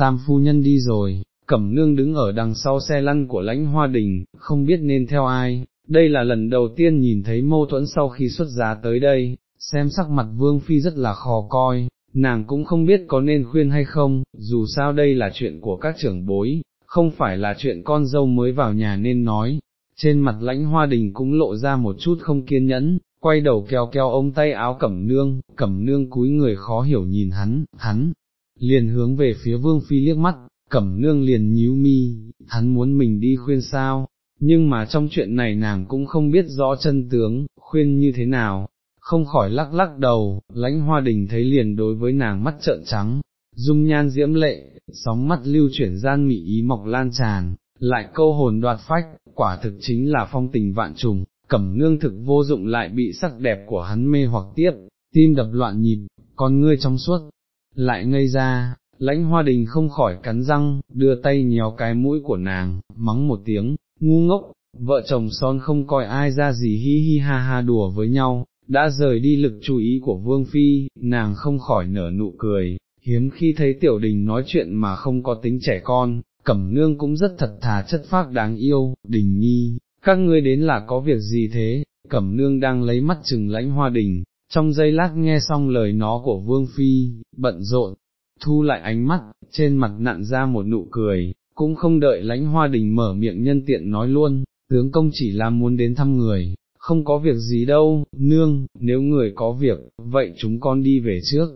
tam phu nhân đi rồi, cẩm nương đứng ở đằng sau xe lăn của lãnh hoa đình, không biết nên theo ai, đây là lần đầu tiên nhìn thấy mâu thuẫn sau khi xuất giá tới đây, xem sắc mặt vương phi rất là khó coi, nàng cũng không biết có nên khuyên hay không, dù sao đây là chuyện của các trưởng bối, không phải là chuyện con dâu mới vào nhà nên nói, trên mặt lãnh hoa đình cũng lộ ra một chút không kiên nhẫn, quay đầu kéo kéo ống tay áo cẩm nương, cẩm nương cúi người khó hiểu nhìn hắn, hắn, liền hướng về phía vương phi liếc mắt, cẩm nương liền nhíu mi, hắn muốn mình đi khuyên sao, nhưng mà trong chuyện này nàng cũng không biết rõ chân tướng, khuyên như thế nào, không khỏi lắc lắc đầu, lãnh hoa đình thấy liền đối với nàng mắt trợn trắng, dung nhan diễm lệ, sóng mắt lưu chuyển gian mị ý mọc lan tràn, lại câu hồn đoạt phách, quả thực chính là phong tình vạn trùng, cẩm nương thực vô dụng lại bị sắc đẹp của hắn mê hoặc tiếp, tim đập loạn nhịp, con ngươi trong suốt, lại ngây ra, lãnh hoa đình không khỏi cắn răng, đưa tay nhéo cái mũi của nàng, mắng một tiếng, ngu ngốc, vợ chồng son không coi ai ra gì hi hi ha ha đùa với nhau, đã rời đi lực chú ý của Vương Phi, nàng không khỏi nở nụ cười, hiếm khi thấy tiểu đình nói chuyện mà không có tính trẻ con, cẩm nương cũng rất thật thà chất phác đáng yêu, đình nhi, các ngươi đến là có việc gì thế, cẩm nương đang lấy mắt chừng lãnh hoa đình, trong giây lát nghe xong lời nó của Vương Phi, bận rộn, thu lại ánh mắt, trên mặt nặn ra một nụ cười, cũng không đợi lãnh hoa đình mở miệng nhân tiện nói luôn, tướng công chỉ là muốn đến thăm người, không có việc gì đâu, nương, nếu người có việc, vậy chúng con đi về trước.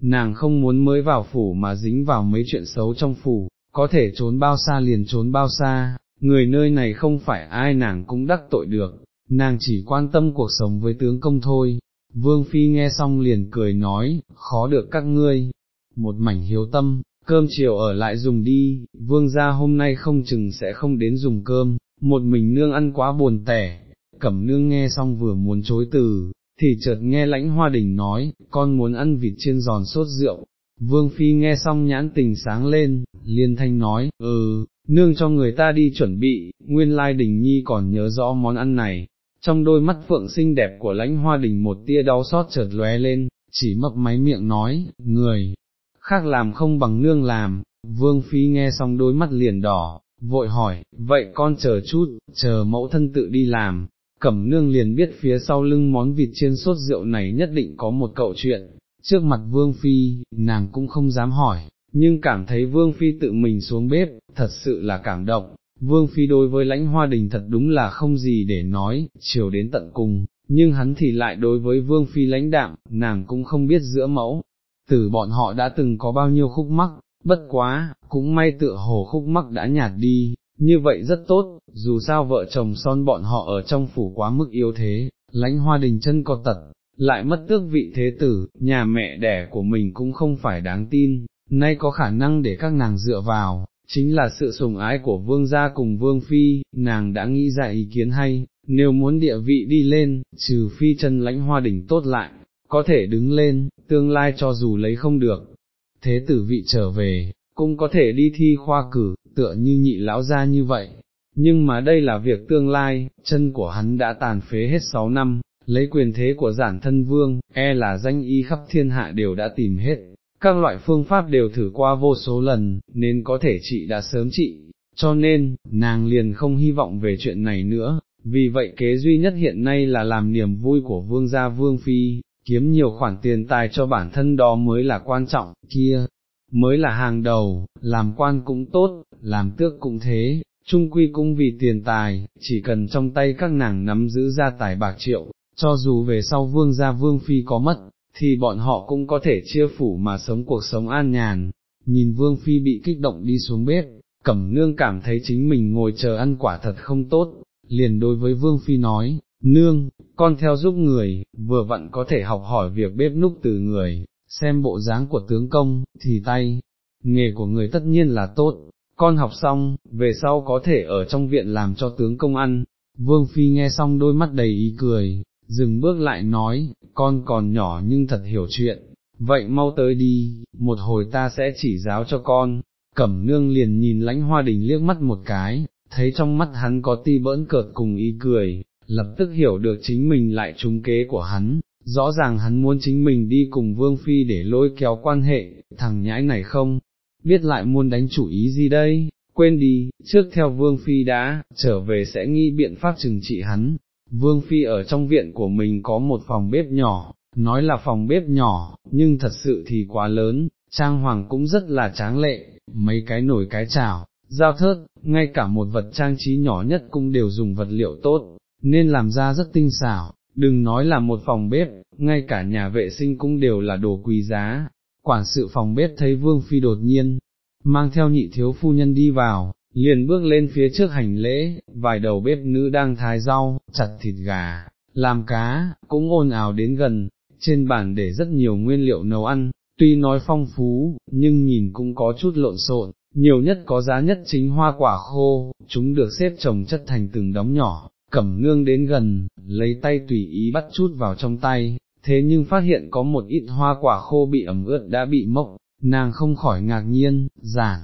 Nàng không muốn mới vào phủ mà dính vào mấy chuyện xấu trong phủ, có thể trốn bao xa liền trốn bao xa, người nơi này không phải ai nàng cũng đắc tội được, nàng chỉ quan tâm cuộc sống với tướng công thôi. Vương Phi nghe xong liền cười nói, khó được các ngươi, một mảnh hiếu tâm, cơm chiều ở lại dùng đi, vương gia hôm nay không chừng sẽ không đến dùng cơm, một mình nương ăn quá buồn tẻ, cẩm nương nghe xong vừa muốn chối từ, thì chợt nghe lãnh hoa đình nói, con muốn ăn vịt chiên giòn sốt rượu, vương phi nghe xong nhãn tình sáng lên, liên thanh nói, ừ, nương cho người ta đi chuẩn bị, nguyên lai đình nhi còn nhớ rõ món ăn này, trong đôi mắt phượng xinh đẹp của lãnh hoa đình một tia đau xót chợt lóe lên, chỉ mập máy miệng nói, người, khác làm không bằng nương làm, vương phi nghe xong đôi mắt liền đỏ, vội hỏi, vậy con chờ chút, chờ mẫu thân tự đi làm, cẩm nương liền biết phía sau lưng món vịt chiên sốt rượu này nhất định có một cậu chuyện, trước mặt vương phi, nàng cũng không dám hỏi, nhưng cảm thấy vương phi tự mình xuống bếp, thật sự là cảm động. Vương Phi đối với lãnh hoa đình thật đúng là không gì để nói, chiều đến tận cùng, nhưng hắn thì lại đối với Vương Phi lãnh đạm, nàng cũng không biết giữa mẫu, từ bọn họ đã từng có bao nhiêu khúc mắc, bất quá, cũng may tựa hồ khúc mắc đã nhạt đi, như vậy rất tốt, dù sao vợ chồng son bọn họ ở trong phủ quá mức yếu thế, lãnh hoa đình chân có tật, lại mất tước vị thế tử, nhà mẹ đẻ của mình cũng không phải đáng tin, nay có khả năng để các nàng dựa vào, chính là sự sủng ái của vương gia cùng vương phi, nàng đã nghĩ ra ý kiến hay, nếu muốn địa vị đi lên, trừ phi chân lãnh hoa đỉnh tốt lại, có thể đứng lên, tương lai cho dù lấy không được, thế tử vị trở về, cũng có thể đi thi khoa cử, tựa như nhị lão gia như vậy. Nhưng mà đây là việc tương lai, chân của hắn đã tàn phế hết sáu năm, lấy quyền thế của giản thân vương, e là danh y khắp thiên hạ đều đã tìm hết, các loại phương pháp đều thử qua vô số lần, nên có thể chị đã sớm trị, cho nên, nàng liền không hy vọng về chuyện này nữa, vì vậy kế duy nhất hiện nay là làm niềm vui của vương gia vương phi, kiếm nhiều khoản tiền tài cho bản thân đó mới là quan trọng, kia, mới là hàng đầu, làm quan cũng tốt, làm tước cũng thế, trung quy cũng vì tiền tài, chỉ cần trong tay các nàng nắm giữ ra tài bạc triệu, cho dù về sau vương gia vương phi có mất, thì bọn họ cũng có thể chia phủ mà sống cuộc sống an nhàn. Nhìn vương phi bị kích động đi xuống bếp, cẩm nương cảm thấy chính mình ngồi chờ ăn quả thật không tốt, liền đối với vương phi nói, nương, con theo giúp người, vừa vặn có thể học hỏi việc bếp núc từ người, xem bộ dáng của tướng công, thì tay, nghề của người tất nhiên là tốt, con học xong, về sau có thể ở trong viện làm cho tướng công ăn, vương phi nghe xong đôi mắt đầy ý cười, dừng bước lại nói, con còn nhỏ nhưng thật hiểu chuyện, vậy mau tới đi, một hồi ta sẽ chỉ giáo cho con, cẩm nương liền nhìn lãnh hoa đình liếc mắt một cái, thấy trong mắt hắn có ti bỡn cợt cùng ý cười, lập tức hiểu được chính mình lại trúng kế của hắn, rõ ràng hắn muốn chính mình đi cùng Vương Phi để lôi kéo quan hệ, thằng nhãi này không, biết lại muốn đánh chủ ý gì đây, quên đi, trước theo Vương Phi đã, trở về sẽ nghĩ biện pháp trừng trị hắn. Vương Phi ở trong viện của mình có một phòng bếp nhỏ, nói là phòng bếp nhỏ, nhưng thật sự thì quá lớn, trang hoàng cũng rất là tráng lệ, mấy cái nồi cái chảo, dao thớt, ngay cả một vật trang trí nhỏ nhất cũng đều dùng vật liệu tốt, nên làm ra rất tinh xảo, đừng nói là một phòng bếp, ngay cả nhà vệ sinh cũng đều là đồ quý giá. Quản sự phòng bếp thấy Vương Phi đột nhiên, mang theo nhị thiếu phu nhân đi vào, liền bước lên phía trước hành lễ, vài đầu bếp nữ đang thái rau, chặt thịt gà, làm cá, cũng ồn ào đến gần, trên bàn để rất nhiều nguyên liệu nấu ăn, tuy nói phong phú, nhưng nhìn cũng có chút lộn xộn, nhiều nhất có giá nhất chính hoa quả khô, chúng được xếp trồng chất thành từng đống nhỏ, cẩm nương đến gần, lấy tay tùy ý bắt chút vào trong tay, thế nhưng phát hiện có một ít hoa quả khô bị ẩm ướt đã bị mốc, nàng không khỏi ngạc nhiên, giảng,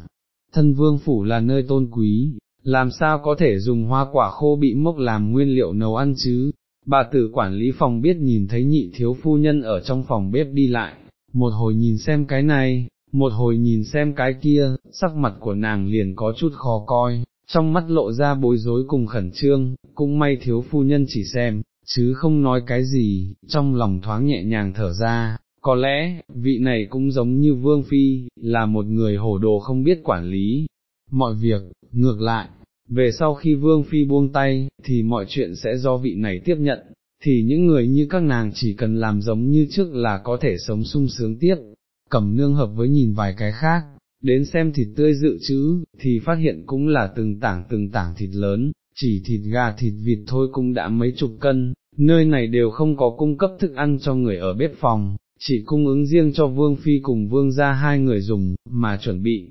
thân vương phủ là nơi tôn quý, làm sao có thể dùng hoa quả khô bị mốc làm nguyên liệu nấu ăn chứ, bà tử quản lý phòng biết nhìn thấy nhị thiếu phu nhân ở trong phòng bếp đi lại, một hồi nhìn xem cái này, một hồi nhìn xem cái kia, sắc mặt của nàng liền có chút khó coi, trong mắt lộ ra bối rối cùng khẩn trương, cũng may thiếu phu nhân chỉ xem, chứ không nói cái gì, trong lòng thoáng nhẹ nhàng thở ra, có lẽ, vị này cũng giống như Vương Phi, là một người hổ đồ không biết quản lý, mọi việc, ngược lại, về sau khi Vương Phi buông tay, thì mọi chuyện sẽ do vị này tiếp nhận, thì những người như các nàng chỉ cần làm giống như trước là có thể sống sung sướng tiếp, cầm nương hợp với nhìn vài cái khác, đến xem thịt tươi dự trữ, thì phát hiện cũng là từng tảng từng tảng thịt lớn, chỉ thịt gà thịt vịt thôi cũng đã mấy chục cân, nơi này đều không có cung cấp thức ăn cho người ở bếp phòng, chỉ cung ứng riêng cho Vương Phi cùng Vương ra hai người dùng, mà chuẩn bị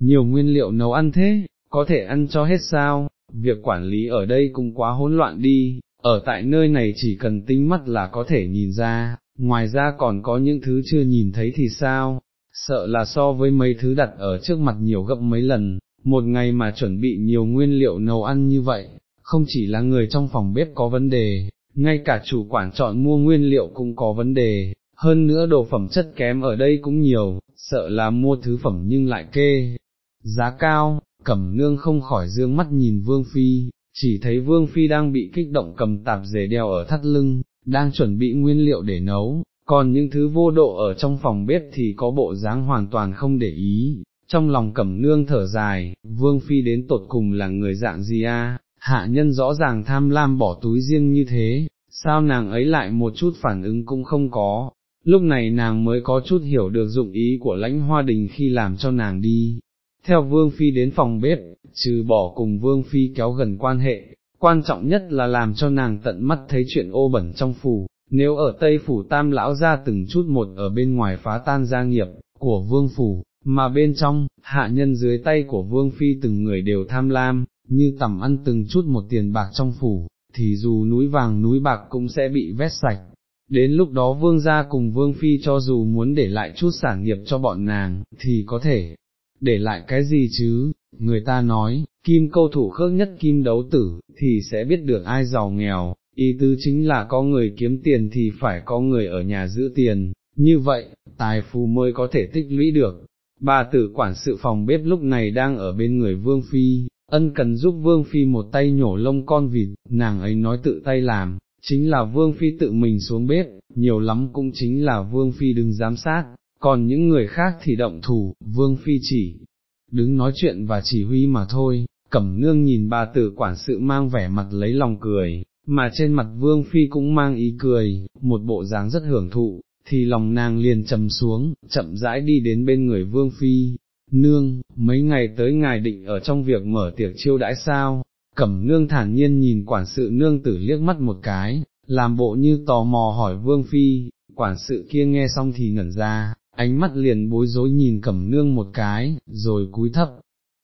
nhiều nguyên liệu nấu ăn thế, có thể ăn cho hết sao, việc quản lý ở đây cũng quá hỗn loạn đi, ở tại nơi này chỉ cần tinh mắt là có thể nhìn ra, ngoài ra còn có những thứ chưa nhìn thấy thì sao, sợ là so với mấy thứ đặt ở trước mặt nhiều gấp mấy lần, một ngày mà chuẩn bị nhiều nguyên liệu nấu ăn như vậy, không chỉ là người trong phòng bếp có vấn đề, ngay cả chủ quản chọn mua nguyên liệu cũng có vấn đề, hơn nữa đồ phẩm chất kém ở đây cũng nhiều, sợ là mua thứ phẩm nhưng lại kê, giá cao, cẩm nương không khỏi dương mắt nhìn Vương Phi, chỉ thấy Vương Phi đang bị kích động cầm tạp dề đeo ở thắt lưng, đang chuẩn bị nguyên liệu để nấu, còn những thứ vô độ ở trong phòng bếp thì có bộ dáng hoàn toàn không để ý, trong lòng cẩm nương thở dài, Vương Phi đến tột cùng là người dạng gì a? hạ nhân rõ ràng tham lam bỏ túi riêng như thế, sao nàng ấy lại một chút phản ứng cũng không có, lúc này nàng mới có chút hiểu được dụng ý của lãnh hoa đình khi làm cho nàng đi. Theo Vương Phi đến phòng bếp, trừ bỏ cùng Vương Phi kéo gần quan hệ, quan trọng nhất là làm cho nàng tận mắt thấy chuyện ô bẩn trong phủ, nếu ở Tây Phủ Tam Lão ra từng chút một ở bên ngoài phá tan gia nghiệp, của Vương Phủ, mà bên trong, hạ nhân dưới tay của Vương Phi từng người đều tham lam, như tầm ăn từng chút một tiền bạc trong phủ, thì dù núi vàng núi bạc cũng sẽ bị vét sạch. Đến lúc đó vương gia cùng vương phi cho dù muốn để lại chút sản nghiệp cho bọn nàng, thì có thể, để lại cái gì chứ, người ta nói, kim câu thủ khước nhất kim đấu tử, thì sẽ biết được ai giàu nghèo, ý tứ chính là có người kiếm tiền thì phải có người ở nhà giữ tiền, như vậy, tài phú mới có thể tích lũy được. Bà tử quản sự phòng bếp lúc này đang ở bên người Vương Phi, ân cần giúp Vương Phi một tay nhổ lông con vịt, nàng ấy nói tự tay làm, chính là Vương Phi tự mình xuống bếp, nhiều lắm cũng chính là Vương Phi đừng giám sát, còn những người khác thì động thủ, Vương Phi chỉ đứng nói chuyện và chỉ huy mà thôi, cẩm nương nhìn bà tử quản sự mang vẻ mặt lấy lòng cười, mà trên mặt Vương Phi cũng mang ý cười, một bộ dáng rất hưởng thụ, thì lòng nàng liền trầm xuống, chậm rãi đi đến bên người Vương Phi, nương, mấy ngày tới ngài định ở trong việc mở tiệc chiêu đãi sao, cẩm nương thản nhiên nhìn quản sự nương tử liếc mắt một cái, làm bộ như tò mò hỏi vương phi, quản sự kia nghe xong thì ngẩn ra, ánh mắt liền bối rối nhìn cẩm nương một cái, rồi cúi thấp,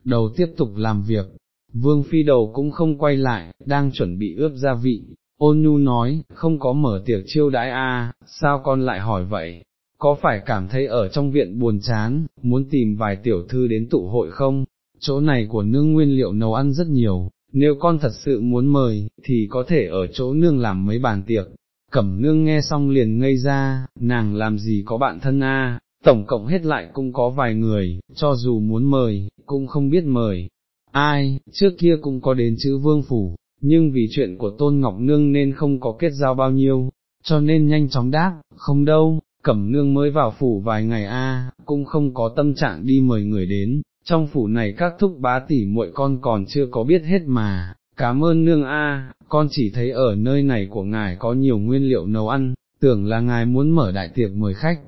đầu tiếp tục làm việc, vương phi đầu cũng không quay lại, đang chuẩn bị ướp gia vị, ôn nhu nói, không có mở tiệc chiêu đãi a, sao con lại hỏi vậy, có phải cảm thấy ở trong viện buồn chán, muốn tìm vài tiểu thư đến tụ hội không, chỗ này của nương nguyên liệu nấu ăn rất nhiều, nếu con thật sự muốn mời, thì có thể ở chỗ nương làm mấy bàn tiệc. Cẩm nương nghe xong liền ngây ra, nàng làm gì có bạn thân a, tổng cộng hết lại cũng có vài người, cho dù muốn mời, cũng không biết mời. Ai, trước kia cũng có đến chữ vương phủ, nhưng vì chuyện của Tôn Ngọc Nương nên không có kết giao bao nhiêu, cho nên nhanh chóng đáp, không đâu, Cẩm Nương mới vào phủ vài ngày a, cũng không có tâm trạng đi mời người đến, trong phủ này các thúc bá tỷ muội con còn chưa có biết hết mà, cảm ơn Nương a, con chỉ thấy ở nơi này của ngài có nhiều nguyên liệu nấu ăn, tưởng là ngài muốn mở đại tiệc mời khách.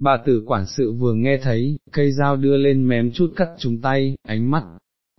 Bà tử quản sự vừa nghe thấy, cây dao đưa lên mém chút cắt chúng tay, ánh mắt,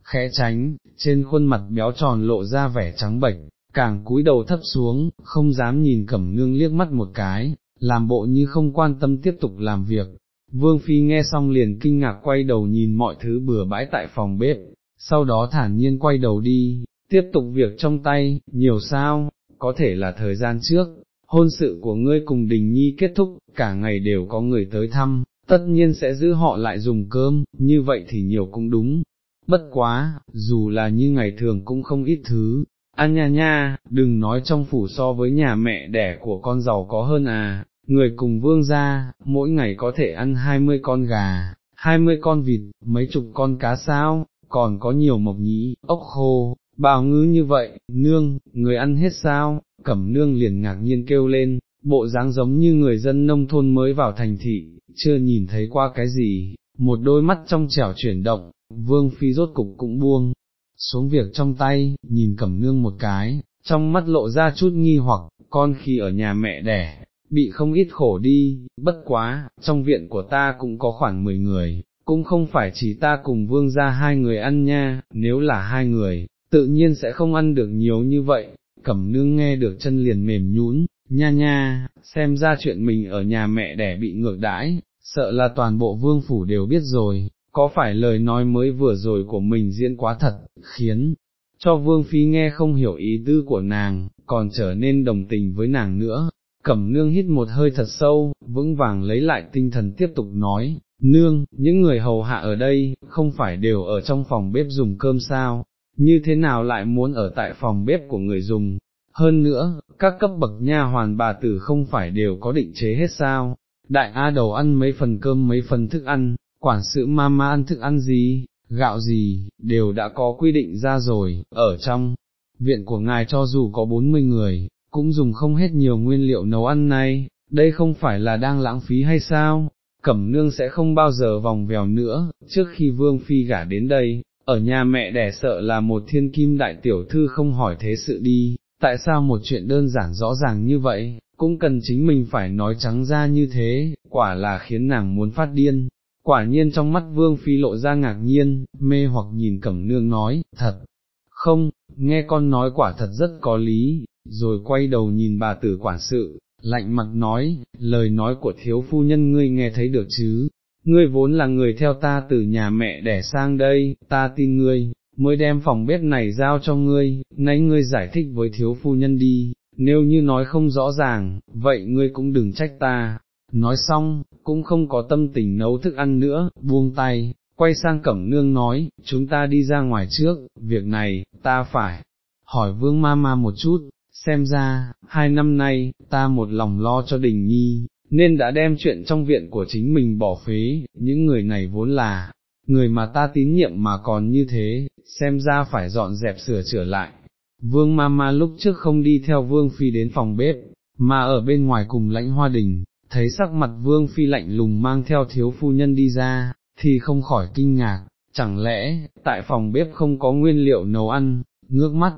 khẽ tránh, trên khuôn mặt béo tròn lộ ra vẻ trắng bệch, càng cúi đầu thấp xuống, không dám nhìn cẩm nương liếc mắt một cái, làm bộ như không quan tâm tiếp tục làm việc. Vương Phi nghe xong liền kinh ngạc quay đầu nhìn mọi thứ bừa bãi tại phòng bếp, sau đó thản nhiên quay đầu đi, tiếp tục việc trong tay, nhiều sao, có thể là thời gian trước, hôn sự của ngươi cùng đình nhi kết thúc, cả ngày đều có người tới thăm, tất nhiên sẽ giữ họ lại dùng cơm, như vậy thì nhiều cũng đúng. Bất quá, dù là như ngày thường cũng không ít thứ, ăn nha nha, đừng nói trong phủ so với nhà mẹ đẻ của con giàu có hơn à, người cùng vương gia, mỗi ngày có thể ăn hai mươi con gà, hai mươi con vịt, mấy chục con cá sao, còn có nhiều mộc nhĩ, ốc khô, bào ngư như vậy, nương, người ăn hết sao, cẩm nương liền ngạc nhiên kêu lên, bộ dáng giống như người dân nông thôn mới vào thành thị, chưa nhìn thấy qua cái gì, một đôi mắt trong trẻo chuyển động, vương phi rốt cục cũng buông, xuống việc trong tay, nhìn cẩm nương một cái, trong mắt lộ ra chút nghi hoặc, con khi ở nhà mẹ đẻ, bị không ít khổ đi, bất quá, trong viện của ta cũng có khoảng 10 người, cũng không phải chỉ ta cùng vương ra hai người ăn nha, nếu là hai người, tự nhiên sẽ không ăn được nhiều như vậy, cẩm nương nghe được chân liền mềm nhún, nha nha, xem ra chuyện mình ở nhà mẹ đẻ bị ngược đãi, sợ là toàn bộ vương phủ đều biết rồi, có phải lời nói mới vừa rồi của mình diễn quá thật, khiến cho vương phi nghe không hiểu ý tư của nàng, còn trở nên đồng tình với nàng nữa. Cẩm nương hít một hơi thật sâu, vững vàng lấy lại tinh thần tiếp tục nói, nương, những người hầu hạ ở đây, không phải đều ở trong phòng bếp dùng cơm sao, như thế nào lại muốn ở tại phòng bếp của người dùng. Hơn nữa, các cấp bậc nha hoàn bà tử không phải đều có định chế hết sao, đại A đầu ăn mấy phần cơm mấy phần thức ăn, quản sự mama ăn thức ăn gì, gạo gì, đều đã có quy định ra rồi, ở trong viện của ngài cho dù có 40 người, cũng dùng không hết nhiều nguyên liệu nấu ăn này, đây không phải là đang lãng phí hay sao, cẩm nương sẽ không bao giờ vòng vèo nữa, trước khi vương phi gả đến đây, ở nhà mẹ đẻ sợ là một thiên kim đại tiểu thư không hỏi thế sự đi, tại sao một chuyện đơn giản rõ ràng như vậy, cũng cần chính mình phải nói trắng ra như thế, quả là khiến nàng muốn phát điên. Quả nhiên trong mắt vương phi lộ ra ngạc nhiên, mê hoặc nhìn cẩm nương nói, thật, không, nghe con nói quả thật rất có lý, rồi quay đầu nhìn bà tử quản sự, lạnh mặt nói, lời nói của thiếu phu nhân ngươi nghe thấy được chứ, ngươi vốn là người theo ta từ nhà mẹ đẻ sang đây, ta tin ngươi, mới đem phòng bếp này giao cho ngươi, nãy ngươi giải thích với thiếu phu nhân đi, nếu như nói không rõ ràng, vậy ngươi cũng đừng trách ta. Nói xong, cũng không có tâm tình nấu thức ăn nữa, buông tay, quay sang cẩm nương nói, chúng ta đi ra ngoài trước, việc này, ta phải, hỏi vương ma ma một chút, xem ra, hai năm nay, ta một lòng lo cho đình nhi, nên đã đem chuyện trong viện của chính mình bỏ phế, những người này vốn là, người mà ta tín nhiệm mà còn như thế, xem ra phải dọn dẹp sửa chữa lại. Vương Mama lúc trước không đi theo Vương Phi đến phòng bếp, mà ở bên ngoài cùng lãnh hoa đình, thấy sắc mặt Vương Phi lạnh lùng mang theo thiếu phu nhân đi ra, thì không khỏi kinh ngạc, chẳng lẽ, tại phòng bếp không có nguyên liệu nấu ăn, ngước mắt,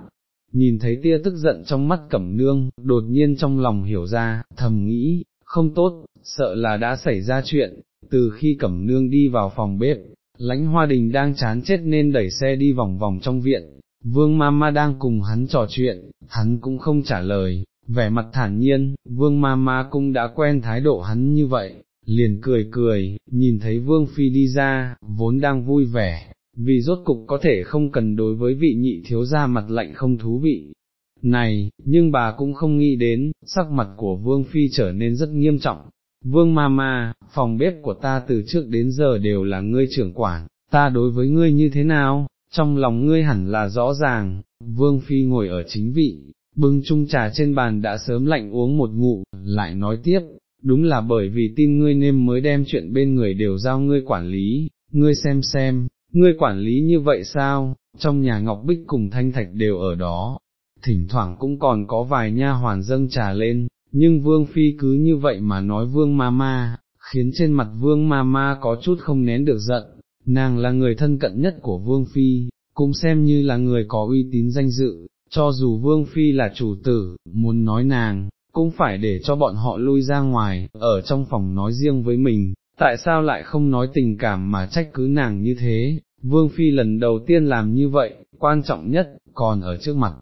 nhìn thấy tia tức giận trong mắt cẩm nương, đột nhiên trong lòng hiểu ra, thầm nghĩ, không tốt, sợ là đã xảy ra chuyện, từ khi cẩm nương đi vào phòng bếp, lãnh hoa đình đang chán chết nên đẩy xe đi vòng vòng trong viện, vương mama đang cùng hắn trò chuyện, hắn cũng không trả lời, vẻ mặt thản nhiên, vương mama cũng đã quen thái độ hắn như vậy, liền cười cười, nhìn thấy vương phi đi ra, vốn đang vui vẻ, vì rốt cục có thể không cần đối với vị nhị thiếu gia mặt lạnh không thú vị. Này, nhưng bà cũng không nghĩ đến, sắc mặt của Vương Phi trở nên rất nghiêm trọng. Vương Mama, phòng bếp của ta từ trước đến giờ đều là ngươi trưởng quản, ta đối với ngươi như thế nào, trong lòng ngươi hẳn là rõ ràng, Vương Phi ngồi ở chính vị, bưng chung trà trên bàn đã sớm lạnh uống một ngụ, lại nói tiếp, đúng là bởi vì tin ngươi nên mới đem chuyện bên người đều giao ngươi quản lý, ngươi xem xem, ngươi quản lý như vậy sao, trong nhà Ngọc Bích cùng Thanh Thạch đều ở đó, thỉnh thoảng cũng còn có vài nha hoàn dâng trà lên, nhưng Vương Phi cứ như vậy mà nói Vương Ma Ma, khiến trên mặt Vương Ma Ma có chút không nén được giận, nàng là người thân cận nhất của Vương Phi, cũng xem như là người có uy tín danh dự, cho dù Vương Phi là chủ tử, muốn nói nàng, cũng phải để cho bọn họ lui ra ngoài, ở trong phòng nói riêng với mình, tại sao lại không nói tình cảm mà trách cứ nàng như thế, Vương Phi lần đầu tiên làm như vậy, quan trọng nhất, còn ở trước mặt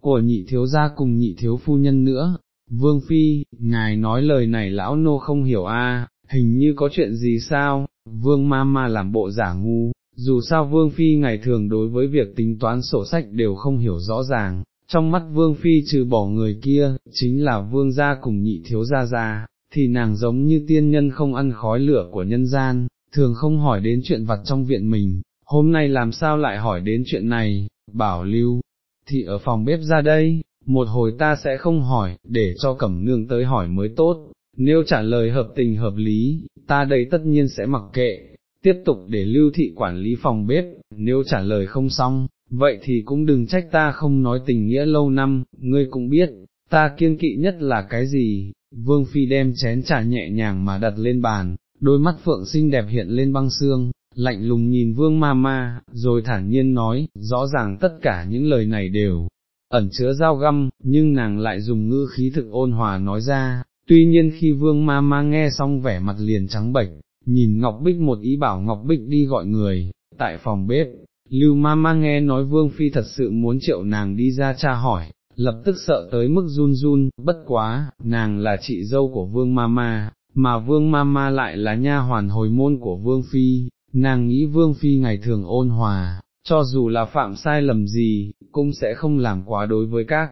của nhị thiếu gia cùng nhị thiếu phu nhân nữa. Vương Phi, ngài nói lời này lão nô không hiểu a, hình như có chuyện gì sao, Vương ma ma làm bộ giả ngu, dù sao Vương Phi ngày thường đối với việc tính toán sổ sách đều không hiểu rõ ràng, trong mắt Vương Phi trừ bỏ người kia, chính là Vương gia cùng nhị thiếu gia gia, thì nàng giống như tiên nhân không ăn khói lửa của nhân gian, thường không hỏi đến chuyện vặt trong viện mình, hôm nay làm sao lại hỏi đến chuyện này, bảo lưu, thì ở phòng bếp ra đây, một hồi ta sẽ không hỏi, để cho cẩm nương tới hỏi mới tốt, nếu trả lời hợp tình hợp lý, ta đây tất nhiên sẽ mặc kệ, tiếp tục để lưu thị quản lý phòng bếp, nếu trả lời không xong, vậy thì cũng đừng trách ta không nói tình nghĩa lâu năm, ngươi cũng biết, ta kiên kỵ nhất là cái gì, vương phi đem chén trà nhẹ nhàng mà đặt lên bàn, đôi mắt phượng xinh đẹp hiện lên băng xương, lạnh lùng nhìn vương ma ma, rồi thản nhiên nói, rõ ràng tất cả những lời này đều ẩn chứa dao găm, nhưng nàng lại dùng ngữ khí thực ôn hòa nói ra, tuy nhiên khi vương ma ma nghe xong vẻ mặt liền trắng bệch, nhìn Ngọc Bích một ý bảo Ngọc Bích đi gọi người, tại phòng bếp, Lưu ma ma nghe nói vương phi thật sự muốn triệu nàng đi ra tra hỏi, lập tức sợ tới mức run run, bất quá, nàng là chị dâu của vương ma ma, mà vương ma ma lại là nha hoàn hồi môn của vương phi, nàng nghĩ vương phi ngày thường ôn hòa, cho dù là phạm sai lầm gì, cũng sẽ không làm quá đối với các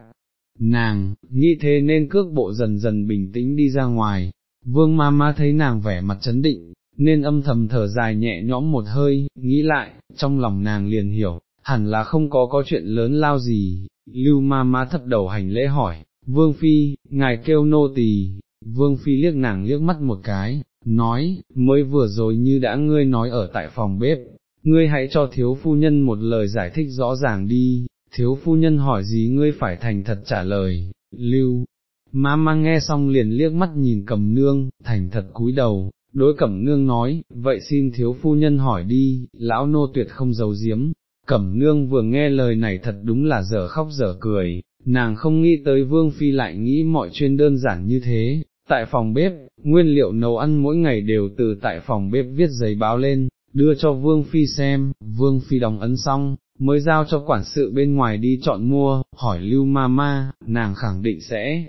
nàng, nghĩ thế nên cước bộ dần dần bình tĩnh đi ra ngoài, vương ma ma thấy nàng vẻ mặt chấn định, nên âm thầm thở dài nhẹ nhõm một hơi, nghĩ lại, trong lòng nàng liền hiểu, hẳn là không có có chuyện lớn lao gì, lưu ma ma thấp đầu hành lễ hỏi, vương phi, ngài kêu nô tỳ, vương phi liếc nàng liếc mắt một cái, nói, mới vừa rồi như đã ngươi nói ở tại phòng bếp, ngươi hãy cho thiếu phu nhân một lời giải thích rõ ràng đi, thiếu phu nhân hỏi gì ngươi phải thành thật trả lời, lưu. Ma ma nghe xong liền liếc mắt nhìn cầm nương, thành thật cúi đầu, đối cẩm nương nói, vậy xin thiếu phu nhân hỏi đi, lão nô tuyệt không giấu giếm, cẩm nương vừa nghe lời này thật đúng là dở khóc dở cười, nàng không nghĩ tới vương phi lại nghĩ mọi chuyện đơn giản như thế, tại phòng bếp, nguyên liệu nấu ăn mỗi ngày đều từ tại phòng bếp viết giấy báo lên, đưa cho vương phi xem, vương phi đóng ấn xong, mới giao cho quản sự bên ngoài đi chọn mua, hỏi lưu ma ma, nàng khẳng định sẽ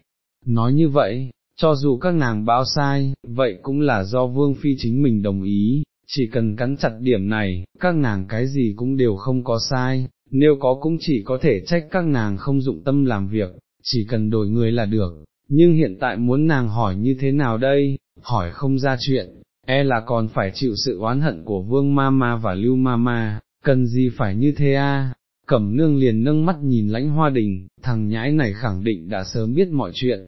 nói như vậy, cho dù các nàng báo sai, vậy cũng là do vương phi chính mình đồng ý, chỉ cần cắn chặt điểm này, các nàng cái gì cũng đều không có sai, nếu có cũng chỉ có thể trách các nàng không dụng tâm làm việc, chỉ cần đổi người là được, nhưng hiện tại muốn nàng hỏi như thế nào đây, hỏi không ra chuyện, e là còn phải chịu sự oán hận của vương ma ma và lưu ma ma, cần gì phải như thế a? Cẩm nương liền nâng mắt nhìn lãnh hoa đình, thằng nhãi này khẳng định đã sớm biết mọi chuyện.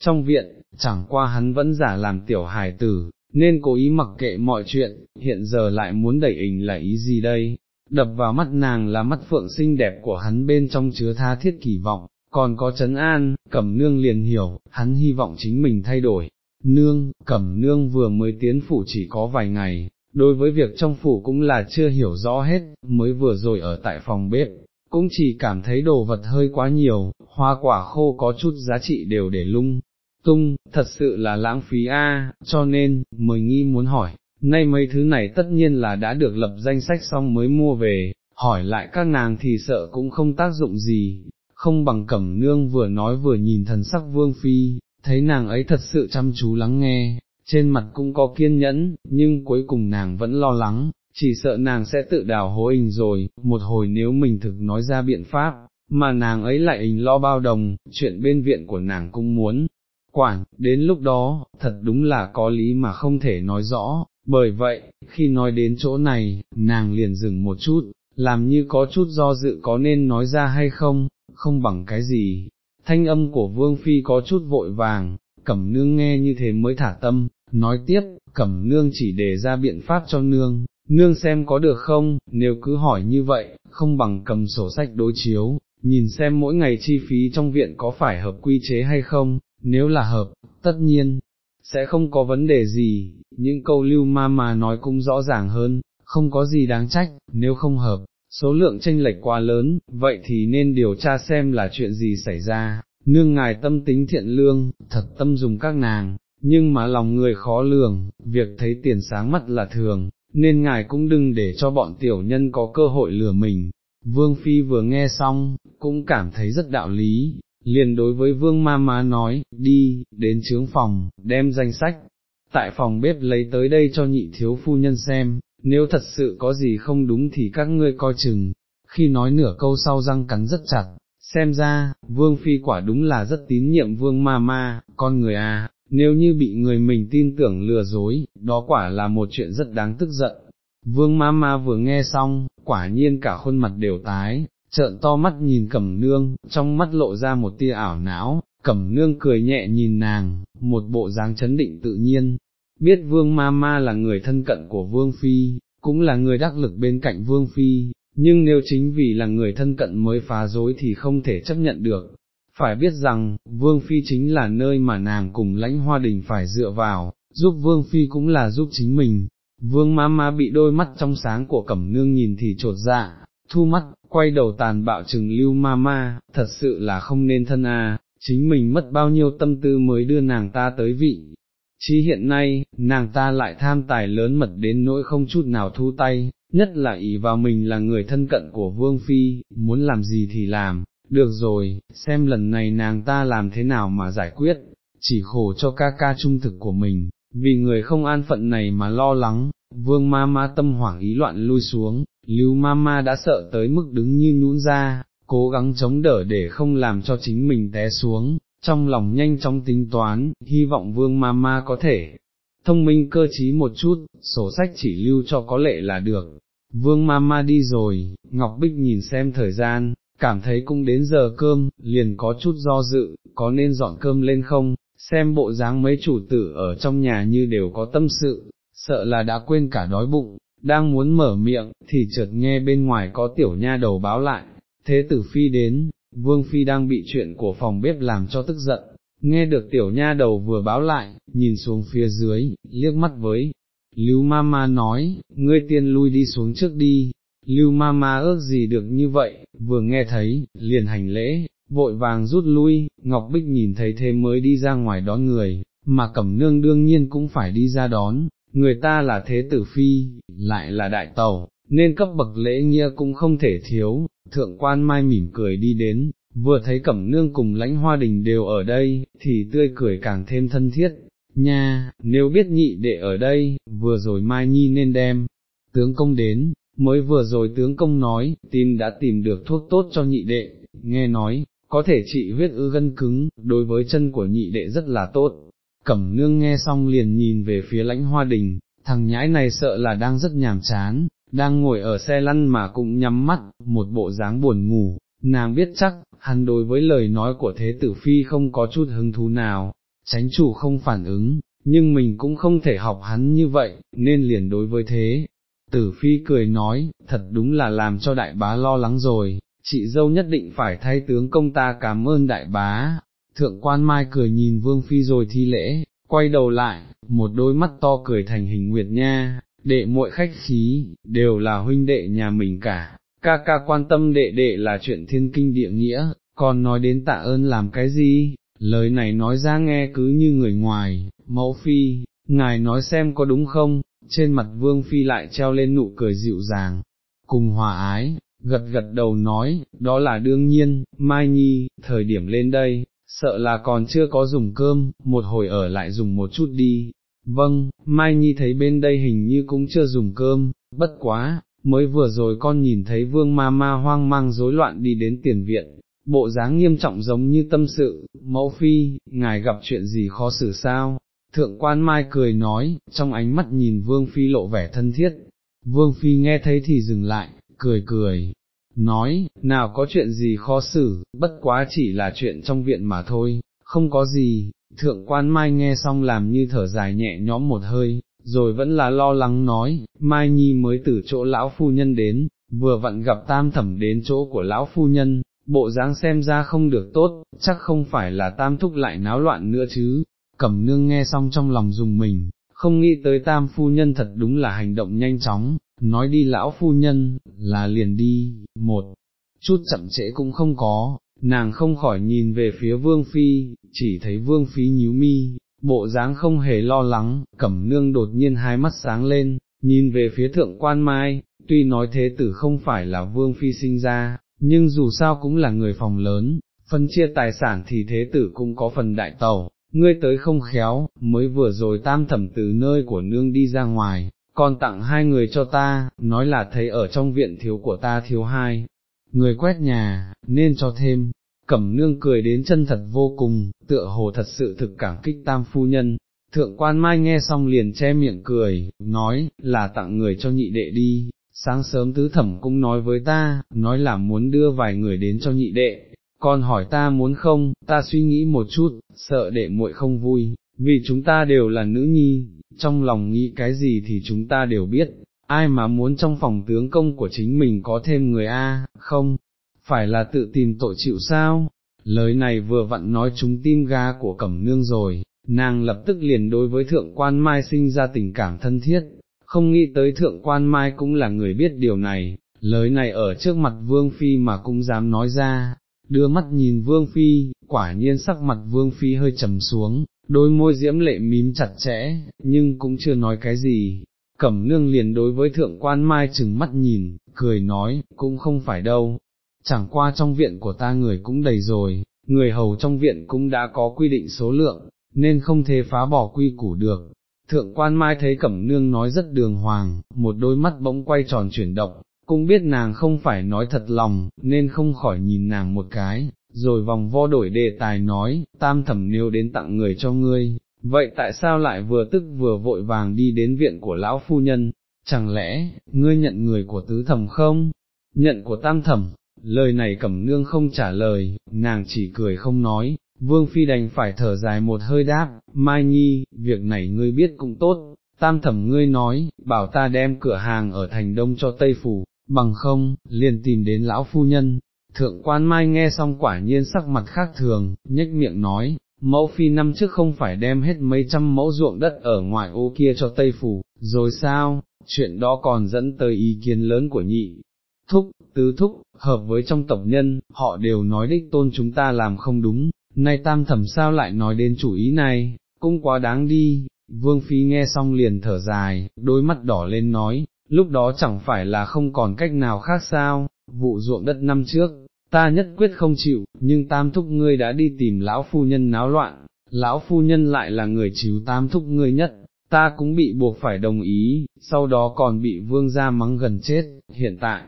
Trong viện, chẳng qua hắn vẫn giả làm tiểu hài tử, nên cố ý mặc kệ mọi chuyện, hiện giờ lại muốn đẩy ình là ý gì đây? Đập vào mắt nàng là mắt phượng xinh đẹp của hắn bên trong chứa tha thiết kỳ vọng, còn có chấn an, cẩm nương liền hiểu, hắn hy vọng chính mình thay đổi. Nương, cẩm nương vừa mới tiến phủ chỉ có vài ngày, đối với việc trong phủ cũng là chưa hiểu rõ hết, mới vừa rồi ở tại phòng bếp, cũng chỉ cảm thấy đồ vật hơi quá nhiều, hoa quả khô có chút giá trị đều để lung, tung, thật sự là lãng phí a, cho nên, mới nghi muốn hỏi, nay mấy thứ này tất nhiên là đã được lập danh sách xong mới mua về, hỏi lại các nàng thì sợ cũng không tác dụng gì, không bằng cẩm nương vừa nói vừa nhìn thần sắc vương phi, thấy nàng ấy thật sự chăm chú lắng nghe, trên mặt cũng có kiên nhẫn, nhưng cuối cùng nàng vẫn lo lắng, chỉ sợ nàng sẽ tự đào hố hình rồi, một hồi nếu mình thực nói ra biện pháp, mà nàng ấy lại hình lo bao đồng, chuyện bên viện của nàng cũng muốn. Quản, đến lúc đó, thật đúng là có lý mà không thể nói rõ, bởi vậy, khi nói đến chỗ này, nàng liền dừng một chút, làm như có chút do dự có nên nói ra hay không, không bằng cái gì. Thanh âm của Vương Phi có chút vội vàng, cẩm nương nghe như thế mới thả tâm, nói tiếp, cẩm nương chỉ đề ra biện pháp cho nương, nương xem có được không, nếu cứ hỏi như vậy, không bằng cầm sổ sách đối chiếu, nhìn xem mỗi ngày chi phí trong viện có phải hợp quy chế hay không, nếu là hợp, tất nhiên, sẽ không có vấn đề gì, những câu lưu ma mà nói cũng rõ ràng hơn, không có gì đáng trách, nếu không hợp, số lượng tranh lệch quá lớn, vậy thì nên điều tra xem là chuyện gì xảy ra, nương ngài tâm tính thiện lương, thật tâm dùng các nàng, nhưng mà lòng người khó lường, việc thấy tiền sáng mắt là thường, nên ngài cũng đừng để cho bọn tiểu nhân có cơ hội lừa mình. Vương Phi vừa nghe xong, cũng cảm thấy rất đạo lý, liền đối với Vương Ma Má nói, đi, đến trướng phòng, đem danh sách, tại phòng bếp lấy tới đây cho nhị thiếu phu nhân xem, nếu thật sự có gì không đúng thì các ngươi coi chừng, khi nói nửa câu sau răng cắn rất chặt, xem ra, Vương Phi quả đúng là rất tín nhiệm Vương Ma Ma, con người à, nếu như bị người mình tin tưởng lừa dối, đó quả là một chuyện rất đáng tức giận. Vương ma ma vừa nghe xong, quả nhiên cả khuôn mặt đều tái, trợn to mắt nhìn cẩm nương, trong mắt lộ ra một tia ảo não, cẩm nương cười nhẹ nhìn nàng, một bộ dáng chấn định tự nhiên, biết vương ma ma là người thân cận của vương phi, cũng là người đắc lực bên cạnh vương phi, nhưng nếu chính vì là người thân cận mới phá dối thì không thể chấp nhận được, phải biết rằng, Vương Phi chính là nơi mà nàng cùng lãnh hoa đình phải dựa vào, giúp Vương Phi cũng là giúp chính mình. Vương ma ma bị đôi mắt trong sáng của cẩm nương nhìn thì trột dạ, thu mắt, quay đầu tàn bạo trừng lưu ma ma, thật sự là không nên thân à, chính mình mất bao nhiêu tâm tư mới đưa nàng ta tới vị. Chỉ hiện nay, nàng ta lại tham tài lớn mật đến nỗi không chút nào thu tay, nhất là ý vào mình là người thân cận của Vương Phi, muốn làm gì thì làm, được rồi, xem lần này nàng ta làm thế nào mà giải quyết, chỉ khổ cho ca ca trung thực của mình, vì người không an phận này mà lo lắng, vương ma ma tâm hoảng ý loạn lui xuống, lưu Mama đã sợ tới mức đứng như nhũn ra, cố gắng chống đỡ để không làm cho chính mình té xuống, trong lòng nhanh chóng tính toán, hy vọng vương Mama có thể thông minh cơ trí một chút, sổ sách chỉ lưu cho có lệ là được. Vương Mama đi rồi, Ngọc Bích nhìn xem thời gian, cảm thấy cũng đến giờ cơm, liền có chút do dự, có nên dọn cơm lên không, xem bộ dáng mấy chủ tử ở trong nhà như đều có tâm sự, sợ là đã quên cả đói bụng, đang muốn mở miệng, thì chợt nghe bên ngoài có tiểu nha đầu báo lại, thế tử phi đến, vương phi đang bị chuyện của phòng bếp làm cho tức giận, nghe được tiểu nha đầu vừa báo lại, nhìn xuống phía dưới, liếc mắt với, Lưu Mama nói, ngươi tiên lui đi xuống trước đi, Lưu ma ma ước gì được như vậy, vừa nghe thấy, liền hành lễ, vội vàng rút lui, Ngọc Bích nhìn thấy thế mới đi ra ngoài đón người, mà Cẩm Nương đương nhiên cũng phải đi ra đón, người ta là thế tử phi, lại là đại tàu, nên cấp bậc lễ nghĩa cũng không thể thiếu, thượng quan mai mỉm cười đi đến, vừa thấy Cẩm Nương cùng lãnh hoa đình đều ở đây, thì tươi cười càng thêm thân thiết, nha, nếu biết nhị đệ ở đây, vừa rồi Mai Nhi nên đem, tướng công đến, mới vừa rồi tướng công nói, tim đã tìm được thuốc tốt cho nhị đệ, nghe nói, có thể trị huyết ư gân cứng, đối với chân của nhị đệ rất là tốt. Cẩm nương nghe xong liền nhìn về phía lãnh hoa đình, thằng nhãi này sợ là đang rất nhàm chán, đang ngồi ở xe lăn mà cũng nhắm mắt, một bộ dáng buồn ngủ, nàng biết chắc, hắn đối với lời nói của thế tử phi không có chút hứng thú nào, tránh chủ không phản ứng, nhưng mình cũng không thể học hắn như vậy, nên liền đối với thế, Tử phi cười nói, thật đúng là làm cho đại bá lo lắng rồi, chị dâu nhất định phải thay tướng công ta cảm ơn đại bá. Thượng quan mai cười nhìn vương phi rồi thi lễ, quay đầu lại, một đôi mắt to cười thành hình nguyệt nha, đệ muội khách khí, đều là huynh đệ nhà mình cả, ca ca quan tâm đệ đệ là chuyện thiên kinh địa nghĩa, còn nói đến tạ ơn làm cái gì, lời này nói ra nghe cứ như người ngoài, mẫu phi, ngài nói xem có đúng không, trên mặt vương phi lại treo lên nụ cười dịu dàng, cùng hòa ái, gật gật đầu nói, đó là đương nhiên, Mai Nhi, thời điểm lên đây, sợ là còn chưa có dùng cơm, một hồi ở lại dùng một chút đi. Vâng, Mai Nhi thấy bên đây hình như cũng chưa dùng cơm, bất quá, mới vừa rồi con nhìn thấy vương ma ma hoang mang rối loạn đi đến tiền viện, bộ dáng nghiêm trọng giống như tâm sự, mẫu phi, ngài gặp chuyện gì khó xử sao, Thượng quan mai cười nói, trong ánh mắt nhìn Vương Phi lộ vẻ thân thiết, Vương Phi nghe thấy thì dừng lại, cười cười, nói, nào có chuyện gì khó xử, bất quá chỉ là chuyện trong viện mà thôi, không có gì, thượng quan mai nghe xong làm như thở dài nhẹ nhõm một hơi, rồi vẫn là lo lắng nói, Mai Nhi mới từ chỗ lão phu nhân đến, vừa vặn gặp tam thẩm đến chỗ của lão phu nhân, bộ dáng xem ra không được tốt, chắc không phải là tam thúc lại náo loạn nữa chứ, cẩm nương nghe xong trong lòng dùng mình, không nghĩ tới tam phu nhân thật đúng là hành động nhanh chóng, nói đi lão phu nhân, là liền đi, một chút chậm trễ cũng không có, nàng không khỏi nhìn về phía vương phi, chỉ thấy vương phi nhíu mi, bộ dáng không hề lo lắng, cẩm nương đột nhiên hai mắt sáng lên, nhìn về phía thượng quan mai, tuy nói thế tử không phải là vương phi sinh ra, nhưng dù sao cũng là người phòng lớn, phân chia tài sản thì thế tử cũng có phần đại tàu, ngươi tới không khéo, mới vừa rồi tam thẩm từ nơi của nương đi ra ngoài, còn tặng hai người cho ta, nói là thấy ở trong viện thiếu của ta thiếu hai, người quét nhà, nên cho thêm. Cẩm nương cười đến chân thật vô cùng, tựa hồ thật sự thực cảm kích tam phu nhân, thượng quan mai nghe xong liền che miệng cười, nói, là tặng người cho nhị đệ đi, sáng sớm tứ thẩm cũng nói với ta, nói là muốn đưa vài người đến cho nhị đệ, còn hỏi ta muốn không, ta suy nghĩ một chút, sợ đệ muội không vui, vì chúng ta đều là nữ nhi, trong lòng nghĩ cái gì thì chúng ta đều biết, ai mà muốn trong phòng tướng công của chính mình có thêm người A, không, phải là tự tìm tội chịu sao, lời này vừa vặn nói chúng tim ga của cẩm nương rồi, nàng lập tức liền đối với thượng quan mai sinh ra tình cảm thân thiết, không nghĩ tới thượng quan mai cũng là người biết điều này, lời này ở trước mặt vương phi mà cũng dám nói ra, đưa mắt nhìn vương phi, quả nhiên sắc mặt vương phi hơi trầm xuống, đôi môi diễm lệ mím chặt chẽ, nhưng cũng chưa nói cái gì. Cẩm nương liền đối với thượng quan mai chừng mắt nhìn, cười nói, cũng không phải đâu, chẳng qua trong viện của ta người cũng đầy rồi, người hầu trong viện cũng đã có quy định số lượng, nên không thể phá bỏ quy củ được. Thượng quan mai thấy cẩm nương nói rất đường hoàng, một đôi mắt bỗng quay tròn chuyển động, cũng biết nàng không phải nói thật lòng, nên không khỏi nhìn nàng một cái, rồi vòng vo đổi đề tài nói, tam thẩm nếu đến tặng người cho ngươi, vậy tại sao lại vừa tức vừa vội vàng đi đến viện của lão phu nhân, chẳng lẽ, ngươi nhận người của tứ thẩm không, nhận của tam thẩm, lời này cẩm nương không trả lời, nàng chỉ cười không nói, vương phi đành phải thở dài một hơi đáp, Mai Nhi, việc này ngươi biết cũng tốt, tam thẩm ngươi nói, bảo ta đem cửa hàng ở thành đông cho Tây Phủ, bằng không, liền tìm đến lão phu nhân. Thượng quan mai nghe xong quả nhiên sắc mặt khác thường, nhếch miệng nói, mẫu phi năm trước không phải đem hết mấy trăm mẫu ruộng đất ở ngoài ô kia cho Tây Phủ, rồi sao, chuyện đó còn dẫn tới ý kiến lớn của nhị. Thúc, tứ thúc, hợp với trong tộc nhân, họ đều nói đích tôn chúng ta làm không đúng, nay tam thẩm sao lại nói đến chủ ý này, cũng quá đáng đi, vương phi nghe xong liền thở dài, đôi mắt đỏ lên nói, lúc đó chẳng phải là không còn cách nào khác sao, vụ ruộng đất năm trước, ta nhất quyết không chịu, nhưng tam thúc ngươi đã đi tìm lão phu nhân náo loạn, lão phu nhân lại là người chiếu tam thúc ngươi nhất, ta cũng bị buộc phải đồng ý, sau đó còn bị vương gia mắng gần chết, hiện tại,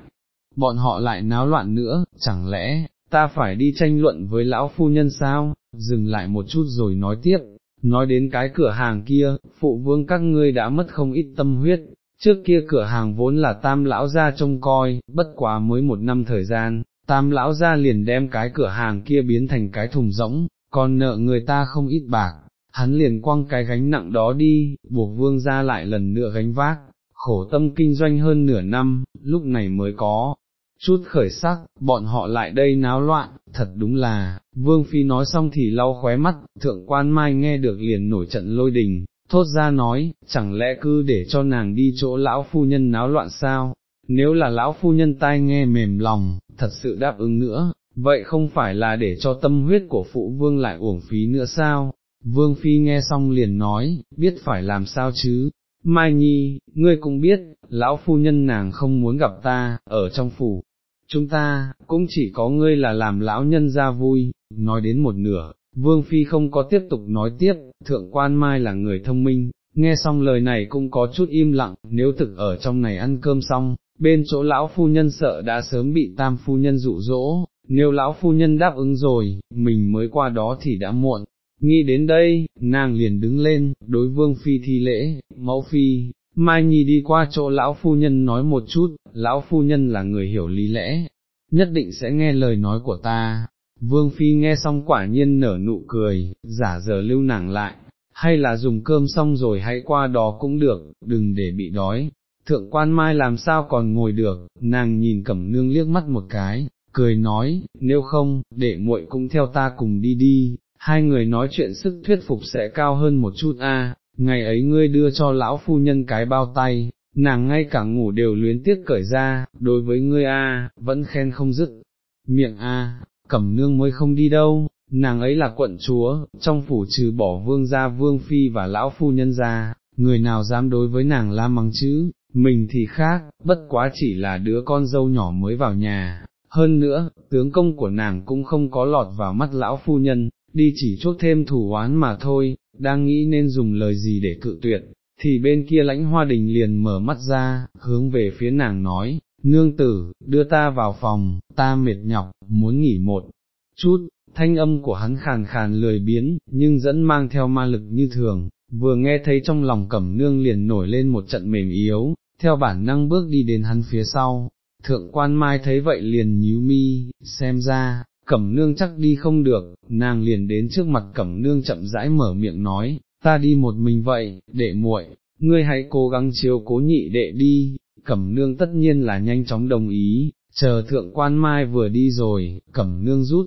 bọn họ lại náo loạn nữa, chẳng lẽ, ta phải đi tranh luận với lão phu nhân sao, dừng lại một chút rồi nói tiếp, nói đến cái cửa hàng kia, phụ vương các ngươi đã mất không ít tâm huyết, trước kia cửa hàng vốn là tam lão gia trông coi, bất quá mới một năm thời gian, tam lão gia liền đem cái cửa hàng kia biến thành cái thùng rỗng, còn nợ người ta không ít bạc, hắn liền quăng cái gánh nặng đó đi, buộc vương gia lại lần nữa gánh vác, khổ tâm kinh doanh hơn nửa năm, lúc này mới có. Chút khởi sắc, bọn họ lại đây náo loạn, thật đúng là, vương phi nói xong thì lau khóe mắt, thượng quan mai nghe được liền nổi trận lôi đình, thốt ra nói, chẳng lẽ cứ để cho nàng đi chỗ lão phu nhân náo loạn sao, nếu là lão phu nhân tai nghe mềm lòng, thật sự đáp ứng nữa, vậy không phải là để cho tâm huyết của phụ vương lại uổng phí nữa sao? Vương Phi nghe xong liền nói, biết phải làm sao chứ, Mai Nhi, ngươi cũng biết, lão phu nhân nàng không muốn gặp ta, ở trong phủ, chúng ta, cũng chỉ có ngươi là làm lão nhân ra vui, nói đến một nửa, Vương Phi không có tiếp tục nói tiếp, thượng quan mai là người thông minh, nghe xong lời này cũng có chút im lặng, nếu thực ở trong này ăn cơm xong, bên chỗ lão phu nhân sợ đã sớm bị tam phu nhân dụ dỗ, nếu lão phu nhân đáp ứng rồi, mình mới qua đó thì đã muộn. Nghĩ đến đây, nàng liền đứng lên, đối vương phi thi lễ, mẫu phi, Mai Nhi đi qua chỗ lão phu nhân nói một chút, lão phu nhân là người hiểu lý lẽ, nhất định sẽ nghe lời nói của ta, vương phi nghe xong quả nhiên nở nụ cười, giả giờ lưu nàng lại, hay là dùng cơm xong rồi hãy qua đó cũng được, đừng để bị đói. Thượng quan mai làm sao còn ngồi được, nàng nhìn cẩm nương liếc mắt một cái, cười nói, nếu không, để muội cũng theo ta cùng đi đi, hai người nói chuyện sức thuyết phục sẽ cao hơn một chút a. ngày ấy ngươi đưa cho lão phu nhân cái bao tay, nàng ngay cả ngủ đều luyến tiếc cởi ra, đối với ngươi a, vẫn khen không dứt, miệng a, cẩm nương mới không đi đâu, nàng ấy là quận chúa, trong phủ trừ bỏ vương gia vương phi và lão phu nhân ra, người nào dám đối với nàng la mắng chứ, mình thì khác, bất quá chỉ là đứa con dâu nhỏ mới vào nhà, hơn nữa, tướng công của nàng cũng không có lọt vào mắt lão phu nhân, đi chỉ chuốc thêm thủ oán mà thôi, đang nghĩ nên dùng lời gì để cự tuyệt, thì bên kia lãnh hoa đình liền mở mắt ra, hướng về phía nàng nói, nương tử, đưa ta vào phòng, ta mệt nhọc, muốn nghỉ một chút, thanh âm của hắn khàn khàn lười biến, nhưng dẫn mang theo ma lực như thường, vừa nghe thấy trong lòng cẩm nương liền nổi lên một trận mềm yếu, theo bản năng bước đi đến hắn phía sau, thượng quan mai thấy vậy liền nhíu mi, xem ra, cẩm nương chắc đi không được, nàng liền đến trước mặt cẩm nương chậm rãi mở miệng nói, ta đi một mình vậy, đệ muội, ngươi hãy cố gắng chiếu cố nhị đệ đi, cẩm nương tất nhiên là nhanh chóng đồng ý, chờ thượng quan mai vừa đi rồi, cẩm nương rút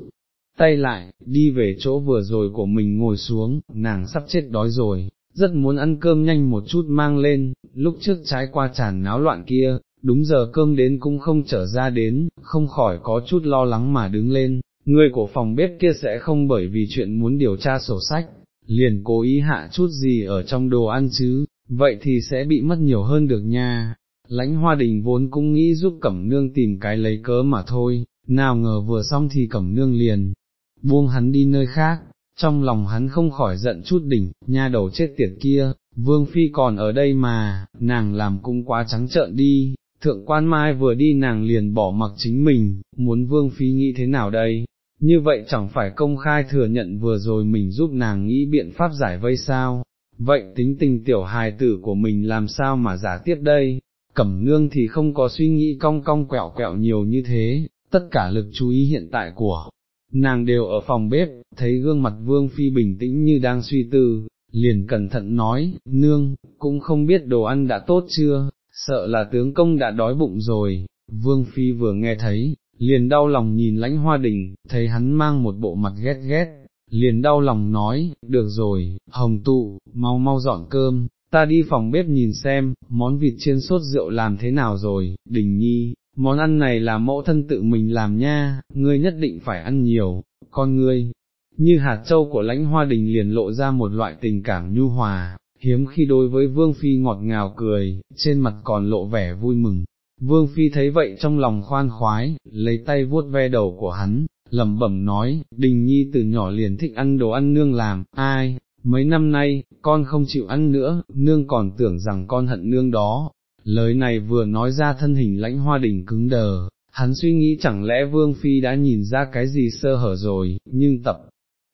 tay lại, đi về chỗ vừa rồi của mình ngồi xuống, nàng sắp chết đói rồi, rất muốn ăn cơm nhanh một chút mang lên, lúc trước trái qua tràn náo loạn kia, đúng giờ cơm đến cũng không trở ra đến, không khỏi có chút lo lắng mà đứng lên, người của phòng bếp kia sẽ không bởi vì chuyện muốn điều tra sổ sách, liền cố ý hạ chút gì ở trong đồ ăn chứ, vậy thì sẽ bị mất nhiều hơn được nha. Lãnh hoa đình vốn cũng nghĩ giúp Cẩm Nương tìm cái lấy cớ mà thôi, nào ngờ vừa xong thì Cẩm Nương liền, buông hắn đi nơi khác, trong lòng hắn không khỏi giận chút đỉnh, nha đầu chết tiệt kia, vương phi còn ở đây mà, nàng làm cũng quá trắng trợn đi, thượng quan mai vừa đi nàng liền bỏ mặc chính mình, muốn vương phi nghĩ thế nào đây, như vậy chẳng phải công khai thừa nhận vừa rồi mình giúp nàng nghĩ biện pháp giải vây sao, vậy tính tình tiểu hài tử của mình làm sao mà giả tiếp đây, cẩm nương thì không có suy nghĩ cong cong quẹo quẹo nhiều như thế, tất cả lực chú ý hiện tại của nàng đều ở phòng bếp, thấy gương mặt vương phi bình tĩnh như đang suy tư, liền cẩn thận nói, nương, cũng không biết đồ ăn đã tốt chưa, sợ là tướng công đã đói bụng rồi, vương phi vừa nghe thấy, liền đau lòng nhìn lãnh hoa đình, thấy hắn mang một bộ mặt ghét ghét, liền đau lòng nói, được rồi, hồng tụ, mau mau dọn cơm, ta đi phòng bếp nhìn xem, món vịt chiên sốt rượu làm thế nào rồi, đình nhi, món ăn này là mẫu thân tự mình làm nha, ngươi nhất định phải ăn nhiều, con ngươi, như hạt châu của lãnh hoa đình liền lộ ra một loại tình cảm nhu hòa, hiếm khi đối với Vương Phi ngọt ngào cười, trên mặt còn lộ vẻ vui mừng. Vương Phi thấy vậy trong lòng khoan khoái, lấy tay vuốt ve đầu của hắn, lẩm bẩm nói, đình nhi từ nhỏ liền thích ăn đồ ăn nương làm, ai, mấy năm nay, con không chịu ăn nữa, nương còn tưởng rằng con hận nương đó, Lời này vừa nói ra thân hình lãnh hoa đỉnh cứng đờ, hắn suy nghĩ chẳng lẽ Vương Phi đã nhìn ra cái gì sơ hở rồi, nhưng tập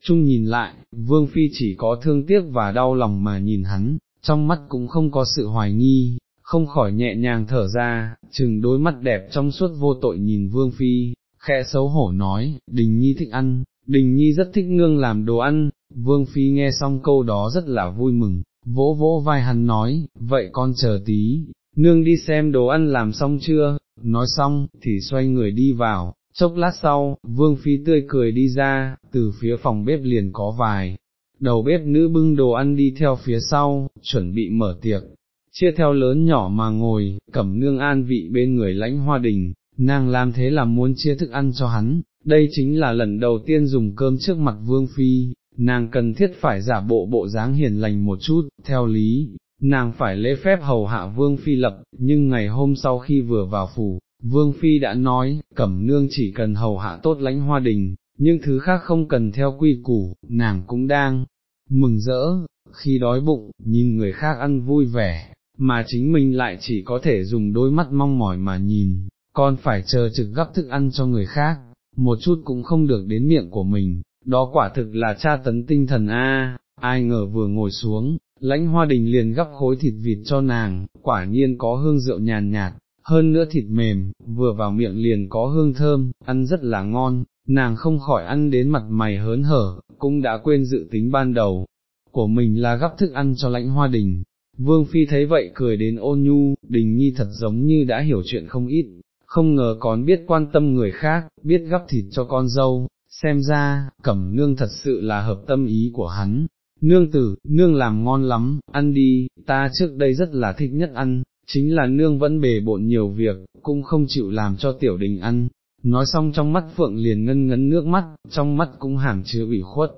trung nhìn lại, Vương Phi chỉ có thương tiếc và đau lòng mà nhìn hắn, trong mắt cũng không có sự hoài nghi, không khỏi nhẹ nhàng thở ra, chừng đôi mắt đẹp trong suốt vô tội nhìn Vương Phi, khẽ xấu hổ nói, Đình Nhi thích ăn, Đình Nhi rất thích nương làm đồ ăn, Vương Phi nghe xong câu đó rất là vui mừng, vỗ vỗ vai hắn nói, vậy con chờ tí, nương đi xem đồ ăn làm xong chưa, nói xong, thì xoay người đi vào, chốc lát sau, vương phi tươi cười đi ra, từ phía phòng bếp liền có vài, đầu bếp nữ bưng đồ ăn đi theo phía sau, chuẩn bị mở tiệc, chia theo lớn nhỏ mà ngồi, cẩm nương an vị bên người lãnh hoa đình, nàng làm thế là muốn chia thức ăn cho hắn, đây chính là lần đầu tiên dùng cơm trước mặt vương phi, nàng cần thiết phải giả bộ bộ dáng hiền lành một chút, theo lý, nàng phải lễ phép hầu hạ Vương Phi lập, nhưng ngày hôm sau khi vừa vào phủ, Vương Phi đã nói, cẩm nương chỉ cần hầu hạ tốt lãnh hoa đình, nhưng thứ khác không cần theo quy củ, nàng cũng đang mừng rỡ, khi đói bụng, nhìn người khác ăn vui vẻ, mà chính mình lại chỉ có thể dùng đôi mắt mong mỏi mà nhìn, con phải chờ trực gấp thức ăn cho người khác, một chút cũng không được đến miệng của mình, đó quả thực là tra tấn tinh thần a. ai ngờ vừa ngồi xuống, lãnh hoa đình liền gắp khối thịt vịt cho nàng, quả nhiên có hương rượu nhàn nhạt, hơn nữa thịt mềm, vừa vào miệng liền có hương thơm, ăn rất là ngon, nàng không khỏi ăn đến mặt mày hớn hở, cũng đã quên dự tính ban đầu, của mình là gắp thức ăn cho lãnh hoa đình. Vương Phi thấy vậy cười đến ôn nhu, đình nhi thật giống như đã hiểu chuyện không ít, không ngờ còn biết quan tâm người khác, biết gắp thịt cho con dâu, xem ra, cẩm nương thật sự là hợp tâm ý của hắn. Nương tử, nương làm ngon lắm, ăn đi, ta trước đây rất là thích nhất ăn, chính là nương vẫn bề bộn nhiều việc, cũng không chịu làm cho tiểu đình ăn. Nói xong trong mắt phượng liền ngân ngấn nước mắt, trong mắt cũng hàm chứa ủy khuất,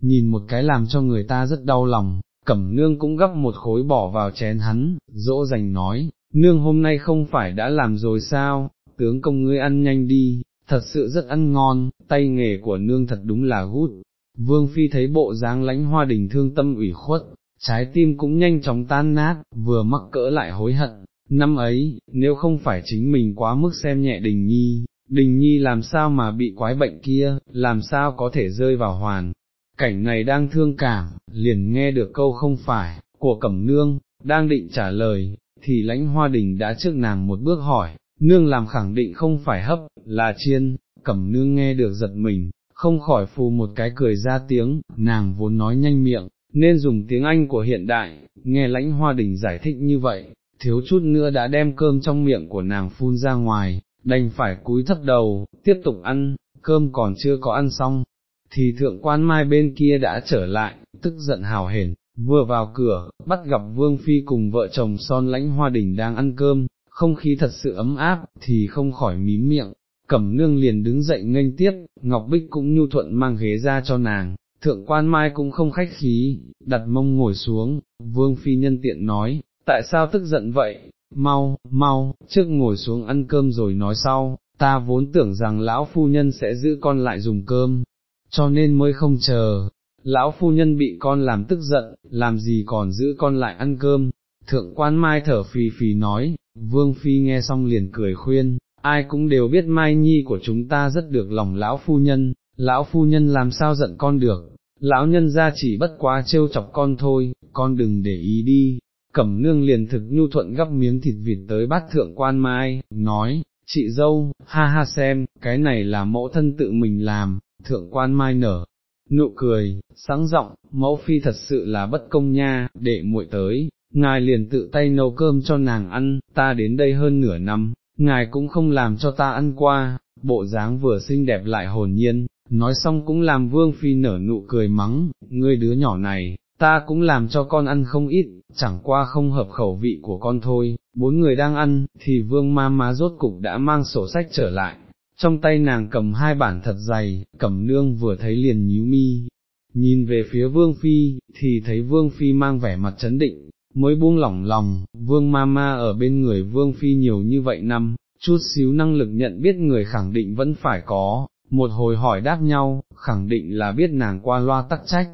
nhìn một cái làm cho người ta rất đau lòng, cẩm nương cũng gấp một khối bỏ vào chén hắn, dỗ dành nói, nương hôm nay không phải đã làm rồi sao, tướng công ngươi ăn nhanh đi, thật sự rất ăn ngon, tay nghề của nương thật đúng là gút. Vương Phi thấy bộ dáng lãnh hoa đình thương tâm ủy khuất, trái tim cũng nhanh chóng tan nát, vừa mắc cỡ lại hối hận, năm ấy, nếu không phải chính mình quá mức xem nhẹ đình nhi, đình nhi làm sao mà bị quái bệnh kia, làm sao có thể rơi vào hoàn. Cảnh này đang thương cảm, liền nghe được câu không phải, của cẩm nương, đang định trả lời, thì lãnh hoa đình đã trước nàng một bước hỏi, nương làm khẳng định không phải hấp, là chiên, cẩm nương nghe được giật mình, không khỏi phù một cái cười ra tiếng, nàng vốn nói nhanh miệng, nên dùng tiếng Anh của hiện đại, nghe lãnh hoa đình giải thích như vậy, thiếu chút nữa đã đem cơm trong miệng của nàng phun ra ngoài, đành phải cúi thấp đầu, tiếp tục ăn, cơm còn chưa có ăn xong, thì thượng quan mai bên kia đã trở lại, tức giận hào hển, vừa vào cửa, bắt gặp Vương Phi cùng vợ chồng son lãnh hoa đỉnh đang ăn cơm, không khí thật sự ấm áp, thì không khỏi mím miệng, cẩm nương liền đứng dậy nghênh tiếp, Ngọc Bích cũng nhu thuận mang ghế ra cho nàng, thượng quan mai cũng không khách khí, đặt mông ngồi xuống, Vương Phi nhân tiện nói, tại sao tức giận vậy, mau, mau, trước ngồi xuống ăn cơm rồi nói sau, ta vốn tưởng rằng lão phu nhân sẽ giữ con lại dùng cơm, cho nên mới không chờ, lão phu nhân bị con làm tức giận, làm gì còn giữ con lại ăn cơm, thượng quan mai thở phì phì nói, vương phi nghe xong liền cười khuyên, ai cũng đều biết mai nhi của chúng ta rất được lòng lão phu nhân, lão phu nhân làm sao giận con được, lão nhân ra chỉ bất quá trêu chọc con thôi, con đừng để ý đi. Cẩm nương liền thực nhu thuận gắp miếng thịt vịt tới bát thượng quan mai, nói, chị dâu, ha ha xem, cái này là mẫu thân tự mình làm, thượng quan mai nở, nụ cười, sáng giọng, mẫu phi thật sự là bất công nha, để muội tới, ngài liền tự tay nấu cơm cho nàng ăn, ta đến đây hơn nửa năm, ngài cũng không làm cho ta ăn qua, bộ dáng vừa xinh đẹp lại hồn nhiên, nói xong cũng làm vương phi nở nụ cười mắng, ngươi đứa nhỏ này, ta cũng làm cho con ăn không ít, chẳng qua không hợp khẩu vị của con thôi, bốn người đang ăn, thì vương ma má rốt cục đã mang sổ sách trở lại, trong tay nàng cầm hai bản thật dày, cẩm nương vừa thấy liền nhíu mi, nhìn về phía vương phi, thì thấy vương phi mang vẻ mặt chấn định, mới buông lỏng lòng, vương ma ma ở bên người vương phi nhiều như vậy năm, chút xíu năng lực nhận biết người khẳng định vẫn phải có, một hồi hỏi đáp nhau, khẳng định là biết nàng qua loa tắc trách.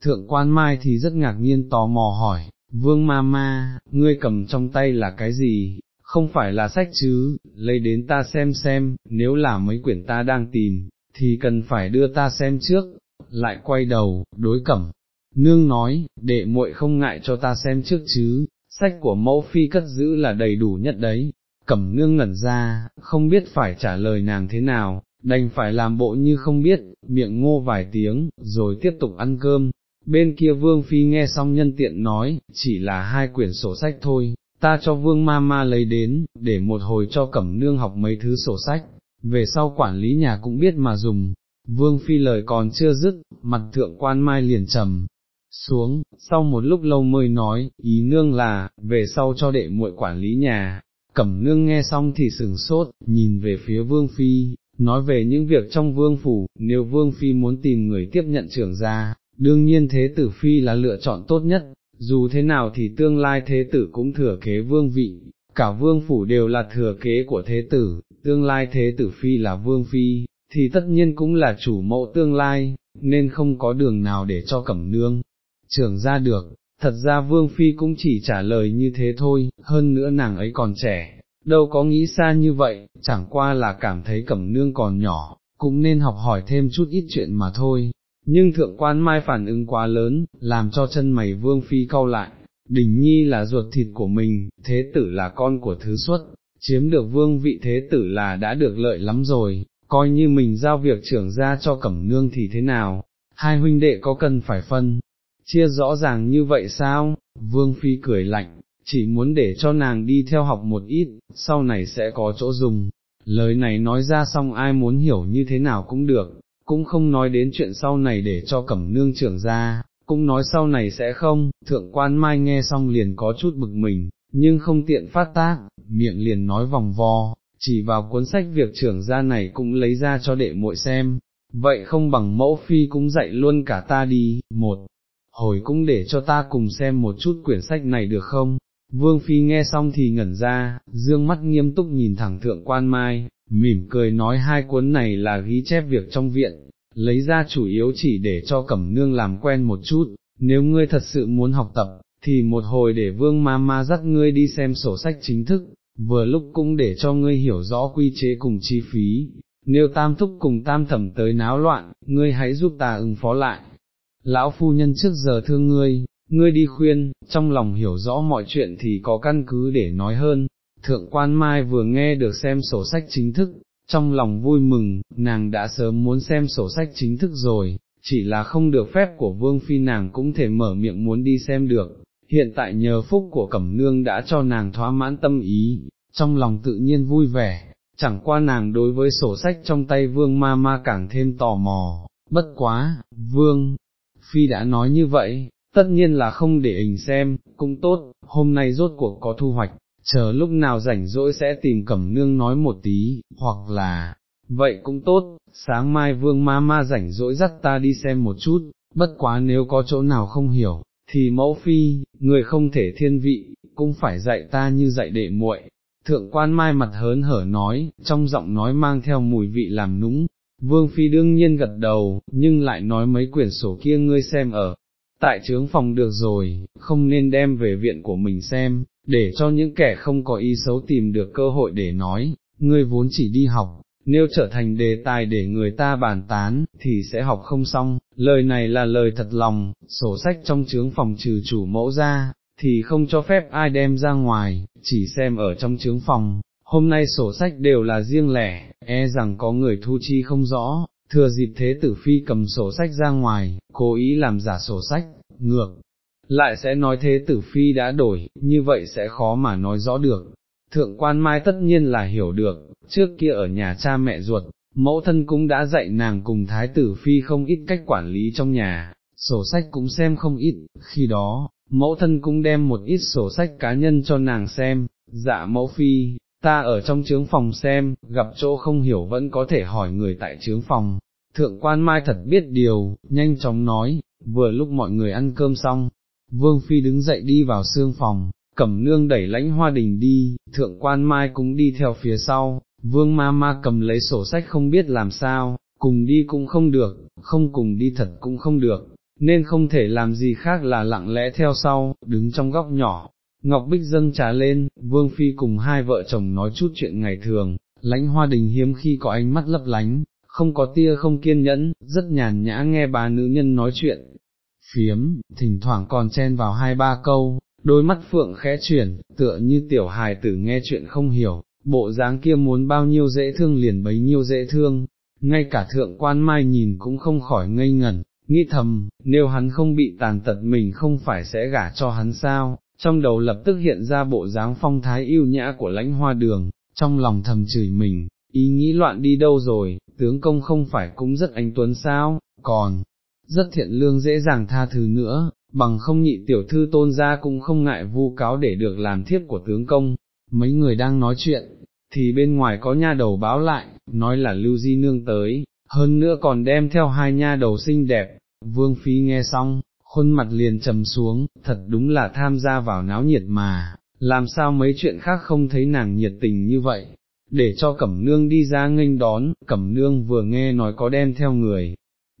Thượng quan mai thì rất ngạc nhiên tò mò hỏi, vương ma ma, ngươi cầm trong tay là cái gì, không phải là sách chứ, lấy đến ta xem xem, nếu là mấy quyển ta đang tìm, thì cần phải đưa ta xem trước, lại quay đầu, đối cẩm. Nương nói, đệ muội không ngại cho ta xem trước chứ, sách của mẫu phi cất giữ là đầy đủ nhất đấy, cẩm nương ngẩn ra, không biết phải trả lời nàng thế nào, đành phải làm bộ như không biết, miệng ngô vài tiếng, rồi tiếp tục ăn cơm. Bên kia vương phi nghe xong nhân tiện nói, chỉ là hai quyển sổ sách thôi, ta cho vương ma ma lấy đến, để một hồi cho cẩm nương học mấy thứ sổ sách, về sau quản lý nhà cũng biết mà dùng. Vương phi lời còn chưa dứt, mặt thượng quan mai liền trầm xuống, sau một lúc lâu mới nói, ý nương là, về sau cho đệ muội quản lý nhà, cẩm nương nghe xong thì sừng sốt, nhìn về phía vương phi, nói về những việc trong vương phủ, nếu vương phi muốn tìm người tiếp nhận trưởng gia, đương nhiên thế tử phi là lựa chọn tốt nhất, dù thế nào thì tương lai thế tử cũng thừa kế vương vị, cả vương phủ đều là thừa kế của thế tử, tương lai thế tử phi là vương phi, thì tất nhiên cũng là chủ mẫu tương lai, nên không có đường nào để cho cẩm nương, trưởng ra được, thật ra vương phi cũng chỉ trả lời như thế thôi, hơn nữa nàng ấy còn trẻ, đâu có nghĩ xa như vậy, chẳng qua là cảm thấy cẩm nương còn nhỏ, cũng nên học hỏi thêm chút ít chuyện mà thôi, nhưng thượng quan mai phản ứng quá lớn, làm cho chân mày vương phi cau lại, đình nhi là ruột thịt của mình, thế tử là con của thứ xuất, chiếm được vương vị thế tử là đã được lợi lắm rồi, coi như mình giao việc trưởng ra cho cẩm nương thì thế nào, hai huynh đệ có cần phải phân, chia rõ ràng như vậy sao, vương phi cười lạnh, chỉ muốn để cho nàng đi theo học một ít, sau này sẽ có chỗ dùng, lời này nói ra xong ai muốn hiểu như thế nào cũng được, cũng không nói đến chuyện sau này để cho cẩm nương trưởng ra, cũng nói sau này sẽ không, thượng quan mai nghe xong liền có chút bực mình, nhưng không tiện phát tác, miệng liền nói vòng vo, chỉ vào cuốn sách việc trưởng ra này cũng lấy ra cho đệ muội xem, vậy không bằng mẫu phi cũng dạy luôn cả ta đi, một, hồi cũng để cho ta cùng xem một chút quyển sách này được không? Vương Phi nghe xong thì ngẩn ra, dương mắt nghiêm túc nhìn thẳng thượng quan mai, mỉm cười nói hai cuốn này là ghi chép việc trong viện, lấy ra chủ yếu chỉ để cho cẩm nương làm quen một chút, nếu ngươi thật sự muốn học tập, thì một hồi để vương ma ma dắt ngươi đi xem sổ sách chính thức, vừa lúc cũng để cho ngươi hiểu rõ quy chế cùng chi phí, nếu tam thúc cùng tam thẩm tới náo loạn, ngươi hãy giúp ta ứng phó lại. Lão phu nhân trước giờ thương ngươi, ngươi đi khuyên, trong lòng hiểu rõ mọi chuyện thì có căn cứ để nói hơn. Thượng quan Mai vừa nghe được xem sổ sách chính thức, trong lòng vui mừng, nàng đã sớm muốn xem sổ sách chính thức rồi, chỉ là không được phép của Vương Phi nàng cũng thể mở miệng muốn đi xem được, hiện tại nhờ phúc của Cẩm Nương đã cho nàng thỏa mãn tâm ý, trong lòng tự nhiên vui vẻ, chẳng qua nàng đối với sổ sách trong tay Vương Ma Ma càng thêm tò mò, bất quá, Vương Phi đã nói như vậy, tất nhiên là không để hình xem, cũng tốt, hôm nay rốt cuộc có thu hoạch, chờ lúc nào rảnh rỗi sẽ tìm cẩm nương nói một tí, hoặc là, vậy cũng tốt, sáng mai vương ma ma rảnh rỗi dắt ta đi xem một chút, bất quá nếu có chỗ nào không hiểu, thì mẫu phi, người không thể thiên vị, cũng phải dạy ta như dạy đệ muội. Thượng quan mai mặt hớn hở nói, trong giọng nói mang theo mùi vị làm núng, vương phi đương nhiên gật đầu, nhưng lại nói mấy quyển sổ kia ngươi xem ở, tại trướng phòng được rồi, không nên đem về viện của mình xem, để cho những kẻ không có ý xấu tìm được cơ hội để nói, ngươi vốn chỉ đi học, nếu trở thành đề tài để người ta bàn tán, thì sẽ học không xong, lời này là lời thật lòng, sổ sách trong chướng phòng trừ chủ mẫu ra, thì không cho phép ai đem ra ngoài, chỉ xem ở trong chướng phòng, hôm nay sổ sách đều là riêng lẻ, e rằng có người thu chi không rõ, thừa dịp thế tử phi cầm sổ sách ra ngoài, cố ý làm giả sổ sách, ngược, lại sẽ nói thế tử phi đã đổi, như vậy sẽ khó mà nói rõ được. Thượng quan mai tất nhiên là hiểu được, trước kia ở nhà cha mẹ ruột, mẫu thân cũng đã dạy nàng cùng thái tử phi không ít cách quản lý trong nhà, sổ sách cũng xem không ít, khi đó, mẫu thân cũng đem một ít sổ sách cá nhân cho nàng xem, dạ mẫu phi, ta ở trong trướng phòng xem, gặp chỗ không hiểu vẫn có thể hỏi người tại trướng phòng. Thượng quan mai thật biết điều, nhanh chóng nói, vừa lúc mọi người ăn cơm xong, Vương Phi đứng dậy đi vào xương phòng, cẩm nương đẩy lãnh hoa đình đi, thượng quan mai cũng đi theo phía sau, vương ma ma cầm lấy sổ sách không biết làm sao, cùng đi cũng không được, không cùng đi thật cũng không được, nên không thể làm gì khác là lặng lẽ theo sau, đứng trong góc nhỏ. Ngọc Bích dâng trà lên, Vương Phi cùng hai vợ chồng nói chút chuyện ngày thường, lãnh hoa đình hiếm khi có ánh mắt lấp lánh, không có tia không kiên nhẫn, rất nhàn nhã nghe bà nữ nhân nói chuyện, phiếm, thỉnh thoảng còn chen vào hai ba câu, đôi mắt phượng khẽ chuyển, tựa như tiểu hài tử nghe chuyện không hiểu, bộ dáng kia muốn bao nhiêu dễ thương liền bấy nhiêu dễ thương, ngay cả thượng quan mai nhìn cũng không khỏi ngây ngẩn, nghĩ thầm, nếu hắn không bị tàn tật mình không phải sẽ gả cho hắn sao, trong đầu lập tức hiện ra bộ dáng phong thái yêu nhã của lãnh hoa đường, trong lòng thầm chửi mình, ý nghĩ loạn đi đâu rồi, tướng công không phải cũng rất anh tuấn sao, còn, rất thiện lương dễ dàng tha thứ nữa, bằng không nhị tiểu thư tôn ra cũng không ngại vu cáo để được làm thiếp của tướng công. Mấy người đang nói chuyện, thì bên ngoài có nha đầu báo lại, nói là Lưu Di Nương tới, hơn nữa còn đem theo hai nha đầu xinh đẹp, Vương Phi nghe xong, khuôn mặt liền trầm xuống, thật đúng là tham gia vào náo nhiệt mà, làm sao mấy chuyện khác không thấy nàng nhiệt tình như vậy, để cho Cẩm Nương đi ra nghênh đón, Cẩm Nương vừa nghe nói có đem theo người,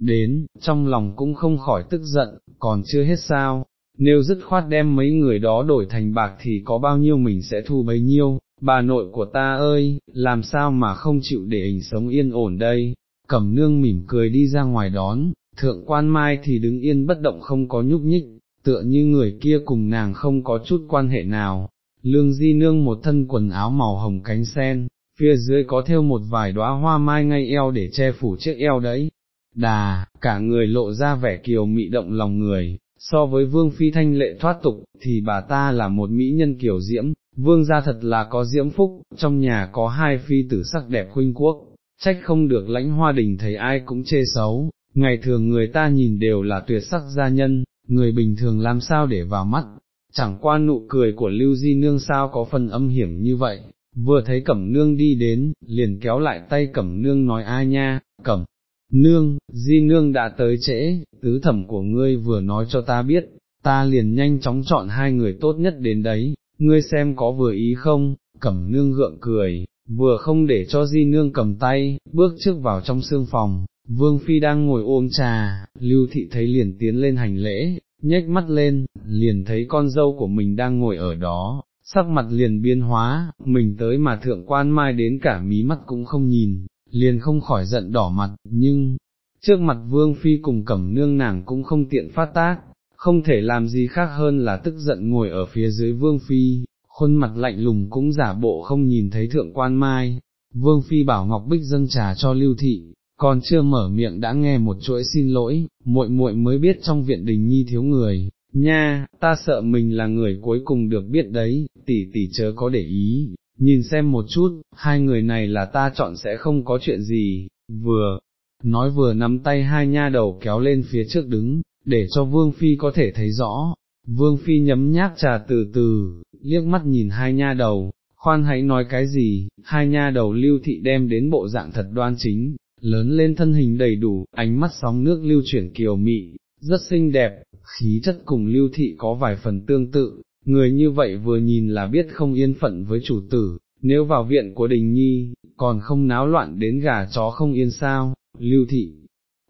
đến, trong lòng cũng không khỏi tức giận, còn chưa hết sao, nếu dứt khoát đem mấy người đó đổi thành bạc thì có bao nhiêu mình sẽ thu bấy nhiêu, bà nội của ta ơi, làm sao mà không chịu để hình sống yên ổn đây, cẩm nương mỉm cười đi ra ngoài đón, thượng quan mai thì đứng yên bất động không có nhúc nhích, tựa như người kia cùng nàng không có chút quan hệ nào. Lương di nương một thân quần áo màu hồng cánh sen, phía dưới có theo một vài đóa hoa mai ngay eo để che phủ chiếc eo đấy, đà, cả người lộ ra vẻ kiều mị động lòng người, so với vương phi thanh lệ thoát tục, thì bà ta là một mỹ nhân kiều diễm, vương gia thật là có diễm phúc, trong nhà có hai phi tử sắc đẹp khuynh quốc, trách không được lãnh hoa đình thấy ai cũng chê xấu, ngày thường người ta nhìn đều là tuyệt sắc gia nhân, người bình thường làm sao để vào mắt, chẳng qua nụ cười của Lưu Di Nương sao có phần âm hiểm như vậy, vừa thấy Cẩm Nương đi đến, liền kéo lại tay Cẩm Nương nói ai nha, Cẩm. Nương, Di Nương đã tới trễ, tứ thẩm của ngươi vừa nói cho ta biết, ta liền nhanh chóng chọn hai người tốt nhất đến đấy, ngươi xem có vừa ý không, Cẩm Nương gượng cười, vừa không để cho Di Nương cầm tay, bước trước vào trong sương phòng, Vương Phi đang ngồi ôm trà, Lưu Thị thấy liền tiến lên hành lễ, nhếch mắt lên, liền thấy con dâu của mình đang ngồi ở đó, sắc mặt liền biến hóa, mình tới mà thượng quan mai đến cả mí mắt cũng không nhìn, liền không khỏi giận đỏ mặt, nhưng, trước mặt Vương Phi cùng cẩm nương nàng cũng không tiện phát tác, không thể làm gì khác hơn là tức giận ngồi ở phía dưới Vương Phi, khuôn mặt lạnh lùng cũng giả bộ không nhìn thấy thượng quan mai. Vương Phi bảo Ngọc Bích dâng trà cho Lưu Thị, còn chưa mở miệng đã nghe một chuỗi xin lỗi, muội muội mới biết trong viện đình nhi thiếu người, nha, ta sợ mình là người cuối cùng được biết đấy, tỷ tỷ chớ có để ý, nhìn xem một chút, hai người này là ta chọn sẽ không có chuyện gì, vừa, nói vừa nắm tay hai nha đầu kéo lên phía trước đứng, để cho Vương Phi có thể thấy rõ. Vương Phi nhấm nháp trà từ từ, liếc mắt nhìn hai nha đầu, khoan hãy nói cái gì, hai nha đầu lưu thị đem đến bộ dạng thật đoan chính, lớn lên thân hình đầy đủ, ánh mắt sóng nước lưu chuyển kiều mị, rất xinh đẹp, khí chất cùng lưu thị có vài phần tương tự, người như vậy vừa nhìn là biết không yên phận với chủ tử, nếu vào viện của đình nhi, còn không náo loạn đến gà chó không yên sao, lưu thị,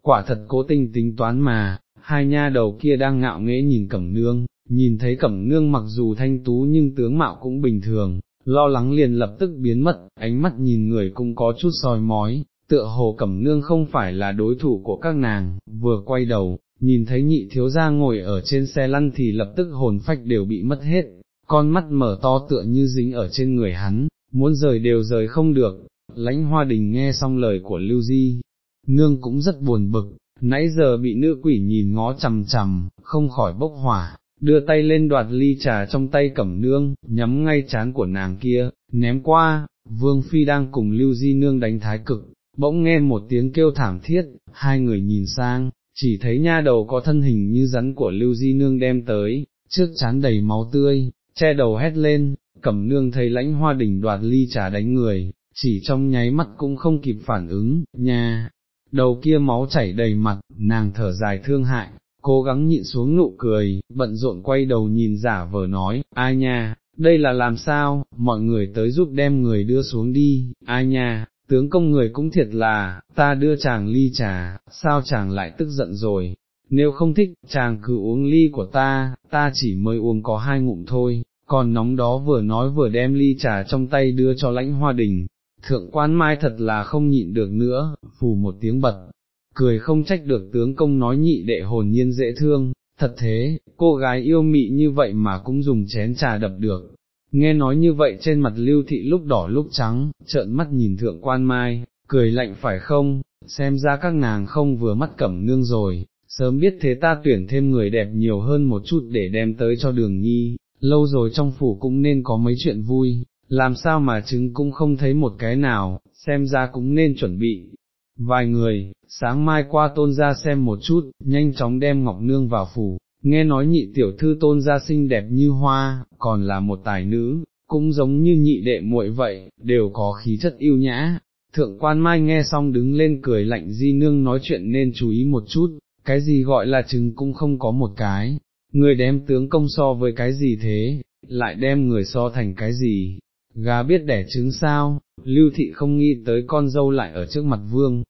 quả thật cố tình tính toán mà, hai nha đầu kia đang ngạo nghễ nhìn cẩm nương, nhìn thấy cẩm nương mặc dù thanh tú nhưng tướng mạo cũng bình thường, lo lắng liền lập tức biến mất, ánh mắt nhìn người cũng có chút soi mói, tựa hồ cẩm nương không phải là đối thủ của các nàng, vừa quay đầu, nhìn thấy nhị thiếu gia ngồi ở trên xe lăn thì lập tức hồn phách đều bị mất hết, con mắt mở to tựa như dính ở trên người hắn, muốn rời đều rời không được, lãnh hoa đình nghe xong lời của Lưu Di, nương cũng rất buồn bực, nãy giờ bị nữ quỷ nhìn ngó chằm chằm, không khỏi bốc hỏa, đưa tay lên đoạt ly trà trong tay cẩm nương, nhắm ngay chán của nàng kia, ném qua, vương phi đang cùng Lưu Di nương đánh thái cực, bỗng nghe một tiếng kêu thảm thiết, hai người nhìn sang, chỉ thấy nha đầu có thân hình như rắn của Lưu Di Nương đem tới, trước chán đầy máu tươi, che đầu hét lên, cẩm nương thấy lãnh hoa đỉnh đoạt ly trà đánh người, chỉ trong nháy mắt cũng không kịp phản ứng, nha, đầu kia máu chảy đầy mặt, nàng thở dài thương hại, cố gắng nhịn xuống nụ cười, bận rộn quay đầu nhìn giả vờ nói, ai nha, đây là làm sao, mọi người tới giúp đem người đưa xuống đi, ai nha, tướng công người cũng thiệt là, ta đưa chàng ly trà, sao chàng lại tức giận rồi, nếu không thích, chàng cứ uống ly của ta, ta chỉ mới uống có hai ngụm thôi, còn nóng đó vừa nói vừa đem ly trà trong tay đưa cho lãnh hoa đình, thượng quan mai thật là không nhịn được nữa, phù một tiếng bật, cười không trách được tướng công nói nhị đệ hồn nhiên dễ thương, thật thế, cô gái yêu mị như vậy mà cũng dùng chén trà đập được, Nghe nói như vậy trên mặt lưu thị lúc đỏ lúc trắng, trợn mắt nhìn thượng quan mai, cười lạnh phải không, xem ra các nàng không vừa mắt cẩm nương rồi, sớm biết thế ta tuyển thêm người đẹp nhiều hơn một chút để đem tới cho đường nhi, lâu rồi trong phủ cũng nên có mấy chuyện vui, làm sao mà chứng cũng không thấy một cái nào, xem ra cũng nên chuẩn bị. Vài người, sáng mai qua tôn ra xem một chút, nhanh chóng đem Ngọc Nương vào phủ, nghe nói nhị tiểu thư tôn gia xinh đẹp như hoa, còn là một tài nữ, cũng giống như nhị đệ muội vậy, đều có khí chất yêu nhã. Thượng quan mai nghe xong đứng lên cười lạnh di nương nói chuyện nên chú ý một chút, cái gì gọi là trứng cũng không có một cái, người đem tướng công so với cái gì thế, lại đem người so thành cái gì, gà biết đẻ trứng sao, lưu thị không nghĩ tới con dâu lại ở trước mặt vương,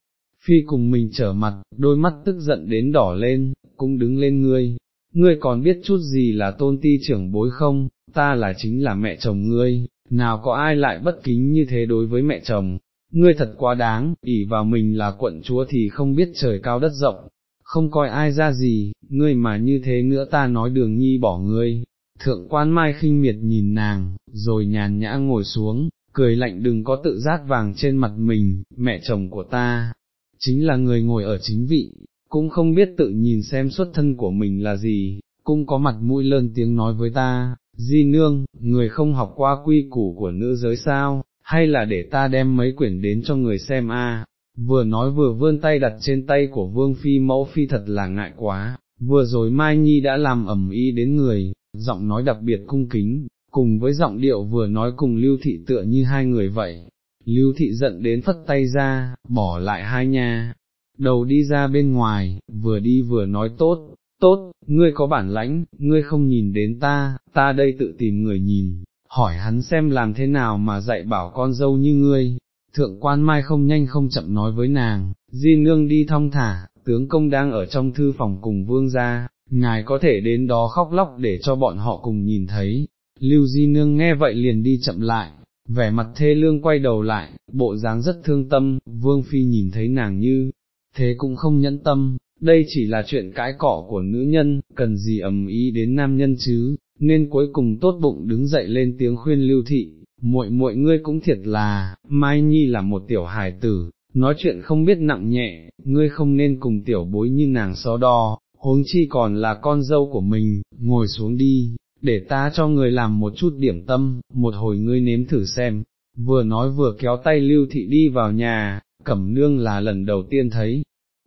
phi cùng mình trở mặt, đôi mắt tức giận đến đỏ lên, cũng đứng lên ngươi, ngươi còn biết chút gì là tôn ti trưởng bối không, ta là chính là mẹ chồng ngươi, nào có ai lại bất kính như thế đối với mẹ chồng, ngươi thật quá đáng, ỷ vào mình là quận chúa thì không biết trời cao đất rộng, không coi ai ra gì, ngươi mà như thế nữa ta nói đường nhi bỏ ngươi. Thượng quan mai khinh miệt nhìn nàng, rồi nhàn nhã ngồi xuống, cười lạnh đừng có tự giác vàng trên mặt mình, mẹ chồng của ta, chính là người ngồi ở chính vị, cũng không biết tự nhìn xem xuất thân của mình là gì, cũng có mặt mũi lớn tiếng nói với ta, di nương, người không học qua quy củ của nữ giới sao, hay là để ta đem mấy quyển đến cho người xem a. Vừa nói vừa vươn tay đặt trên tay của vương phi mẫu phi thật là ngại quá, vừa rồi Mai Nhi đã làm ẩm y đến người, giọng nói đặc biệt cung kính, cùng với giọng điệu vừa nói cùng lưu thị tựa như hai người vậy. Lưu thị giận đến phất tay ra, bỏ lại hai nhà, đầu đi ra bên ngoài, vừa đi vừa nói tốt, tốt, ngươi có bản lãnh, ngươi không nhìn đến ta, ta đây tự tìm người nhìn, hỏi hắn xem làm thế nào mà dạy bảo con dâu như ngươi. Thượng quan mai không nhanh không chậm nói với nàng, di nương đi thong thả, tướng công đang ở trong thư phòng cùng vương gia, ngài có thể đến đó khóc lóc để cho bọn họ cùng nhìn thấy. Lưu Di Nương nghe vậy liền đi chậm lại, vẻ mặt thê lương quay đầu lại, bộ dáng rất thương tâm, Vương Phi nhìn thấy nàng như, thế cũng không nhẫn tâm, đây chỉ là chuyện cãi cỏ của nữ nhân, cần gì ầm ý đến nam nhân chứ, nên cuối cùng tốt bụng đứng dậy lên tiếng khuyên lưu thị, muội muội ngươi cũng thiệt là, Mai Nhi là một tiểu hài tử, nói chuyện không biết nặng nhẹ, ngươi không nên cùng tiểu bối như nàng so đo, huống chi còn là con dâu của mình, ngồi xuống đi, để ta cho người làm một chút điểm tâm, một hồi ngươi nếm thử xem, vừa nói vừa kéo tay lưu thị đi vào nhà, cẩm nương là lần đầu tiên thấy,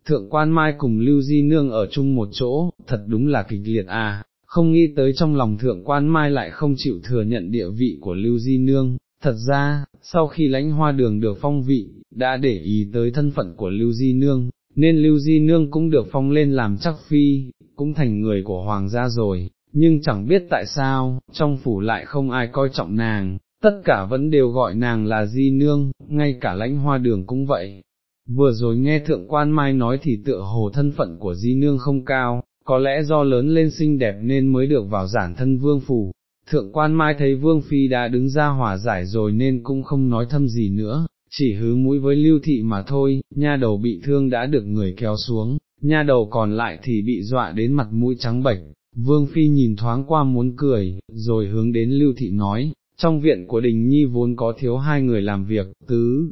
thượng quan mai cùng lưu di nương ở chung một chỗ, thật đúng là kịch liệt à, không nghĩ tới trong lòng thượng quan mai lại không chịu thừa nhận địa vị của lưu di nương, thật ra, sau khi lãnh hoa đường được phong vị, đã để ý tới thân phận của lưu di nương, nên lưu di nương cũng được phong lên làm chắc phi, cũng thành người của hoàng gia rồi, nhưng chẳng biết tại sao, trong phủ lại không ai coi trọng nàng, tất cả vẫn đều gọi nàng là di nương, ngay cả lãnh hoa đường cũng vậy. Vừa rồi nghe thượng quan mai nói thì tựa hồ thân phận của di nương không cao, có lẽ do lớn lên xinh đẹp nên mới được vào giản thân vương phủ. Thượng quan mai thấy vương phi đã đứng ra hòa giải rồi nên cũng không nói thâm gì nữa, chỉ hứ mũi với lưu thị mà thôi, nha đầu bị thương đã được người kéo xuống, nha đầu còn lại thì bị dọa đến mặt mũi trắng bệch, Vương Phi nhìn thoáng qua muốn cười, rồi hướng đến Lưu Thị nói, trong viện của Đình Nhi vốn có thiếu hai người làm việc, tứ,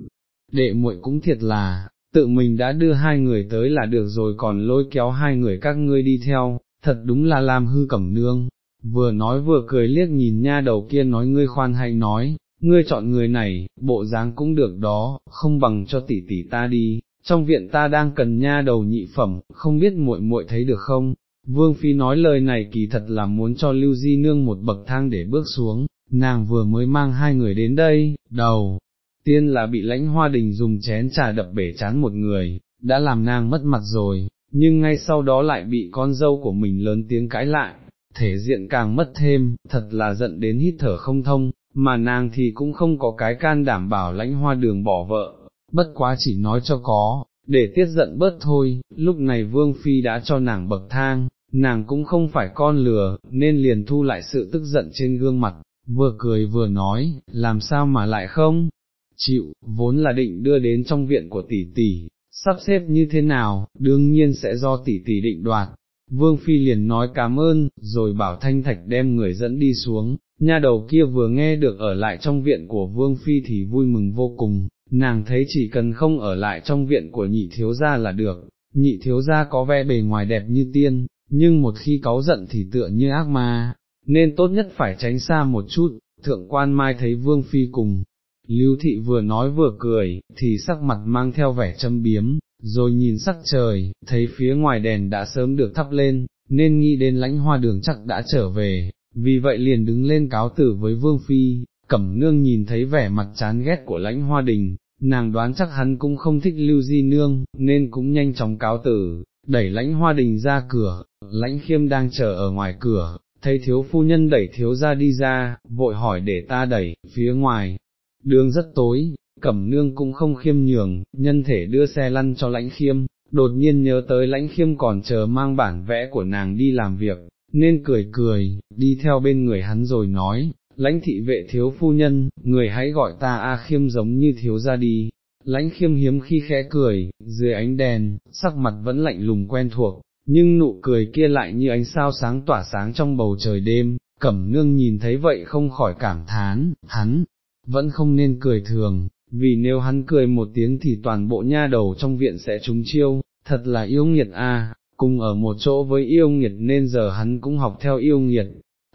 đệ muội cũng thiệt là, tự mình đã đưa hai người tới là được rồi còn lôi kéo hai người các ngươi đi theo, thật đúng là làm hư cẩm nương, vừa nói vừa cười liếc nhìn nha đầu kia nói ngươi khoan hay nói, ngươi chọn người này, bộ dáng cũng được đó, không bằng cho tỷ tỷ ta đi, trong viện ta đang cần nha đầu nhị phẩm, không biết muội muội thấy được không, Vương Phi nói lời này kỳ thật là muốn cho Lưu Di Nương một bậc thang để bước xuống, nàng vừa mới mang hai người đến đây, đầu, tiên là bị lãnh hoa đình dùng chén trà đập bể chán một người, đã làm nàng mất mặt rồi, nhưng ngay sau đó lại bị con dâu của mình lớn tiếng cãi lại, thể diện càng mất thêm, thật là giận đến hít thở không thông, mà nàng thì cũng không có cái can đảm bảo lãnh hoa đường bỏ vợ, bất quá chỉ nói cho có, để tiết giận bớt thôi, lúc này Vương Phi đã cho nàng bậc thang, nàng cũng không phải con lừa, nên liền thu lại sự tức giận trên gương mặt, vừa cười vừa nói, làm sao mà lại không, chịu, vốn là định đưa đến trong viện của tỷ tỷ, sắp xếp như thế nào, đương nhiên sẽ do tỷ tỷ định đoạt. Vương Phi liền nói cảm ơn, rồi bảo Thanh Thạch đem người dẫn đi xuống, nha đầu kia vừa nghe được ở lại trong viện của Vương Phi thì vui mừng vô cùng, nàng thấy chỉ cần không ở lại trong viện của nhị thiếu gia là được, nhị thiếu gia có vẻ bề ngoài đẹp như tiên, nhưng một khi cáu giận thì tựa như ác ma, nên tốt nhất phải tránh xa một chút, thượng quan mai thấy vương phi cùng, lưu thị vừa nói vừa cười, thì sắc mặt mang theo vẻ châm biếm, rồi nhìn sắc trời, thấy phía ngoài đèn đã sớm được thắp lên, nên nghĩ đến lãnh hoa đường chắc đã trở về, vì vậy liền đứng lên cáo tử với vương phi, cẩm nương nhìn thấy vẻ mặt chán ghét của lãnh hoa đình, nàng đoán chắc hắn cũng không thích lưu di nương, nên cũng nhanh chóng cáo tử, đẩy lãnh hoa đình ra cửa, lãnh khiêm đang chờ ở ngoài cửa, thấy thiếu phu nhân đẩy thiếu ra đi ra, vội hỏi để ta đẩy, phía ngoài, đường rất tối, cẩm nương cũng không khiêm nhường, nhân thể đưa xe lăn cho lãnh khiêm, đột nhiên nhớ tới lãnh khiêm còn chờ mang bản vẽ của nàng đi làm việc, nên cười cười, đi theo bên người hắn rồi nói, lãnh thị vệ thiếu phu nhân, người hãy gọi ta A khiêm giống như thiếu ra đi, lãnh khiêm hiếm khi khẽ cười, dưới ánh đèn, sắc mặt vẫn lạnh lùng quen thuộc, nhưng nụ cười kia lại như ánh sao sáng tỏa sáng trong bầu trời đêm, cẩm nương nhìn thấy vậy không khỏi cảm thán, hắn, vẫn không nên cười thường, vì nếu hắn cười một tiếng thì toàn bộ nha đầu trong viện sẽ trúng chiêu, thật là yêu nghiệt a. cùng ở một chỗ với yêu nghiệt nên giờ hắn cũng học theo yêu nghiệt.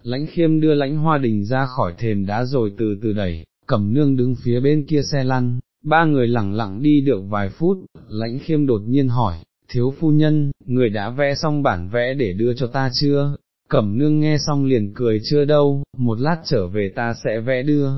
Lãnh khiêm đưa lãnh hoa đình ra khỏi thềm đá rồi từ từ đẩy, cẩm nương đứng phía bên kia xe lăn, ba người lẳng lặng đi được vài phút, lãnh khiêm đột nhiên hỏi, thiếu phu nhân, người đã vẽ xong bản vẽ để đưa cho ta chưa? Cẩm nương nghe xong liền cười chưa đâu, một lát trở về ta sẽ vẽ đưa,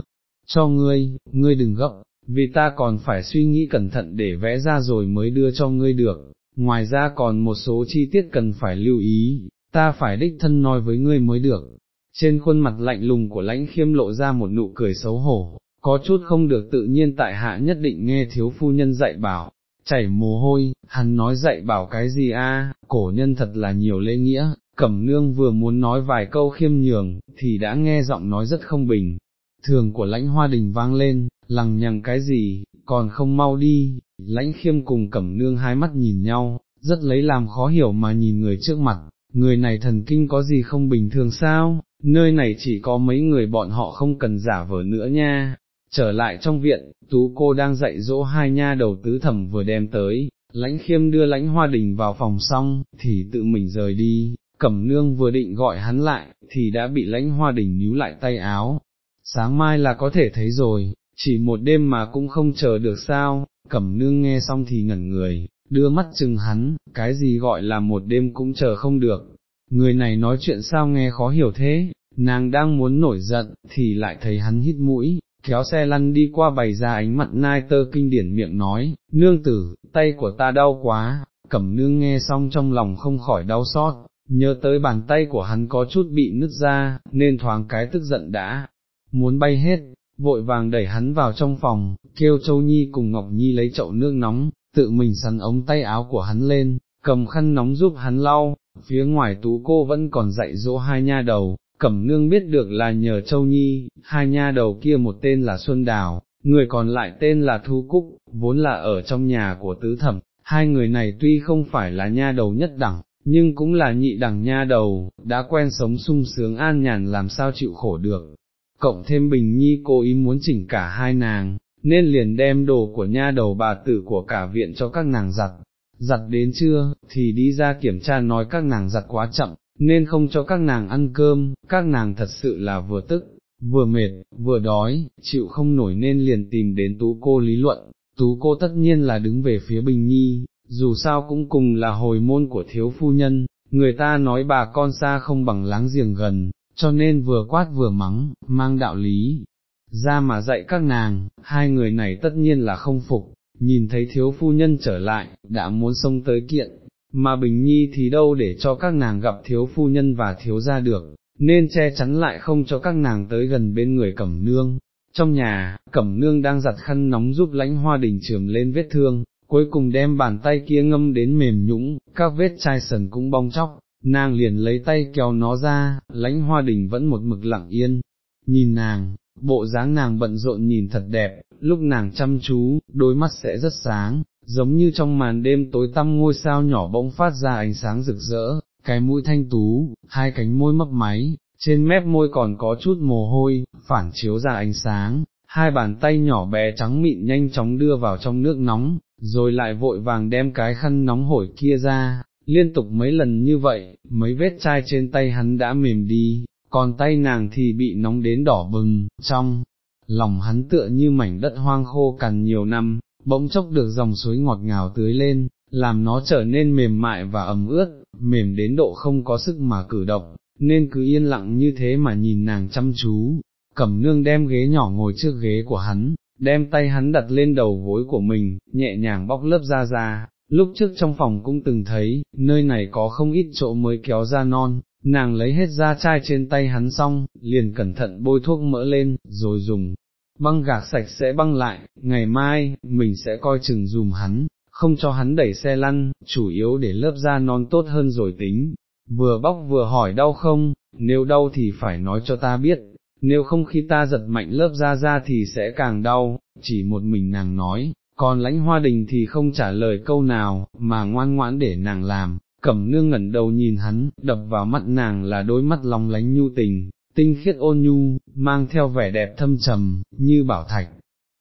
cho ngươi, ngươi đừng gấp, vì ta còn phải suy nghĩ cẩn thận để vẽ ra rồi mới đưa cho ngươi được, ngoài ra còn một số chi tiết cần phải lưu ý, ta phải đích thân nói với ngươi mới được. Trên khuôn mặt lạnh lùng của lãnh khiêm lộ ra một nụ cười xấu hổ, có chút không được tự nhiên tại hạ nhất định nghe thiếu phu nhân dạy bảo, chảy mồ hôi, hắn nói dạy bảo cái gì a? cổ nhân thật là nhiều lễ nghĩa, cẩm nương vừa muốn nói vài câu khiêm nhường, thì đã nghe giọng nói rất không bình, thường của lãnh hoa đình vang lên, lằng nhằng cái gì, còn không mau đi, lãnh khiêm cùng cẩm nương hai mắt nhìn nhau, rất lấy làm khó hiểu mà nhìn người trước mặt, người này thần kinh có gì không bình thường sao, nơi này chỉ có mấy người bọn họ không cần giả vờ nữa nha. Trở lại trong viện, tú cô đang dạy dỗ hai nha đầu tứ thẩm vừa đem tới, lãnh khiêm đưa lãnh hoa đình vào phòng xong, thì tự mình rời đi, cẩm nương vừa định gọi hắn lại, thì đã bị lãnh hoa đình níu lại tay áo, sáng mai là có thể thấy rồi, chỉ một đêm mà cũng không chờ được sao, cẩm nương nghe xong thì ngẩn người, đưa mắt chừng hắn, cái gì gọi là một đêm cũng chờ không được, người này nói chuyện sao nghe khó hiểu thế, nàng đang muốn nổi giận, thì lại thấy hắn hít mũi, kéo xe lăn đi qua bày ra ánh mặt nai tơ kinh điển miệng nói, nương tử, tay của ta đau quá, cẩm nương nghe xong trong lòng không khỏi đau xót, nhớ tới bàn tay của hắn có chút bị nứt ra, nên thoáng cái tức giận đã, muốn bay hết, vội vàng đẩy hắn vào trong phòng, kêu Châu Nhi cùng Ngọc Nhi lấy chậu nước nóng, tự mình sắn ống tay áo của hắn lên, cầm khăn nóng giúp hắn lau, phía ngoài tú cô vẫn còn dạy dỗ hai nha đầu, cẩm nương biết được là nhờ Châu Nhi, hai nha đầu kia một tên là Xuân Đào, người còn lại tên là Thu Cúc, vốn là ở trong nhà của tứ thẩm, hai người này tuy không phải là nha đầu nhất đẳng, nhưng cũng là nhị đẳng nha đầu, đã quen sống sung sướng an nhàn làm sao chịu khổ được, cộng thêm Bình Nhi cố ý muốn chỉnh cả hai nàng, nên liền đem đồ của nha đầu bà tử của cả viện cho các nàng giặt, giặt đến trưa, thì đi ra kiểm tra nói các nàng giặt quá chậm, nên không cho các nàng ăn cơm, các nàng thật sự là vừa tức, vừa mệt, vừa đói, chịu không nổi nên liền tìm đến tú cô lý luận, tú cô tất nhiên là đứng về phía Bình Nhi, dù sao cũng cùng là hồi môn của thiếu phu nhân, người ta nói bà con xa không bằng láng giềng gần, cho nên vừa quát vừa mắng, mang đạo lý, ra mà dạy các nàng, hai người này tất nhiên là không phục, nhìn thấy thiếu phu nhân trở lại, đã muốn xông tới kiện, mà Bình Nhi thì đâu để cho các nàng gặp thiếu phu nhân và thiếu ra được, nên che chắn lại không cho các nàng tới gần bên người cẩm nương. Trong nhà, cẩm nương đang giặt khăn nóng giúp lãnh hoa đình trường lên vết thương, cuối cùng đem bàn tay kia ngâm đến mềm nhũng, các vết chai sần cũng bong chóc, nàng liền lấy tay kéo nó ra, lãnh hoa đình vẫn một mực lặng yên, nhìn nàng, bộ dáng nàng bận rộn nhìn thật đẹp, lúc nàng chăm chú, đôi mắt sẽ rất sáng, giống như trong màn đêm tối tăm ngôi sao nhỏ bỗng phát ra ánh sáng rực rỡ, cái mũi thanh tú, hai cánh môi mấp máy, trên mép môi còn có chút mồ hôi, phản chiếu ra ánh sáng, hai bàn tay nhỏ bé trắng mịn nhanh chóng đưa vào trong nước nóng, rồi lại vội vàng đem cái khăn nóng hổi kia ra, liên tục mấy lần như vậy, mấy vết chai trên tay hắn đã mềm đi, còn tay nàng thì bị nóng đến đỏ bừng, trong lòng hắn tựa như mảnh đất hoang khô cằn nhiều năm, bỗng chốc được dòng suối ngọt ngào tưới lên, làm nó trở nên mềm mại và ẩm ướt, mềm đến độ không có sức mà cử động, nên cứ yên lặng như thế mà nhìn nàng chăm chú, cẩm nương đem ghế nhỏ ngồi trước ghế của hắn, đem tay hắn đặt lên đầu gối của mình, nhẹ nhàng bóc lớp da ra, lúc trước trong phòng cũng từng thấy, nơi này có không ít chỗ mới kéo ra non, nàng lấy hết da chai trên tay hắn xong, liền cẩn thận bôi thuốc mỡ lên, rồi dùng băng gạc sạch sẽ băng lại, ngày mai, mình sẽ coi chừng dùm hắn, không cho hắn đẩy xe lăn, chủ yếu để lớp da non tốt hơn rồi tính. Vừa bóc vừa hỏi đau không, nếu đau thì phải nói cho ta biết, nếu không khi ta giật mạnh lớp da ra thì sẽ càng đau, chỉ một mình nàng nói, còn lãnh hoa đình thì không trả lời câu nào, mà ngoan ngoãn để nàng làm, cẩm nương ngẩn đầu nhìn hắn, đập vào mắt nàng là đôi mắt lòng lánh nhu tình, tinh khiết ôn nhu, mang theo vẻ đẹp thâm trầm, như bảo thạch,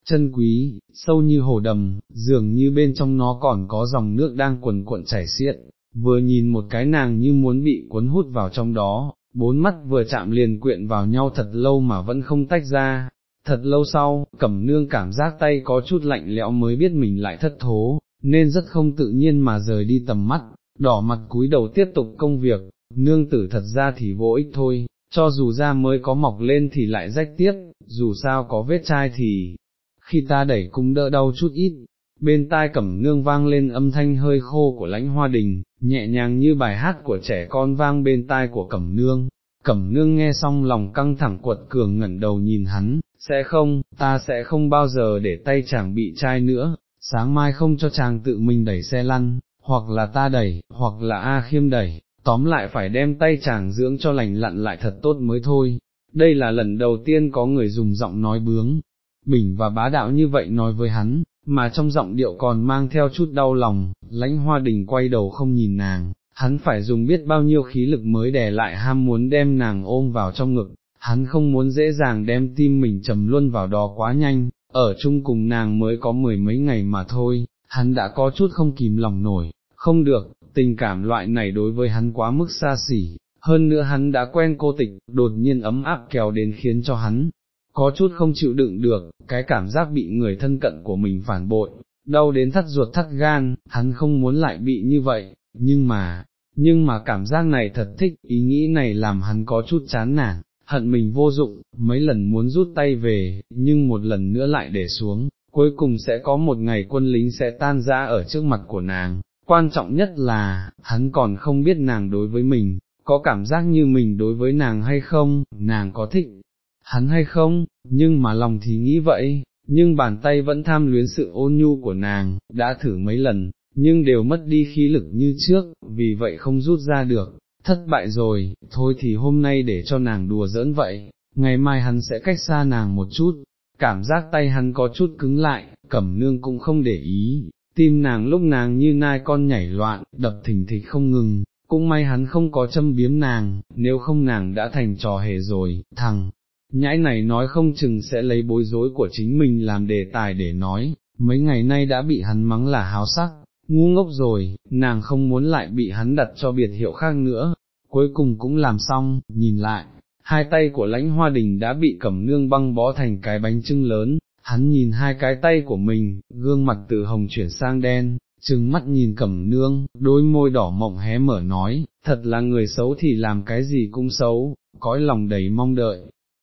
chân quý, sâu như hồ đầm, dường như bên trong nó còn có dòng nước đang quần cuộn chảy xiết, vừa nhìn một cái nàng như muốn bị cuốn hút vào trong đó, bốn mắt vừa chạm liền quyện vào nhau thật lâu mà vẫn không tách ra. Thật lâu sau, cẩm nương cảm giác tay có chút lạnh lẽo mới biết mình lại thất thố, nên rất không tự nhiên mà rời đi tầm mắt, đỏ mặt cúi đầu tiếp tục công việc, nương tử thật ra thì vô ích thôi, cho dù da mới có mọc lên thì lại rách tiếp, dù sao có vết chai thì, khi ta đẩy cũng đỡ đau chút ít, bên tai cẩm nương vang lên âm thanh hơi khô của lãnh hoa đình, nhẹ nhàng như bài hát của trẻ con vang bên tai của cẩm nương. Cẩm nương nghe xong lòng căng thẳng quật cường ngẩn đầu nhìn hắn, sẽ không, ta sẽ không bao giờ để tay chàng bị chai nữa, sáng mai không cho chàng tự mình đẩy xe lăn, hoặc là ta đẩy, hoặc là A khiêm đẩy, tóm lại phải đem tay chàng dưỡng cho lành lặn lại thật tốt mới thôi. Đây là lần đầu tiên có người dùng giọng nói bướng, bình và bá đạo như vậy nói với hắn, mà trong giọng điệu còn mang theo chút đau lòng, lãnh hoa đình quay đầu không nhìn nàng, hắn phải dùng biết bao nhiêu khí lực mới đè lại ham muốn đem nàng ôm vào trong ngực, hắn không muốn dễ dàng đem tim mình trầm luôn vào đó quá nhanh, ở chung cùng nàng mới có mười mấy ngày mà thôi, hắn đã có chút không kìm lòng nổi, không được, tình cảm loại này đối với hắn quá mức xa xỉ, hơn nữa hắn đã quen cô tịch, đột nhiên ấm áp kéo đến khiến cho hắn, có chút không chịu đựng được, cái cảm giác bị người thân cận của mình phản bội, đau đến thắt ruột thắt gan, hắn không muốn lại bị như vậy, nhưng mà, nhưng mà cảm giác này thật thích, ý nghĩ này làm hắn có chút chán nản, hận mình vô dụng, mấy lần muốn rút tay về, nhưng một lần nữa lại để xuống, cuối cùng sẽ có một ngày quân lính sẽ tan ra ở trước mặt của nàng, quan trọng nhất là, hắn còn không biết nàng đối với mình, có cảm giác như mình đối với nàng hay không, nàng có thích hắn hay không, nhưng mà lòng thì nghĩ vậy, nhưng bàn tay vẫn tham luyến sự ôn nhu của nàng, đã thử mấy lần, nhưng đều mất đi khí lực như trước, vì vậy không rút ra được, thất bại rồi, thôi thì hôm nay để cho nàng đùa giỡn vậy, ngày mai hắn sẽ cách xa nàng một chút, cảm giác tay hắn có chút cứng lại, cẩm nương cũng không để ý, tim nàng lúc nàng như nai con nhảy loạn, đập thình thịch không ngừng, cũng may hắn không có châm biếm nàng, nếu không nàng đã thành trò hề rồi, thằng nhãi này nói không chừng sẽ lấy bối rối của chính mình làm đề tài để nói, mấy ngày nay đã bị hắn mắng là háo sắc, ngu ngốc rồi, nàng không muốn lại bị hắn đặt cho biệt hiệu khác nữa, cuối cùng cũng làm xong, nhìn lại, hai tay của lãnh hoa đình đã bị cẩm nương băng bó thành cái bánh trưng lớn, hắn nhìn hai cái tay của mình, gương mặt từ hồng chuyển sang đen, trừng mắt nhìn cẩm nương, đôi môi đỏ mộng hé mở nói, thật là người xấu thì làm cái gì cũng xấu, cõi lòng đầy mong đợi,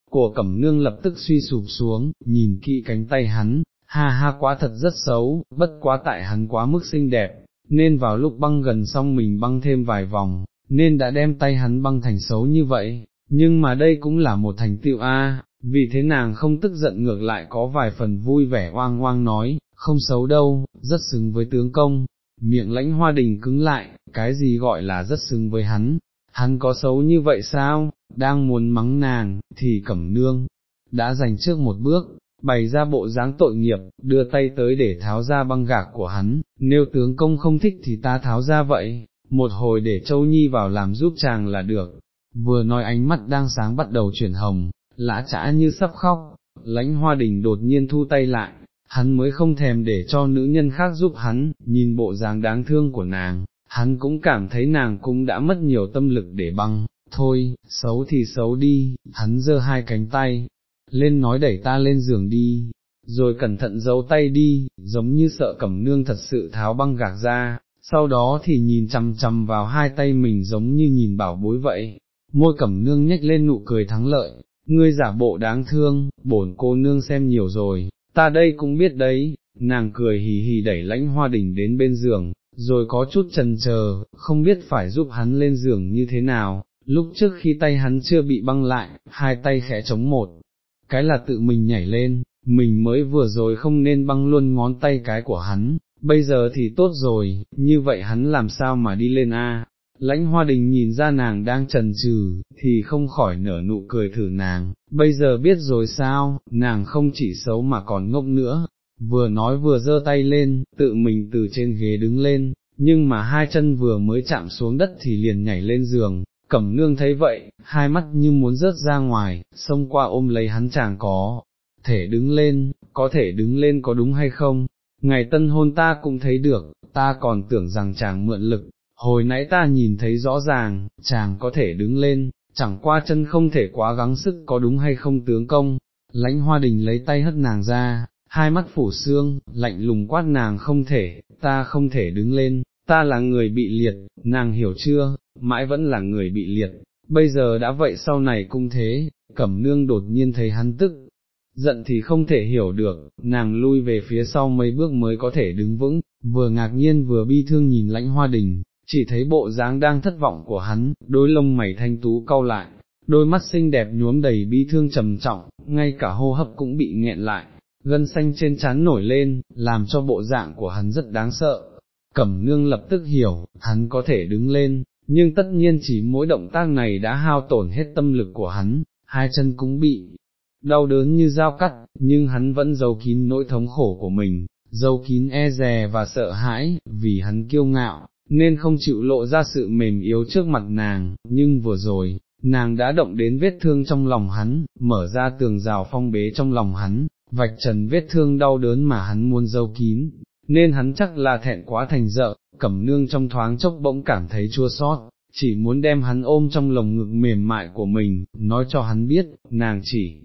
của cẩm nương lập tức suy sụp xuống, nhìn kỹ cánh tay hắn, ha ha quá thật rất xấu, bất quá tại hắn quá mức xinh đẹp, nên vào lúc băng gần xong mình băng thêm vài vòng, nên đã đem tay hắn băng thành xấu như vậy, nhưng mà đây cũng là một thành tựu a vì thế nàng không tức giận ngược lại có vài phần vui vẻ oang oang nói, không xấu đâu, rất xứng với tướng công, miệng lãnh hoa đình cứng lại, cái gì gọi là rất xứng với hắn, hắn có xấu như vậy sao, đang muốn mắng nàng, thì cẩm nương, đã giành trước một bước, bày ra bộ dáng tội nghiệp, đưa tay tới để tháo ra băng gạc của hắn, nếu tướng công không thích thì ta tháo ra vậy, một hồi để Châu Nhi vào làm giúp chàng là được, vừa nói ánh mắt đang sáng bắt đầu chuyển hồng, lã trã như sắp khóc, lãnh hoa đình đột nhiên thu tay lại, hắn mới không thèm để cho nữ nhân khác giúp hắn, nhìn bộ dáng đáng thương của nàng, hắn cũng cảm thấy nàng cũng đã mất nhiều tâm lực để băng, thôi, xấu thì xấu đi, hắn giơ hai cánh tay, lên nói đẩy ta lên giường đi, rồi cẩn thận giấu tay đi, giống như sợ cẩm nương thật sự tháo băng gạc ra, sau đó thì nhìn chằm chằm vào hai tay mình giống như nhìn bảo bối vậy, môi cẩm nương nhếch lên nụ cười thắng lợi, ngươi giả bộ đáng thương, bổn cô nương xem nhiều rồi, ta đây cũng biết đấy, nàng cười hì hì đẩy lãnh hoa đình đến bên giường, rồi có chút trần chờ, không biết phải giúp hắn lên giường như thế nào, lúc trước khi tay hắn chưa bị băng lại, hai tay khẽ chống một, cái là tự mình nhảy lên, mình mới vừa rồi không nên băng luôn ngón tay cái của hắn, bây giờ thì tốt rồi, như vậy hắn làm sao mà đi lên a? Lãnh hoa đình nhìn ra nàng đang trần trừ, thì không khỏi nở nụ cười thử nàng, bây giờ biết rồi sao, nàng không chỉ xấu mà còn ngốc nữa, vừa nói vừa giơ tay lên, tự mình từ trên ghế đứng lên, nhưng mà hai chân vừa mới chạm xuống đất thì liền nhảy lên giường, cẩm nương thấy vậy, hai mắt như muốn rớt ra ngoài, xông qua ôm lấy hắn chàng có, thể đứng lên, có thể đứng lên có đúng hay không, ngày tân hôn ta cũng thấy được, ta còn tưởng rằng chàng mượn lực, hồi nãy ta nhìn thấy rõ ràng, chàng có thể đứng lên, chẳng qua chân không thể quá gắng sức có đúng hay không tướng công, lãnh hoa đình lấy tay hất nàng ra, hai mắt phủ xương, lạnh lùng quát nàng không thể, ta không thể đứng lên, ta là người bị liệt, nàng hiểu chưa, mãi vẫn là người bị liệt, bây giờ đã vậy sau này cũng thế, cẩm nương đột nhiên thấy hắn tức, giận thì không thể hiểu được, nàng lui về phía sau mấy bước mới có thể đứng vững, vừa ngạc nhiên vừa bi thương nhìn lãnh hoa đình, chỉ thấy bộ dáng đang thất vọng của hắn, đôi lông mày thanh tú cau lại, đôi mắt xinh đẹp nhuốm đầy bi thương trầm trọng, ngay cả hô hấp cũng bị nghẹn lại, gân xanh trên trán nổi lên, làm cho bộ dạng của hắn rất đáng sợ. Cẩm nương lập tức hiểu, hắn có thể đứng lên, nhưng tất nhiên chỉ mỗi động tác này đã hao tổn hết tâm lực của hắn, hai chân cũng bị đau đớn như dao cắt, nhưng hắn vẫn giấu kín nỗi thống khổ của mình, giấu kín e dè và sợ hãi, vì hắn kiêu ngạo, nên không chịu lộ ra sự mềm yếu trước mặt nàng, nhưng vừa rồi, nàng đã động đến vết thương trong lòng hắn, mở ra tường rào phong bế trong lòng hắn, vạch trần vết thương đau đớn mà hắn muốn giấu kín, nên hắn chắc là thẹn quá thành dợ, cẩm nương trong thoáng chốc bỗng cảm thấy chua xót, chỉ muốn đem hắn ôm trong lồng ngực mềm mại của mình, nói cho hắn biết, nàng chỉ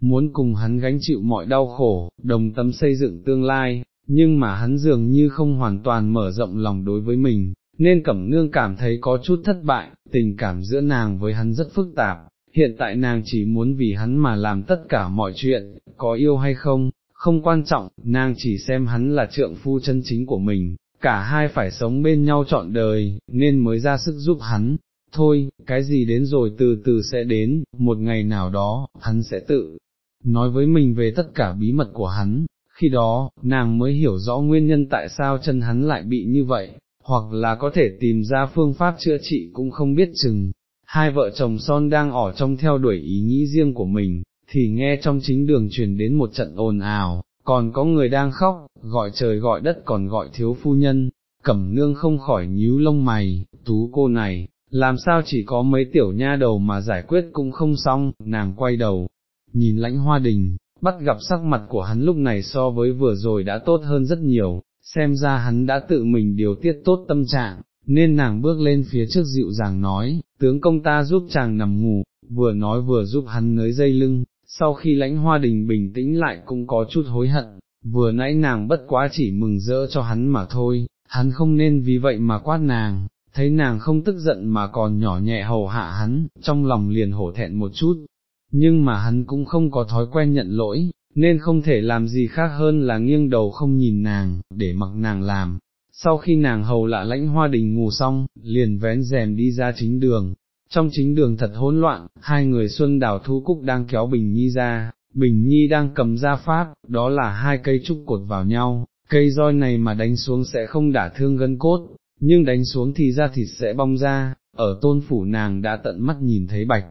muốn cùng hắn gánh chịu mọi đau khổ, đồng tâm xây dựng tương lai, nhưng mà hắn dường như không hoàn toàn mở rộng lòng đối với mình, nên Cẩm Nương cảm thấy có chút thất bại, tình cảm giữa nàng với hắn rất phức tạp, hiện tại nàng chỉ muốn vì hắn mà làm tất cả mọi chuyện, có yêu hay không, không quan trọng, nàng chỉ xem hắn là trượng phu chân chính của mình, cả hai phải sống bên nhau trọn đời, nên mới ra sức giúp hắn. Thôi, cái gì đến rồi từ từ sẽ đến, một ngày nào đó, hắn sẽ tự nói với mình về tất cả bí mật của hắn, khi đó, nàng mới hiểu rõ nguyên nhân tại sao chân hắn lại bị như vậy, hoặc là có thể tìm ra phương pháp chữa trị cũng không biết chừng. Hai vợ chồng son đang ở trong theo đuổi ý nghĩ riêng của mình, thì nghe trong chính đường truyền đến một trận ồn ào, còn có người đang khóc, gọi trời gọi đất còn gọi thiếu phu nhân, cẩm nương không khỏi nhíu lông mày, tú cô này, làm sao chỉ có mấy tiểu nha đầu mà giải quyết cũng không xong, nàng quay đầu, nhìn lãnh hoa đình, bắt gặp sắc mặt của hắn lúc này so với vừa rồi đã tốt hơn rất nhiều, xem ra hắn đã tự mình điều tiết tốt tâm trạng, nên nàng bước lên phía trước dịu dàng nói, tướng công ta giúp chàng nằm ngủ, vừa nói vừa giúp hắn nới dây lưng, sau khi lãnh hoa đình bình tĩnh lại cũng có chút hối hận, vừa nãy nàng bất quá chỉ mừng rỡ cho hắn mà thôi, hắn không nên vì vậy mà quát nàng, thấy nàng không tức giận mà còn nhỏ nhẹ hầu hạ hắn, trong lòng liền hổ thẹn một chút, nhưng mà hắn cũng không có thói quen nhận lỗi, nên không thể làm gì khác hơn là nghiêng đầu không nhìn nàng, để mặc nàng làm. Sau khi nàng hầu lạ lãnh hoa đình ngủ xong, liền vén rèm đi ra chính đường, trong chính đường thật hỗn loạn, hai người Xuân Đào Thu Cúc đang kéo Bình Nhi ra, Bình Nhi đang cầm ra pháp, đó là hai cây trúc cột vào nhau, cây roi này mà đánh xuống sẽ không đả thương gân cốt, nhưng đánh xuống thì da thịt sẽ bong ra, ở tôn phủ nàng đã tận mắt nhìn thấy bạch.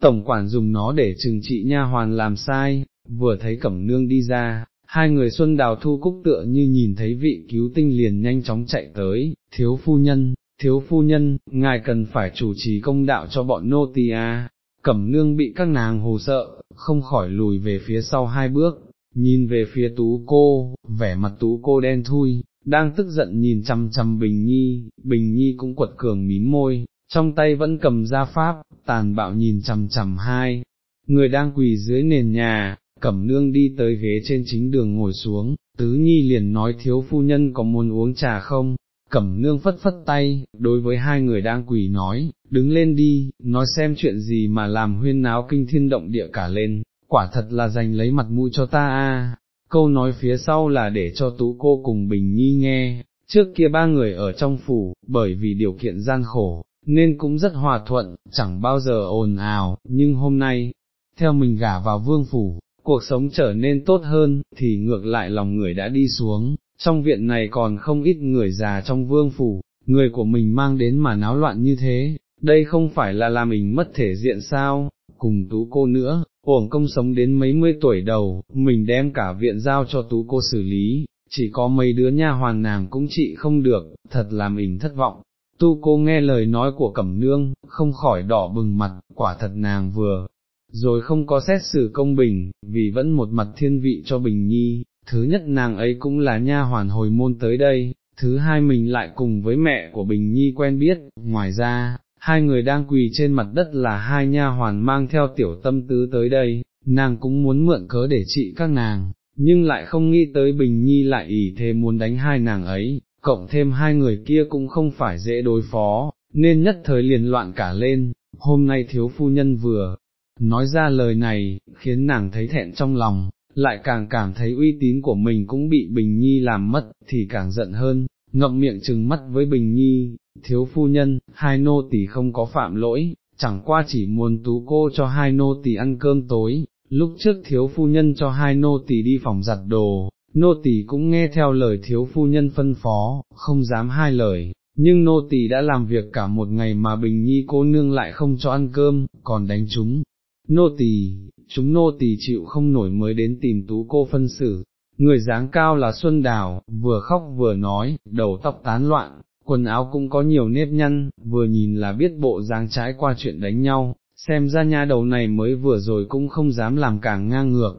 Tổng quản dùng nó để trừng trị nha hoàn làm sai, vừa thấy cẩm nương đi ra, hai người xuân đào thu cúc tựa như nhìn thấy vị cứu tinh liền nhanh chóng chạy tới, thiếu phu nhân, thiếu phu nhân, ngài cần phải chủ trì công đạo cho bọn nô tỳ a. Cẩm nương bị các nàng hồ sợ, không khỏi lùi về phía sau hai bước, nhìn về phía tú cô, vẻ mặt tú cô đen thui, đang tức giận nhìn chăm chăm Bình Nhi, Bình Nhi cũng quật cường mím môi, trong tay vẫn cầm ra pháp, tàn bạo nhìn chằm chằm hai, người đang quỳ dưới nền nhà, cẩm nương đi tới ghế trên chính đường ngồi xuống, tứ nhi liền nói thiếu phu nhân có muốn uống trà không, cẩm nương phất phất tay, đối với hai người đang quỳ nói, đứng lên đi, nói xem chuyện gì mà làm huyên náo kinh thiên động địa cả lên, quả thật là giành lấy mặt mũi cho ta a. câu nói phía sau là để cho tú cô cùng Bình Nhi nghe, trước kia ba người ở trong phủ, bởi vì điều kiện gian khổ, nên cũng rất hòa thuận, chẳng bao giờ ồn ào, nhưng hôm nay, theo mình gả vào vương phủ, cuộc sống trở nên tốt hơn, thì ngược lại lòng người đã đi xuống, trong viện này còn không ít người già trong vương phủ, người của mình mang đến mà náo loạn như thế, đây không phải là làm mình mất thể diện sao, cùng tú cô nữa, uổng công sống đến mấy mươi tuổi đầu, mình đem cả viện giao cho tú cô xử lý, chỉ có mấy đứa nha hoàn nàng cũng trị không được, thật làm mình thất vọng tu cô nghe lời nói của cẩm nương, không khỏi đỏ bừng mặt, quả thật nàng vừa, rồi không có xét xử công bình, vì vẫn một mặt thiên vị cho Bình Nhi, thứ nhất nàng ấy cũng là nha hoàn hồi môn tới đây, thứ hai mình lại cùng với mẹ của Bình Nhi quen biết, ngoài ra, hai người đang quỳ trên mặt đất là hai nha hoàn mang theo tiểu tâm tứ tới đây, nàng cũng muốn mượn cớ để trị các nàng, nhưng lại không nghĩ tới Bình Nhi lại ý thế muốn đánh hai nàng ấy, cộng thêm hai người kia cũng không phải dễ đối phó, nên nhất thời liền loạn cả lên, hôm nay thiếu phu nhân vừa nói ra lời này, khiến nàng thấy thẹn trong lòng, lại càng cảm thấy uy tín của mình cũng bị Bình Nhi làm mất, thì càng giận hơn, ngậm miệng trừng mắt với Bình Nhi, thiếu phu nhân, hai nô tỳ không có phạm lỗi, chẳng qua chỉ muốn tú cô cho hai nô tỳ ăn cơm tối, lúc trước thiếu phu nhân cho hai nô tỳ đi phòng giặt đồ, nô tỳ cũng nghe theo lời thiếu phu nhân phân phó, không dám hai lời, nhưng nô tỳ đã làm việc cả một ngày mà Bình Nhi cô nương lại không cho ăn cơm, còn đánh chúng. Nô tỳ, chúng nô tỳ chịu không nổi mới đến tìm tú cô phân xử, người dáng cao là Xuân Đào, vừa khóc vừa nói, đầu tóc tán loạn, quần áo cũng có nhiều nếp nhăn, vừa nhìn là biết bộ dáng trái qua chuyện đánh nhau, xem ra nha đầu này mới vừa rồi cũng không dám làm càng ngang ngược.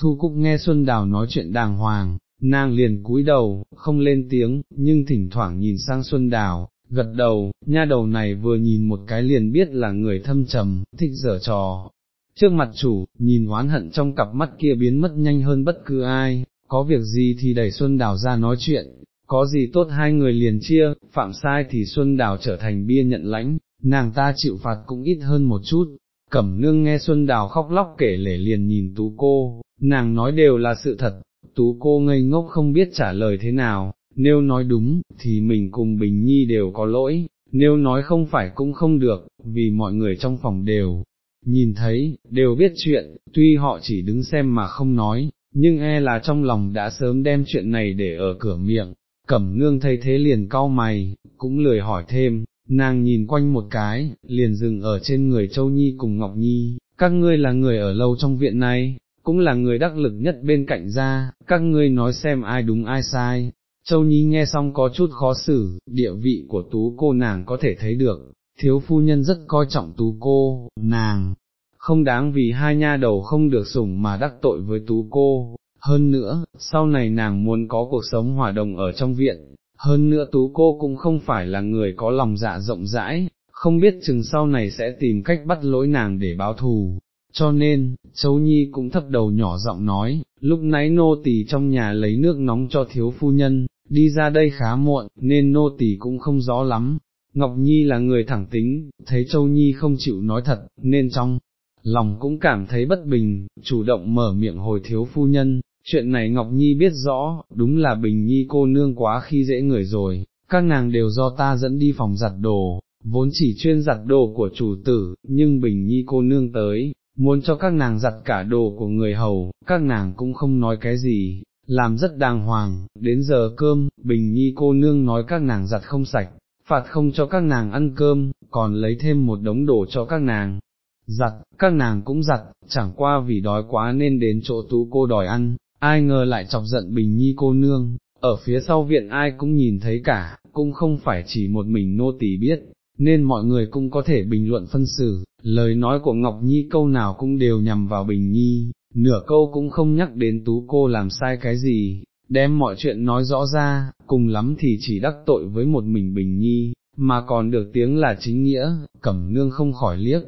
Thu Cúc nghe Xuân Đào nói chuyện đàng hoàng, nàng liền cúi đầu, không lên tiếng, nhưng thỉnh thoảng nhìn sang Xuân Đào, gật đầu, nha đầu này vừa nhìn một cái liền biết là người thâm trầm, thích dở trò. Trước mặt chủ, nhìn oán hận trong cặp mắt kia biến mất nhanh hơn bất cứ ai, có việc gì thì đẩy Xuân Đào ra nói chuyện, có gì tốt hai người liền chia, phạm sai thì Xuân Đào trở thành bia nhận lãnh, nàng ta chịu phạt cũng ít hơn một chút. Cẩm nương nghe Xuân Đào khóc lóc kể lể liền nhìn tú cô, nàng nói đều là sự thật, tú cô ngây ngốc không biết trả lời thế nào, nếu nói đúng, thì mình cùng Bình Nhi đều có lỗi, nếu nói không phải cũng không được, vì mọi người trong phòng đều nhìn thấy, đều biết chuyện, tuy họ chỉ đứng xem mà không nói, nhưng e là trong lòng đã sớm đem chuyện này để ở cửa miệng, cẩm nương thấy thế liền cau mày, cũng lười hỏi thêm, nàng nhìn quanh một cái, liền dừng ở trên người Châu Nhi cùng Ngọc Nhi, các ngươi là người ở lâu trong viện này, cũng là người đắc lực nhất bên cạnh ra, các ngươi nói xem ai đúng ai sai. Châu Nhi nghe xong có chút khó xử, địa vị của tú cô nàng có thể thấy được, thiếu phu nhân rất coi trọng tú cô, nàng, không đáng vì hai nha đầu không được sủng mà đắc tội với tú cô, hơn nữa, sau này nàng muốn có cuộc sống hòa đồng ở trong viện, hơn nữa tú cô cũng không phải là người có lòng dạ rộng rãi, không biết chừng sau này sẽ tìm cách bắt lỗi nàng để báo thù. Cho nên, Châu Nhi cũng thấp đầu nhỏ giọng nói, lúc nãy nô tỳ trong nhà lấy nước nóng cho thiếu phu nhân, đi ra đây khá muộn, nên nô tỳ cũng không rõ lắm. Ngọc Nhi là người thẳng tính, thấy Châu Nhi không chịu nói thật, nên trong lòng cũng cảm thấy bất bình, chủ động mở miệng hồi thiếu phu nhân, chuyện này Ngọc Nhi biết rõ, đúng là Bình Nhi cô nương quá khi dễ người rồi, các nàng đều do ta dẫn đi phòng giặt đồ, vốn chỉ chuyên giặt đồ của chủ tử, nhưng Bình Nhi cô nương tới, muốn cho các nàng giặt cả đồ của người hầu, các nàng cũng không nói cái gì, làm rất đàng hoàng, đến giờ cơm, Bình Nhi cô nương nói các nàng giặt không sạch, phạt không cho các nàng ăn cơm, còn lấy thêm một đống đồ cho các nàng, giặt, các nàng cũng giặt, chẳng qua vì đói quá nên đến chỗ tú cô đòi ăn, ai ngờ lại chọc giận Bình Nhi cô nương, ở phía sau viện ai cũng nhìn thấy cả, cũng không phải chỉ một mình nô tỳ biết, nên mọi người cũng có thể bình luận phân xử, lời nói của Ngọc Nhi câu nào cũng đều nhằm vào Bình Nhi, nửa câu cũng không nhắc đến tú cô làm sai cái gì, đem mọi chuyện nói rõ ra, cùng lắm thì chỉ đắc tội với một mình Bình Nhi, mà còn được tiếng là chính nghĩa, cẩm nương không khỏi liếc,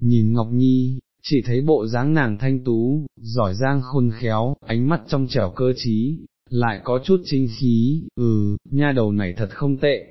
nhìn Ngọc Nhi, chỉ thấy bộ dáng nàng thanh tú, giỏi giang khôn khéo, ánh mắt trong trẻo cơ trí, lại có chút chính khí, ừ, nha đầu này thật không tệ,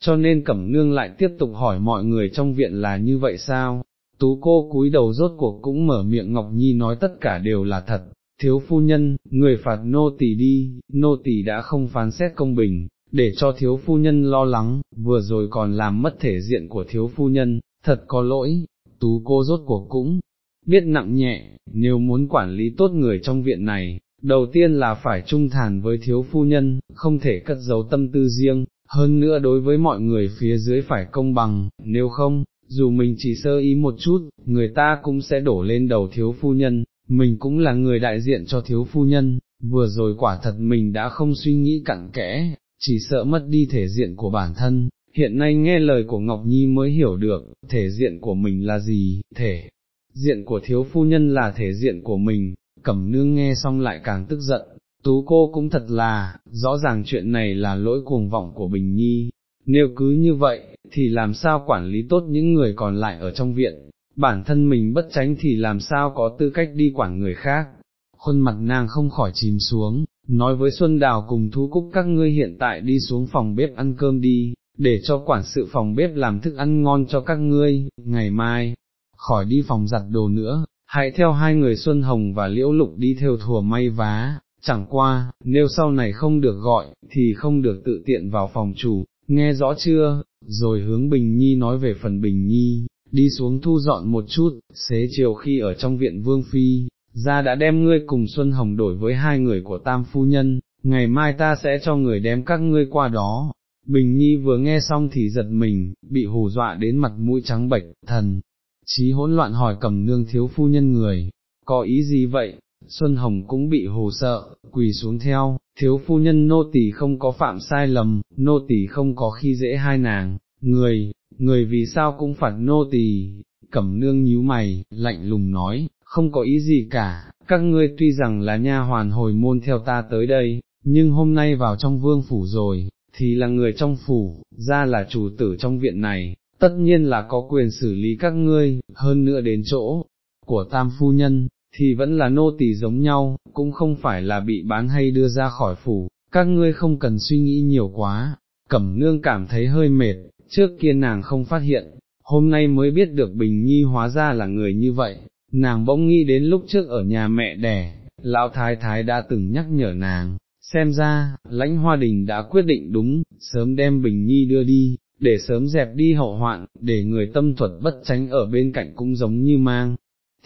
cho nên Cẩm Nương lại tiếp tục hỏi mọi người trong viện là như vậy sao, tú cô cúi đầu rốt cuộc cũng mở miệng Ngọc Nhi nói tất cả đều là thật, thiếu phu nhân, người phạt nô tỳ đi, nô tỳ đã không phán xét công bình, để cho thiếu phu nhân lo lắng, vừa rồi còn làm mất thể diện của thiếu phu nhân, thật có lỗi, tú cô rốt cuộc cũng biết nặng nhẹ, nếu muốn quản lý tốt người trong viện này, đầu tiên là phải trung thản với thiếu phu nhân, không thể cất giấu tâm tư riêng, hơn nữa đối với mọi người phía dưới phải công bằng, nếu không, dù mình chỉ sơ ý một chút, người ta cũng sẽ đổ lên đầu thiếu phu nhân, mình cũng là người đại diện cho thiếu phu nhân, vừa rồi quả thật mình đã không suy nghĩ cặn kẽ, chỉ sợ mất đi thể diện của bản thân, hiện nay nghe lời của Ngọc Nhi mới hiểu được, thể diện của mình là gì, thể diện của thiếu phu nhân là thể diện của mình, cẩm nương nghe xong lại càng tức giận, tú cô cũng thật là, rõ ràng chuyện này là lỗi cuồng vọng của Bình Nhi, nếu cứ như vậy, thì làm sao quản lý tốt những người còn lại ở trong viện, bản thân mình bất tránh thì làm sao có tư cách đi quản người khác, khuôn mặt nàng không khỏi chìm xuống, nói với Xuân Đào cùng Thu Cúc các ngươi hiện tại đi xuống phòng bếp ăn cơm đi, để cho quản sự phòng bếp làm thức ăn ngon cho các ngươi, ngày mai, khỏi đi phòng giặt đồ nữa, hãy theo hai người Xuân Hồng và Liễu Lục đi theo thùa may vá, chẳng qua, nếu sau này không được gọi, thì không được tự tiện vào phòng chủ, nghe rõ chưa, rồi hướng Bình Nhi nói về phần Bình Nhi, đi xuống thu dọn một chút, xế chiều khi ở trong viện Vương Phi, ra đã đem ngươi cùng Xuân Hồng đổi với hai người của Tam Phu Nhân, ngày mai ta sẽ cho người đem các ngươi qua đó. Bình Nhi vừa nghe xong thì giật mình, bị hù dọa đến mặt mũi trắng bệch, thần, trí hỗn loạn hỏi cầm nương thiếu phu nhân người, có ý gì vậy, Xuân Hồng cũng bị hồ sợ, quỳ xuống theo, thiếu phu nhân nô tỳ không có phạm sai lầm, nô tỳ không có khi dễ hai nàng, người, người vì sao cũng phạt nô tỳ, cẩm nương nhíu mày, lạnh lùng nói, không có ý gì cả, các ngươi tuy rằng là nha hoàn hồi môn theo ta tới đây, nhưng hôm nay vào trong vương phủ rồi, thì là người trong phủ, ra là chủ tử trong viện này, tất nhiên là có quyền xử lý các ngươi, hơn nữa đến chỗ của tam phu nhân, thì vẫn là nô tỳ giống nhau, cũng không phải là bị bán hay đưa ra khỏi phủ, các ngươi không cần suy nghĩ nhiều quá, cẩm nương cảm thấy hơi mệt, trước kia nàng không phát hiện, hôm nay mới biết được Bình Nhi hóa ra là người như vậy, nàng bỗng nghĩ đến lúc trước ở nhà mẹ đẻ, lão thái thái đã từng nhắc nhở nàng, xem ra, lãnh hoa đình đã quyết định đúng, sớm đem Bình Nhi đưa đi, để sớm dẹp đi hậu hoạn, để người tâm thuật bất tránh ở bên cạnh cũng giống như mang,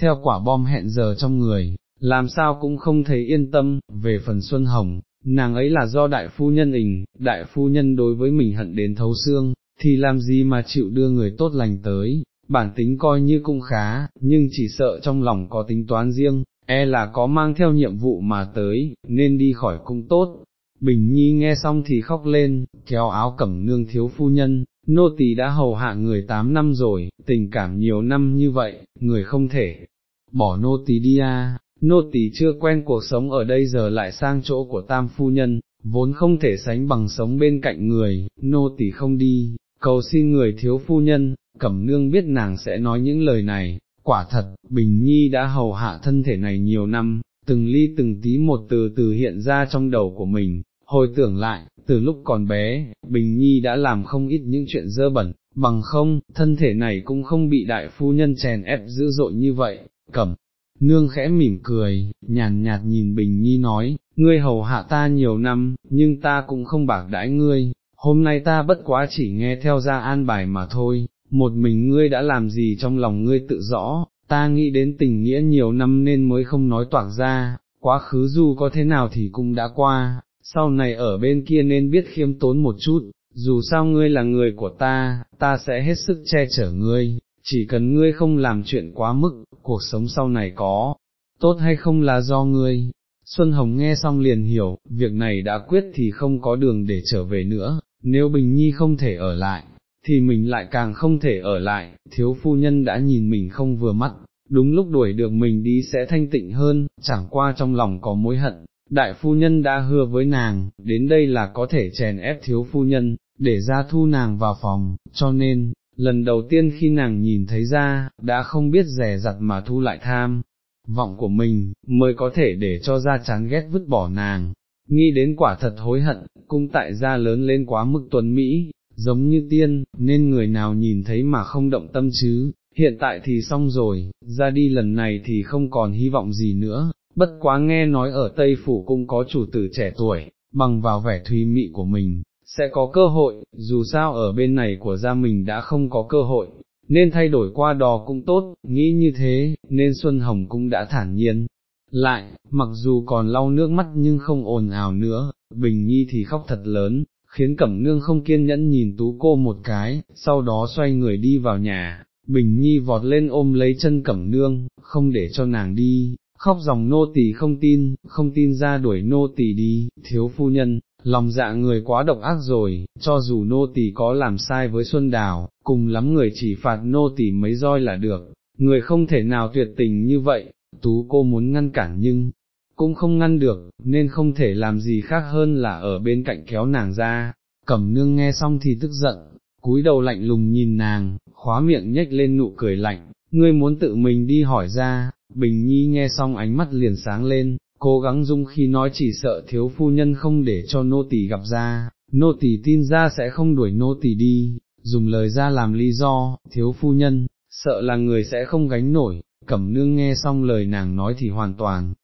theo quả bom hẹn giờ trong người, làm sao cũng không thấy yên tâm, về phần Xuân Hồng, nàng ấy là do đại phu nhân ình, đại phu nhân đối với mình hận đến thấu xương, thì làm gì mà chịu đưa người tốt lành tới, bản tính coi như cũng khá, nhưng chỉ sợ trong lòng có tính toán riêng, e là có mang theo nhiệm vụ mà tới, nên đi khỏi cung tốt. Bình Nhi nghe xong thì khóc lên, kéo áo cẩm nương thiếu phu nhân, nô tỳ đã hầu hạ người tám năm rồi, tình cảm nhiều năm như vậy, người không thể bỏ nô tỳ đi à, nô tỳ chưa quen cuộc sống ở đây giờ lại sang chỗ của tam phu nhân, vốn không thể sánh bằng sống bên cạnh người, nô tỳ không đi, cầu xin người thiếu phu nhân, cẩm nương biết nàng sẽ nói những lời này, quả thật, Bình Nhi đã hầu hạ thân thể này nhiều năm, từng ly từng tí một từ từ hiện ra trong đầu của mình, hồi tưởng lại, từ lúc còn bé, Bình Nhi đã làm không ít những chuyện dơ bẩn, bằng không, thân thể này cũng không bị đại phu nhân chèn ép dữ dội như vậy, cẩm. Nương khẽ mỉm cười, nhàn nhạt nhìn Bình Nhi nói, ngươi hầu hạ ta nhiều năm, nhưng ta cũng không bạc đãi ngươi, hôm nay ta bất quá chỉ nghe theo ra an bài mà thôi, một mình ngươi đã làm gì trong lòng ngươi tự rõ, ta nghĩ đến tình nghĩa nhiều năm nên mới không nói toạc ra, quá khứ dù có thế nào thì cũng đã qua, sau này ở bên kia nên biết khiêm tốn một chút, dù sao ngươi là người của ta, ta sẽ hết sức che chở ngươi, chỉ cần ngươi không làm chuyện quá mức, cuộc sống sau này có, tốt hay không là do ngươi. Xuân Hồng nghe xong liền hiểu, việc này đã quyết thì không có đường để trở về nữa, nếu Bình Nhi không thể ở lại, thì mình lại càng không thể ở lại, thiếu phu nhân đã nhìn mình không vừa mắt, đúng lúc đuổi được mình đi sẽ thanh tịnh hơn, chẳng qua trong lòng có mối hận, đại phu nhân đã hứa với nàng, đến đây là có thể chèn ép thiếu phu nhân, để ra thu nàng vào phòng, cho nên, lần đầu tiên khi nàng nhìn thấy ra, đã không biết rẻ rặt mà thu lại tham, vọng của mình, mới có thể để cho ra chán ghét vứt bỏ nàng. Nghĩ đến quả thật hối hận, cung tại gia lớn lên quá mức tuấn Mỹ, giống như tiên, nên người nào nhìn thấy mà không động tâm chứ, hiện tại thì xong rồi, ra đi lần này thì không còn hy vọng gì nữa, bất quá nghe nói ở Tây Phủ cũng có chủ tử trẻ tuổi, bằng vào vẻ thùy mị của mình, sẽ có cơ hội, dù sao ở bên này của gia mình đã không có cơ hội, nên thay đổi qua đò cũng tốt, nghĩ như thế, nên Xuân Hồng cũng đã thản nhiên. Lại, mặc dù còn lau nước mắt nhưng không ồn ào nữa, Bình Nhi thì khóc thật lớn, khiến Cẩm Nương không kiên nhẫn nhìn tú cô một cái, sau đó xoay người đi vào nhà, Bình Nhi vọt lên ôm lấy chân Cẩm Nương, không để cho nàng đi, khóc dòng nô tỳ không tin, không tin ra đuổi nô tỳ đi, thiếu phu nhân, lòng dạ người quá độc ác rồi, cho dù nô tỳ có làm sai với Xuân Đào, cùng lắm người chỉ phạt nô tỳ mấy roi là được, người không thể nào tuyệt tình như vậy, tú cô muốn ngăn cản nhưng, cũng không ngăn được, nên không thể làm gì khác hơn là ở bên cạnh kéo nàng ra, cẩm nương nghe xong thì tức giận, cúi đầu lạnh lùng nhìn nàng, khóa miệng nhếch lên nụ cười lạnh, ngươi muốn tự mình đi hỏi ra, Bình Nhi nghe xong ánh mắt liền sáng lên, cố gắng dung khi nói chỉ sợ thiếu phu nhân không để cho nô tỳ gặp ra, nô tỳ tin ra sẽ không đuổi nô tỳ đi, dùng lời ra làm lý do, thiếu phu nhân, sợ là người sẽ không gánh nổi, cẩm nương nghe xong lời nàng nói thì hoàn toàn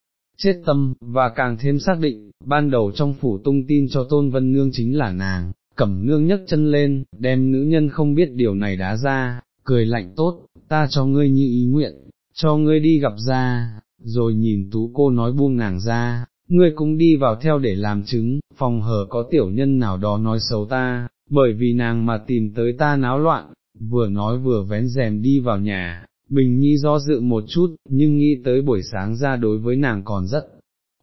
chết tâm, và càng thêm xác định, ban đầu trong phủ tung tin cho tôn vân nương chính là nàng, cẩm nương nhấc chân lên, đem nữ nhân không biết điều này đá ra, cười lạnh tốt, ta cho ngươi như ý nguyện, cho ngươi đi gặp ra, rồi nhìn tú cô nói buông nàng ra, ngươi cũng đi vào theo để làm chứng, phòng hờ có tiểu nhân nào đó nói xấu ta, bởi vì nàng mà tìm tới ta náo loạn, vừa nói vừa vén rèm đi vào nhà, Bình Nhi do dự một chút, nhưng nghĩ tới buổi sáng ra đối với nàng còn rất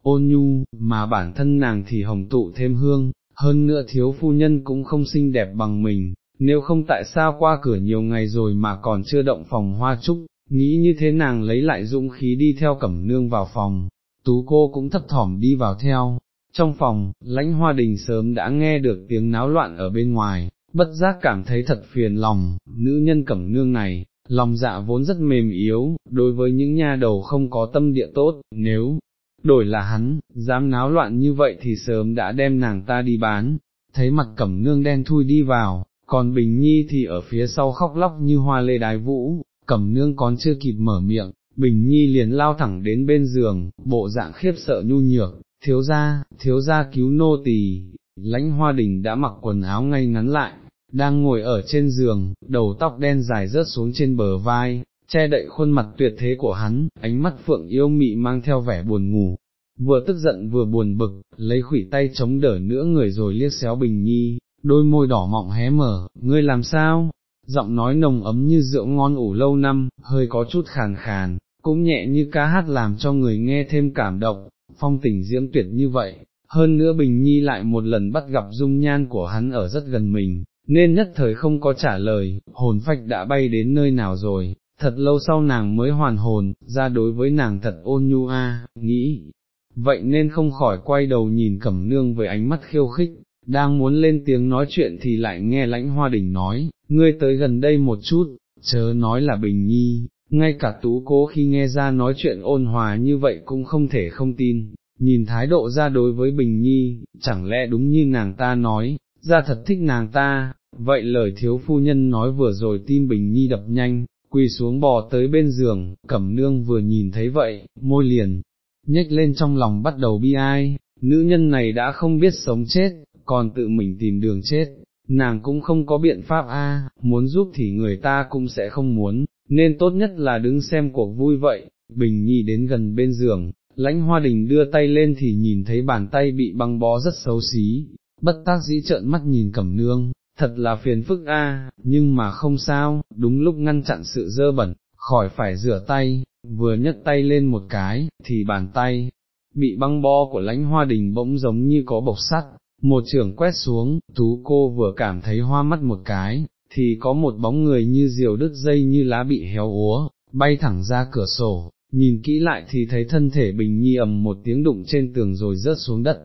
ôn nhu, mà bản thân nàng thì hồng tụ thêm hương, hơn nữa thiếu phu nhân cũng không xinh đẹp bằng mình, nếu không tại sao qua cửa nhiều ngày rồi mà còn chưa động phòng hoa trúc, nghĩ như thế nàng lấy lại dũng khí đi theo cẩm nương vào phòng, tú cô cũng thấp thỏm đi vào theo. Trong phòng, lãnh hoa đình sớm đã nghe được tiếng náo loạn ở bên ngoài, bất giác cảm thấy thật phiền lòng, nữ nhân cẩm nương này, lòng dạ vốn rất mềm yếu, đối với những nha đầu không có tâm địa tốt, nếu đổi là hắn, dám náo loạn như vậy thì sớm đã đem nàng ta đi bán, thấy mặt cẩm nương đen thui đi vào, còn Bình Nhi thì ở phía sau khóc lóc như hoa lê đái vũ, cẩm nương còn chưa kịp mở miệng, Bình Nhi liền lao thẳng đến bên giường, bộ dạng khiếp sợ nhu nhược, thiếu gia, thiếu gia cứu nô tỳ. lãnh hoa đình đã mặc quần áo ngay ngắn lại, đang ngồi ở trên giường, đầu tóc đen dài rớt xuống trên bờ vai, che đậy khuôn mặt tuyệt thế của hắn, ánh mắt phượng yêu mị mang theo vẻ buồn ngủ, vừa tức giận vừa buồn bực, lấy khủy tay chống đỡ nữa người rồi liếc xéo bình nhi, đôi môi đỏ mọng hé mở, ngươi làm sao? Giọng nói nồng ấm như rượu ngon ủ lâu năm, hơi có chút khàn khàn, cũng nhẹ như ca hát làm cho người nghe thêm cảm động, phong tình diễm tuyệt như vậy. Hơn nữa Bình Nhi lại một lần bắt gặp dung nhan của hắn ở rất gần mình, nên nhất thời không có trả lời, hồn phách đã bay đến nơi nào rồi, thật lâu sau nàng mới hoàn hồn, ra đối với nàng thật ôn nhu a, nghĩ, vậy nên không khỏi quay đầu nhìn cẩm nương với ánh mắt khiêu khích, đang muốn lên tiếng nói chuyện thì lại nghe lãnh hoa đình nói, ngươi tới gần đây một chút, chớ nói là bình nhi, ngay cả tú cố khi nghe ra nói chuyện ôn hòa như vậy cũng không thể không tin, nhìn thái độ ra đối với bình nhi, chẳng lẽ đúng như nàng ta nói, ra thật thích nàng ta, vậy lời thiếu phu nhân nói vừa rồi tim bình nhi đập nhanh, quỳ xuống bò tới bên giường, cẩm nương vừa nhìn thấy vậy, môi liền, nhếch lên trong lòng bắt đầu bi ai, nữ nhân này đã không biết sống chết, còn tự mình tìm đường chết, nàng cũng không có biện pháp a, muốn giúp thì người ta cũng sẽ không muốn, nên tốt nhất là đứng xem cuộc vui vậy, bình nhi đến gần bên giường. Lãnh hoa đình đưa tay lên thì nhìn thấy bàn tay bị băng bó rất xấu xí, bất tác dĩ trợn mắt nhìn cẩm nương, thật là phiền phức a, nhưng mà không sao, đúng lúc ngăn chặn sự dơ bẩn, khỏi phải rửa tay, vừa nhấc tay lên một cái, thì bàn tay, bị băng bo của lãnh hoa đình bỗng giống như có bọc sắt, một trưởng quét xuống, tú cô vừa cảm thấy hoa mắt một cái, thì có một bóng người như diều đứt dây như lá bị héo úa, bay thẳng ra cửa sổ, nhìn kỹ lại thì thấy thân thể Bình Nhi ầm một tiếng đụng trên tường rồi rớt xuống đất,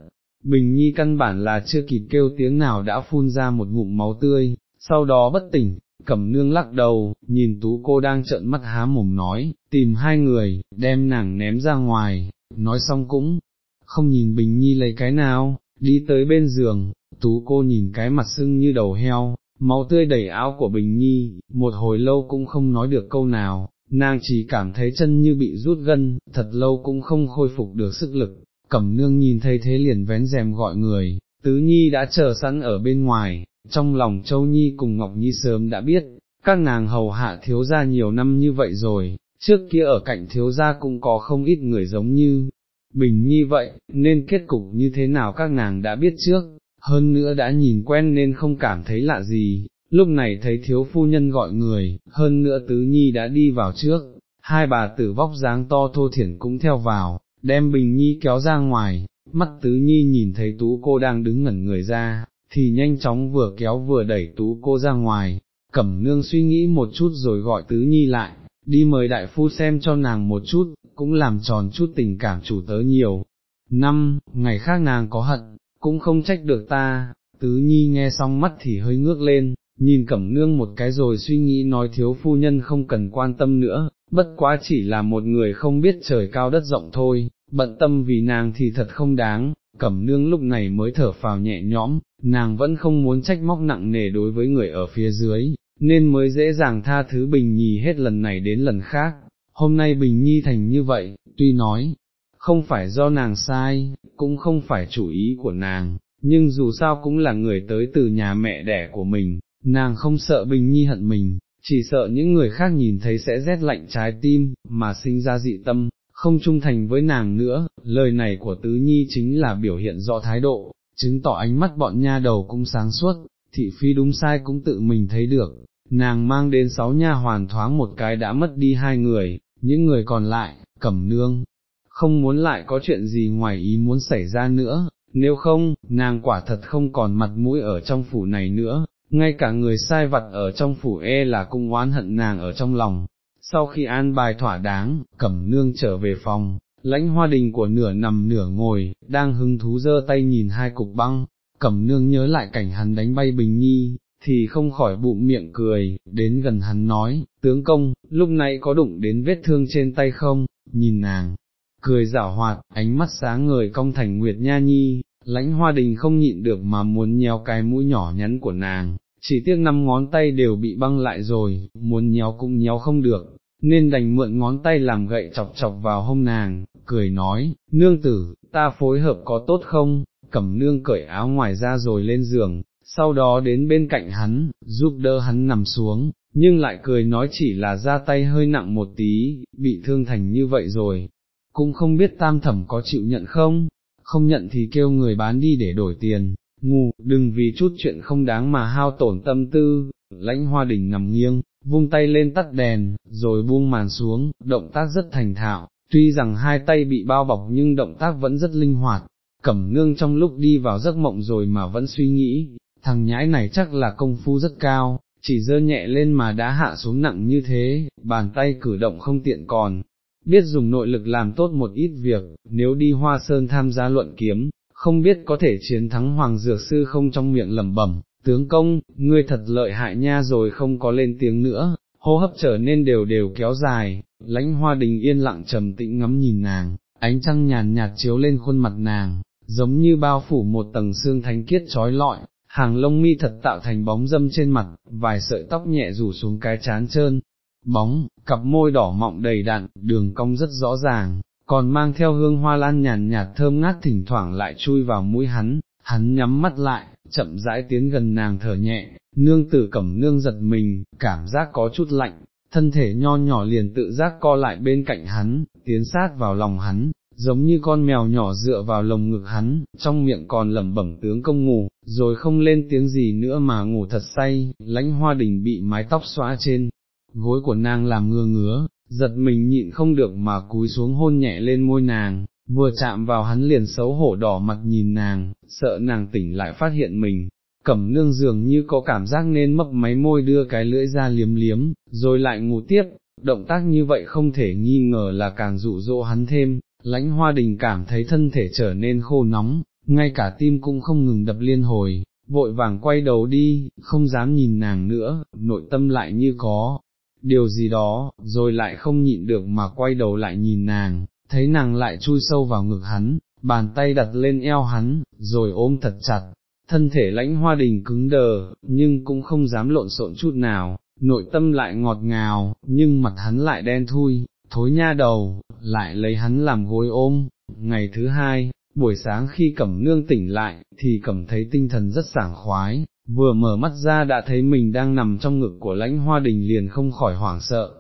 Bình Nhi căn bản là chưa kịp kêu tiếng nào đã phun ra một ngụm máu tươi, sau đó bất tỉnh, cẩm nương lắc đầu, nhìn tú cô đang trợn mắt há mồm nói, tìm hai người, đem nàng ném ra ngoài, nói xong cũng, không nhìn Bình Nhi lấy cái nào, đi tới bên giường, tú cô nhìn cái mặt sưng như đầu heo, máu tươi đầy áo của Bình Nhi, một hồi lâu cũng không nói được câu nào, nàng chỉ cảm thấy chân như bị rút gân, thật lâu cũng không khôi phục được sức lực, cẩm nương nhìn thấy thế liền vén rèm gọi người, tứ nhi đã chờ sẵn ở bên ngoài, trong lòng châu nhi cùng ngọc nhi sớm đã biết, các nàng hầu hạ thiếu gia nhiều năm như vậy rồi, trước kia ở cạnh thiếu gia cũng có không ít người giống như, bình nhi vậy, nên kết cục như thế nào các nàng đã biết trước, hơn nữa đã nhìn quen nên không cảm thấy lạ gì, lúc này thấy thiếu phu nhân gọi người, hơn nữa tứ nhi đã đi vào trước, hai bà tử vóc dáng to thô thiển cũng theo vào, đem Bình Nhi kéo ra ngoài, mắt tứ nhi nhìn thấy tú cô đang đứng ngẩn người ra, thì nhanh chóng vừa kéo vừa đẩy tú cô ra ngoài, cẩm nương suy nghĩ một chút rồi gọi tứ nhi lại, đi mời đại phu xem cho nàng một chút, cũng làm tròn chút tình cảm chủ tớ nhiều. Năm, ngày khác nàng có hận, cũng không trách được ta, tứ nhi nghe xong mắt thì hơi ngước lên, nhìn cẩm nương một cái rồi suy nghĩ nói thiếu phu nhân không cần quan tâm nữa, bất quá chỉ là một người không biết trời cao đất rộng thôi, bận tâm vì nàng thì thật không đáng, cẩm nương lúc này mới thở phào nhẹ nhõm, nàng vẫn không muốn trách móc nặng nề đối với người ở phía dưới, nên mới dễ dàng tha thứ Bình Nhi hết lần này đến lần khác, hôm nay Bình Nhi thành như vậy, tuy nói, không phải do nàng sai, cũng không phải chủ ý của nàng, nhưng dù sao cũng là người tới từ nhà mẹ đẻ của mình, nàng không sợ Bình Nhi hận mình, chỉ sợ những người khác nhìn thấy sẽ rét lạnh trái tim, mà sinh ra dị tâm, không trung thành với nàng nữa, lời này của Tứ Nhi chính là biểu hiện rõ thái độ, chứng tỏ ánh mắt bọn nha đầu cũng sáng suốt, thị phi đúng sai cũng tự mình thấy được, nàng mang đến sáu nha hoàn thoáng một cái đã mất đi hai người, những người còn lại, cẩm nương, không muốn lại có chuyện gì ngoài ý muốn xảy ra nữa, nếu không, nàng quả thật không còn mặt mũi ở trong phủ này nữa, ngay cả người sai vặt ở trong phủ e là cũng oán hận nàng ở trong lòng. Sau khi an bài thỏa đáng, cẩm nương trở về phòng, lãnh hoa đình của nửa nằm nửa ngồi, đang hứng thú giơ tay nhìn hai cục băng, cẩm nương nhớ lại cảnh hắn đánh bay bình nhi, thì không khỏi bụng miệng cười, đến gần hắn nói, tướng công, lúc này có đụng đến vết thương trên tay không, nhìn nàng, cười giảo hoạt, ánh mắt sáng ngời cong thành nguyệt nha nhi, lãnh hoa đình không nhịn được mà muốn nhéo cái mũi nhỏ nhắn của nàng, chỉ tiếc năm ngón tay đều bị băng lại rồi, muốn nhéo cũng nhéo không được, nên đành mượn ngón tay làm gậy chọc chọc vào hông nàng, cười nói, nương tử, ta phối hợp có tốt không, cẩm nương cởi áo ngoài ra rồi lên giường, sau đó đến bên cạnh hắn, giúp đỡ hắn nằm xuống, nhưng lại cười nói chỉ là ra tay hơi nặng một tí, bị thương thành như vậy rồi, cũng không biết tam thẩm có chịu nhận không, không nhận thì kêu người bán đi để đổi tiền, ngu, đừng vì chút chuyện không đáng mà hao tổn tâm tư, lãnh hoa đỉnh nằm nghiêng, vung tay lên tắt đèn, rồi buông màn xuống, động tác rất thành thạo, tuy rằng hai tay bị bao bọc nhưng động tác vẫn rất linh hoạt, cẩm nương trong lúc đi vào giấc mộng rồi mà vẫn suy nghĩ, thằng nhãi này chắc là công phu rất cao, chỉ dơ nhẹ lên mà đã hạ xuống nặng như thế, bàn tay cử động không tiện còn, biết dùng nội lực làm tốt một ít việc, nếu đi hoa sơn tham gia luận kiếm, không biết có thể chiến thắng Hoàng Dược Sư không trong miệng lẩm bẩm, tướng công, ngươi thật lợi hại nha rồi không có lên tiếng nữa, hô hấp trở nên đều đều kéo dài, lãnh hoa đình yên lặng trầm tĩnh ngắm nhìn nàng, ánh trăng nhàn nhạt chiếu lên khuôn mặt nàng, giống như bao phủ một tầng xương thánh kiết trói lọi, hàng lông mi thật tạo thành bóng dâm trên mặt, vài sợi tóc nhẹ rủ xuống cái chán trơn, bóng, cặp môi đỏ mọng đầy đặn, đường cong rất rõ ràng, còn mang theo hương hoa lan nhàn nhạt thơm ngát thỉnh thoảng lại chui vào mũi hắn, hắn nhắm mắt lại, chậm rãi tiến gần nàng thở nhẹ, nương tử cẩm nương giật mình, cảm giác có chút lạnh, thân thể nho nhỏ liền tự giác co lại bên cạnh hắn, tiến sát vào lòng hắn, giống như con mèo nhỏ dựa vào lồng ngực hắn, trong miệng còn lẩm bẩm tướng công ngủ, rồi không lên tiếng gì nữa mà ngủ thật say, lãnh hoa đình bị mái tóc xóa trên, gối của nàng làm ngừa ngứa, giật mình nhịn không được mà cúi xuống hôn nhẹ lên môi nàng, vừa chạm vào hắn liền xấu hổ đỏ mặt nhìn nàng, sợ nàng tỉnh lại phát hiện mình. Cẩm nương dường như có cảm giác nên mấp máy môi đưa cái lưỡi ra liếm liếm, rồi lại ngủ tiếp, động tác như vậy không thể nghi ngờ là càng dụ dỗ hắn thêm, lãnh hoa đình cảm thấy thân thể trở nên khô nóng, ngay cả tim cũng không ngừng đập liên hồi, vội vàng quay đầu đi, không dám nhìn nàng nữa, nội tâm lại như có, điều gì đó, rồi lại không nhịn được mà quay đầu lại nhìn nàng, thấy nàng lại chui sâu vào ngực hắn, bàn tay đặt lên eo hắn, rồi ôm thật chặt, thân thể lãnh hoa đình cứng đờ, nhưng cũng không dám lộn xộn chút nào, nội tâm lại ngọt ngào, nhưng mặt hắn lại đen thui, thối nha đầu, lại lấy hắn làm gối ôm, ngày thứ hai, buổi sáng khi cẩm nương tỉnh lại, thì cẩm thấy tinh thần rất sảng khoái, vừa mở mắt ra đã thấy mình đang nằm trong ngực của lãnh hoa đình liền không khỏi hoảng sợ,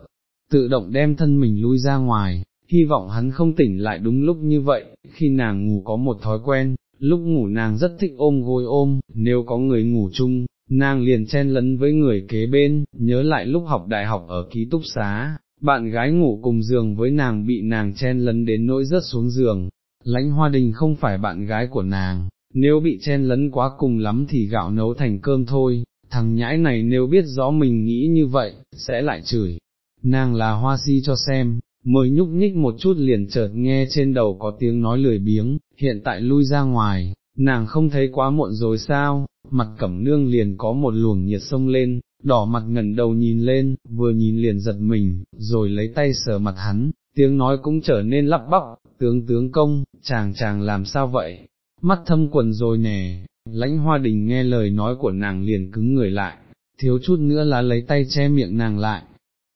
tự động đem thân mình lui ra ngoài, hy vọng hắn không tỉnh lại đúng lúc như vậy, khi nàng ngủ có một thói quen, lúc ngủ nàng rất thích ôm gối ôm, nếu có người ngủ chung, nàng liền chen lấn với người kế bên, nhớ lại lúc học đại học ở ký túc xá, bạn gái ngủ cùng giường với nàng bị nàng chen lấn đến nỗi rớt xuống giường, lãnh hoa đình không phải bạn gái của nàng, nếu bị chen lấn quá cùng lắm thì gạo nấu thành cơm thôi, thằng nhãi này nếu biết rõ mình nghĩ như vậy, sẽ lại chửi, nàng là hoa si cho xem, mới nhúc nhích một chút liền chợt nghe trên đầu có tiếng nói lười biếng, hiện tại lui ra ngoài, nàng không thấy quá muộn rồi sao, mặt cẩm nương liền có một luồng nhiệt sông lên, đỏ mặt ngẩn đầu nhìn lên, vừa nhìn liền giật mình, rồi lấy tay sờ mặt hắn, tiếng nói cũng trở nên lắp bắp, tướng tướng công, chàng chàng làm sao vậy, mắt thâm quần rồi nè, lãnh hoa đình nghe lời nói của nàng liền cứng người lại, thiếu chút nữa là lấy tay che miệng nàng lại,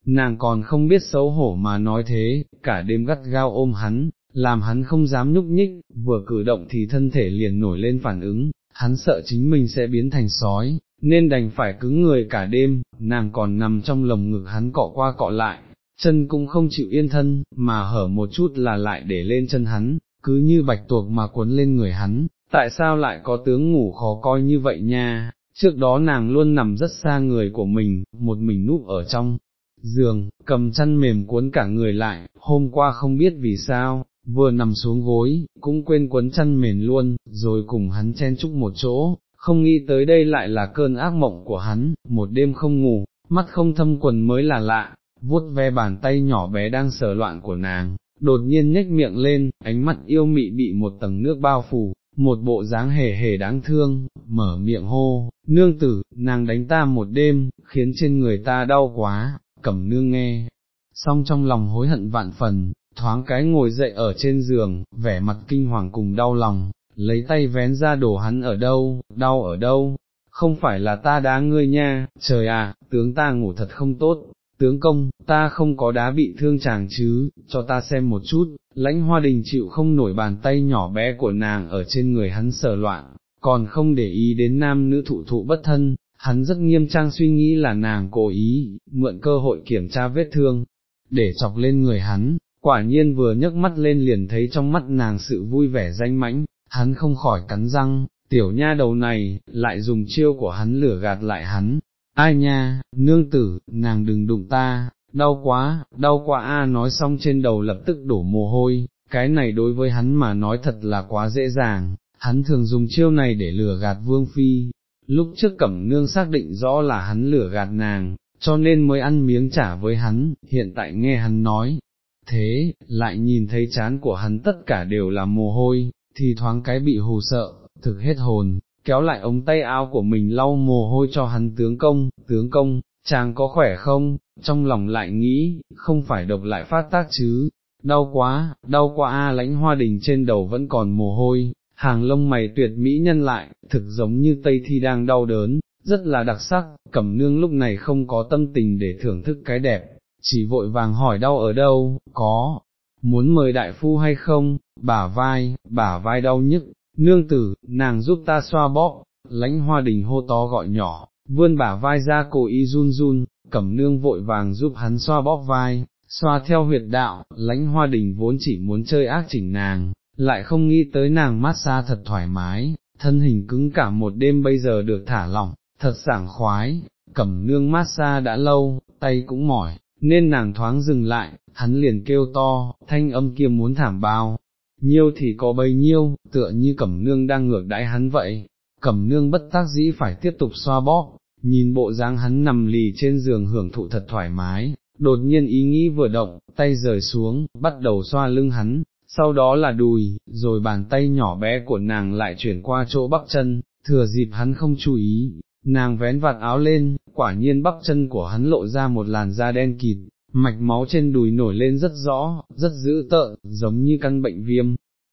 nàng còn không biết xấu hổ mà nói thế, cả đêm gắt gao ôm hắn, làm hắn không dám nhúc nhích, vừa cử động thì thân thể liền nổi lên phản ứng, hắn sợ chính mình sẽ biến thành sói, nên đành phải cứng người cả đêm, nàng còn nằm trong lồng ngực hắn cọ qua cọ lại, chân cũng không chịu yên thân, mà hở một chút là lại để lên chân hắn, cứ như bạch tuộc mà cuốn lên người hắn, tại sao lại có tướng ngủ khó coi như vậy nha, trước đó nàng luôn nằm rất xa người của mình, một mình núp ở trong giường, cầm chăn mềm cuốn cả người lại, hôm qua không biết vì sao, vừa nằm xuống gối, cũng quên quấn chăn mềm luôn, rồi cùng hắn chen chúc một chỗ, không nghĩ tới đây lại là cơn ác mộng của hắn, một đêm không ngủ, mắt không thâm quần mới là lạ, vuốt ve bàn tay nhỏ bé đang sờ loạn của nàng, đột nhiên nhếch miệng lên, ánh mắt yêu mị bị một tầng nước bao phủ, một bộ dáng hề hề đáng thương, mở miệng hô, nương tử, nàng đánh ta một đêm, khiến trên người ta đau quá, cẩm nương nghe, xong trong lòng hối hận vạn phần, thoáng cái ngồi dậy ở trên giường, vẻ mặt kinh hoàng cùng đau lòng, lấy tay vén ra đổ hắn ở đâu, đau ở đâu, không phải là ta đá ngươi nha, trời à, tướng ta ngủ thật không tốt, tướng công, ta không có đá bị thương chàng chứ, cho ta xem một chút, lãnh hoa đình chịu không nổi bàn tay nhỏ bé của nàng ở trên người hắn sờ loạn, còn không để ý đến nam nữ thụ thụ bất thân, hắn rất nghiêm trang suy nghĩ là nàng cố ý, mượn cơ hội kiểm tra vết thương, để chọc lên người hắn, quả nhiên vừa nhấc mắt lên liền thấy trong mắt nàng sự vui vẻ danh mãnh, hắn không khỏi cắn răng, tiểu nha đầu này, lại dùng chiêu của hắn lửa gạt lại hắn, ai nha, nương tử, nàng đừng đụng ta, đau quá, đau quá a. Nói xong trên đầu lập tức đổ mồ hôi, cái này đối với hắn mà nói thật là quá dễ dàng, hắn thường dùng chiêu này để lừa gạt vương phi, lúc trước cẩm nương xác định rõ là hắn lửa gạt nàng, cho nên mới ăn miếng trả với hắn, hiện tại nghe hắn nói, thế, lại nhìn thấy chán của hắn tất cả đều là mồ hôi, thì thoáng cái bị hù sợ, thực hết hồn, kéo lại ống tay áo của mình lau mồ hôi cho hắn. Tướng công, tướng công, chàng có khỏe không, trong lòng lại nghĩ, không phải độc lại phát tác chứ, đau quá, đau quá a lãnh hoa đình trên đầu vẫn còn mồ hôi, hàng lông mày tuyệt mỹ nhân lại, thực giống như Tây Thi đang đau đớn, rất là đặc sắc, cẩm nương lúc này không có tâm tình để thưởng thức cái đẹp, chỉ vội vàng hỏi đau ở đâu, có, muốn mời đại phu hay không, bả vai, bả vai đau nhức, nương tử, nàng giúp ta xoa bóp, lãnh hoa đình hô to gọi nhỏ, vươn bả vai ra cố ý run run, cẩm nương vội vàng giúp hắn xoa bóp vai, xoa theo huyệt đạo, lãnh hoa đình vốn chỉ muốn chơi ác chỉnh nàng, lại không nghĩ tới nàng mát xa thật thoải mái, thân hình cứng cả một đêm bây giờ được thả lỏng, thật sảng khoái, cẩm nương mát xa đã lâu, tay cũng mỏi, nên nàng thoáng dừng lại, hắn liền kêu to, thanh âm kia muốn thảm bao, nhiêu thì có bấy nhiêu, tựa như cẩm nương đang ngược đãi hắn vậy, cẩm nương bất tác dĩ phải tiếp tục xoa bóp, nhìn bộ dáng hắn nằm lì trên giường hưởng thụ thật thoải mái, đột nhiên ý nghĩ vừa động, tay rời xuống, bắt đầu xoa lưng hắn, sau đó là đùi, rồi bàn tay nhỏ bé của nàng lại chuyển qua chỗ bắp chân, thừa dịp hắn không chú ý, nàng vén vạt áo lên, quả nhiên bắp chân của hắn lộ ra một làn da đen kịt, mạch máu trên đùi nổi lên rất rõ, rất dữ tợn, giống như căn bệnh viêm.